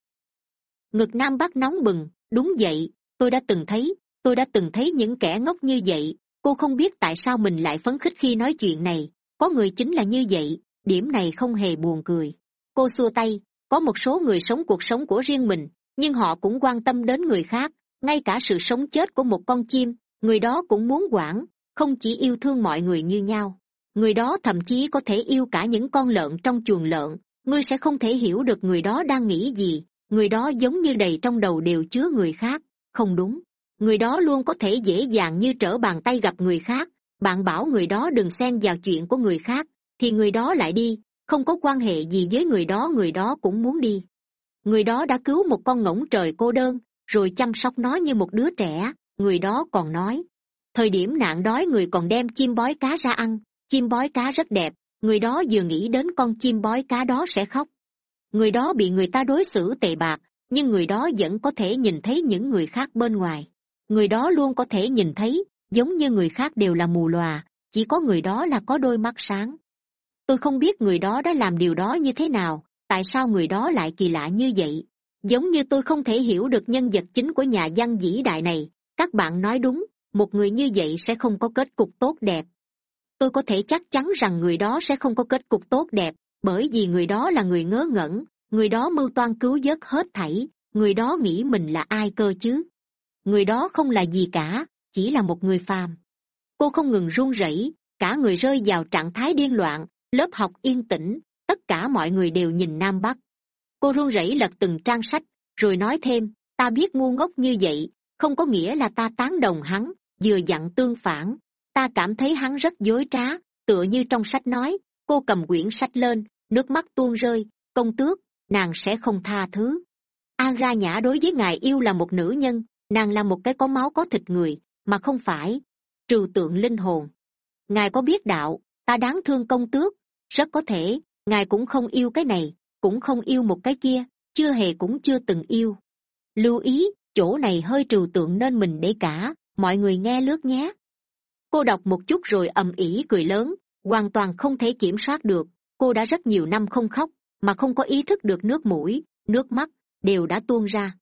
Ngực nam bắc nóng bừng, đúng vậy, tôi đã từng thấy, tôi đã từng thấy những kẻ ngốc như vậy, cô không biết tại sao mình lại phấn khích khi nói chuyện này, có người chính là như vậy, điểm này không hề buồn cười. Cô xua tay có một số người sống cuộc sống của riêng mình, nhưng họ cũng quan tâm đến người khác, ngay cả sự sống chết của một con chim, người đó cũng muốn quản, không chỉ yêu thương mọi người như nhau. Người đó thậm chí có thể yêu cả những con lợn trong chuồng lợn, ngươi sẽ không thể hiểu được người đó đang nghĩ gì, người đó giống như đầy trong đầu đều chứa người khác, không đúng. Người đó luôn có thể dễ dàng như trở bàn tay gặp người khác, bạn bảo người đó đừng xen vào chuyện của người khác, thì người đó lại đi không có quan hệ gì với người đó người đó cũng muốn đi. Người đó đã cứu một con ngỗng trời cô đơn, rồi chăm sóc nó như một đứa trẻ, người đó còn nói. Thời điểm nạn đói, người còn đem chim bói cá ra ăn, chim bói cá rất đẹp, người đó vừa nghĩ đến con chim bói cá đó sẽ khóc. Người đó bị người ta đối xử tệ bạc, nhưng người đó vẫn có thể nhìn thấy những người khác bên ngoài. Người đó luôn có thể nhìn thấy, giống như người khác đều là mù lòa, chỉ có người đó là có đôi mắt sáng tôi không biết người đó đã làm điều đó như thế nào, tại sao người đó lại kỳ lạ như vậy? Giống như tôi không thể hiểu được nhân vật chính của nhà văn vĩ đại này. Các bạn nói đúng, một người như vậy sẽ không có kết cục tốt đẹp. Tôi có thể chắc chắn rằng người đó sẽ không có kết cục tốt đẹp, bởi vì người đó là người ngớ ngẩn, người đó mưu toan cứu vớt hết thảy, người đó nghĩ mình là ai cơ chứ? Người đó không là gì cả, chỉ là một người phàm. Cô không ngừng run rẩy, cả người rơi vào trạng thái điên loạn lớp học yên tĩnh, tất cả mọi người đều nhìn nam bắc. Cô run rẩy lật từng trang sách, rồi nói thêm, ta biết ngu ngốc như vậy, không có nghĩa là ta tán đồng hắn, vừa dặn tương phản. Ta cảm thấy hắn rất dối trá, tựa như trong sách nói, cô cầm quyển sách lên, nước mắt tuôn rơi, công tước, nàng sẽ không tha thứ. An ra nhã đối với ngài yêu là một nữ nhân, nàng là một cái có máu có thịt người, mà không phải. Trừ tượng linh hồn. Ngài có biết đạo ta đáng thương công tước, rất có thể, ngài cũng không yêu cái này, cũng không yêu một cái kia, chưa hề cũng chưa từng yêu. Lưu ý, chỗ này hơi trừu tượng nên mình để cả, mọi người nghe lướt nhé. Cô đọc một chút rồi ầm ĩ cười lớn, hoàn toàn không thể kiểm soát được, cô đã rất nhiều năm không khóc, mà không có ý thức được nước mũi, nước mắt, đều đã tuôn ra.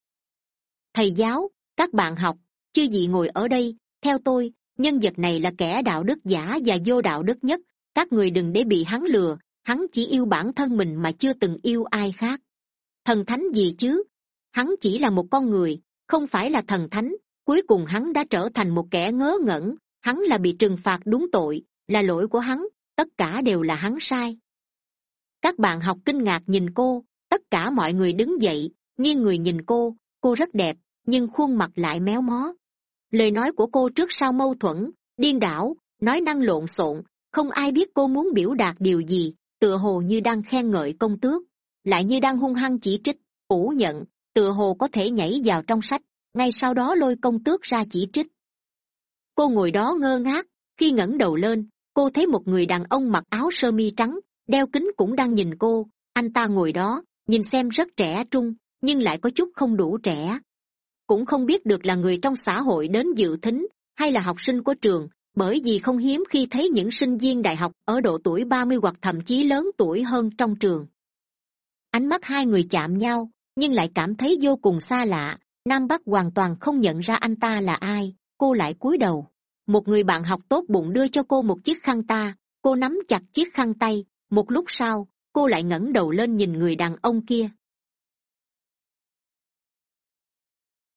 Thầy giáo, các bạn học, chư gì ngồi ở đây, theo tôi, nhân vật này là kẻ đạo đức giả và vô đạo đức nhất các người đừng để bị hắn lừa, hắn chỉ yêu bản thân mình mà chưa từng yêu ai khác. Thần thánh gì chứ? Hắn chỉ là một con người, không phải là thần thánh. Cuối cùng hắn đã trở thành một kẻ ngớ ngẩn. Hắn là bị trừng phạt đúng tội, là lỗi của hắn, tất cả đều là hắn sai. Các bạn học kinh ngạc nhìn cô, tất cả mọi người đứng dậy, nghiêng người nhìn cô cô rất đẹp, nhưng khuôn mặt lại méo mó. Lời nói của cô trước sau mâu thuẫn, điên đảo, nói năng lộn xộn không ai biết cô muốn biểu đạt điều gì, tựa hồ như đang khen ngợi công tước, lại như đang hung hăng chỉ trích, phủ nhận, tựa hồ có thể nhảy vào trong sách, ngay sau đó lôi công tước ra chỉ trích. Cô ngồi đó ngơ ngác, khi ngẩng đầu lên, cô thấy một người đàn ông mặc áo sơ mi trắng, đeo kính cũng đang nhìn cô. Anh ta ngồi đó, nhìn xem rất trẻ trung, nhưng lại có chút không đủ trẻ. Cũng không biết được là người trong xã hội đến dự thính, hay là học sinh của trường bởi vì không hiếm khi thấy những sinh viên đại học ở độ tuổi ba mươi hoặc thậm chí lớn tuổi hơn trong trường. Ánh mắt hai người chạm nhau, nhưng lại cảm thấy vô cùng xa lạ. Nam bắc hoàn toàn không nhận ra anh ta là ai, cô lại cúi đầu. Một người bạn học tốt bụng đưa cho cô một chiếc khăn ta, cô nắm chặt chiếc khăn tay. Một lúc sau, cô lại ngẩng đầu lên nhìn người đàn ông kia.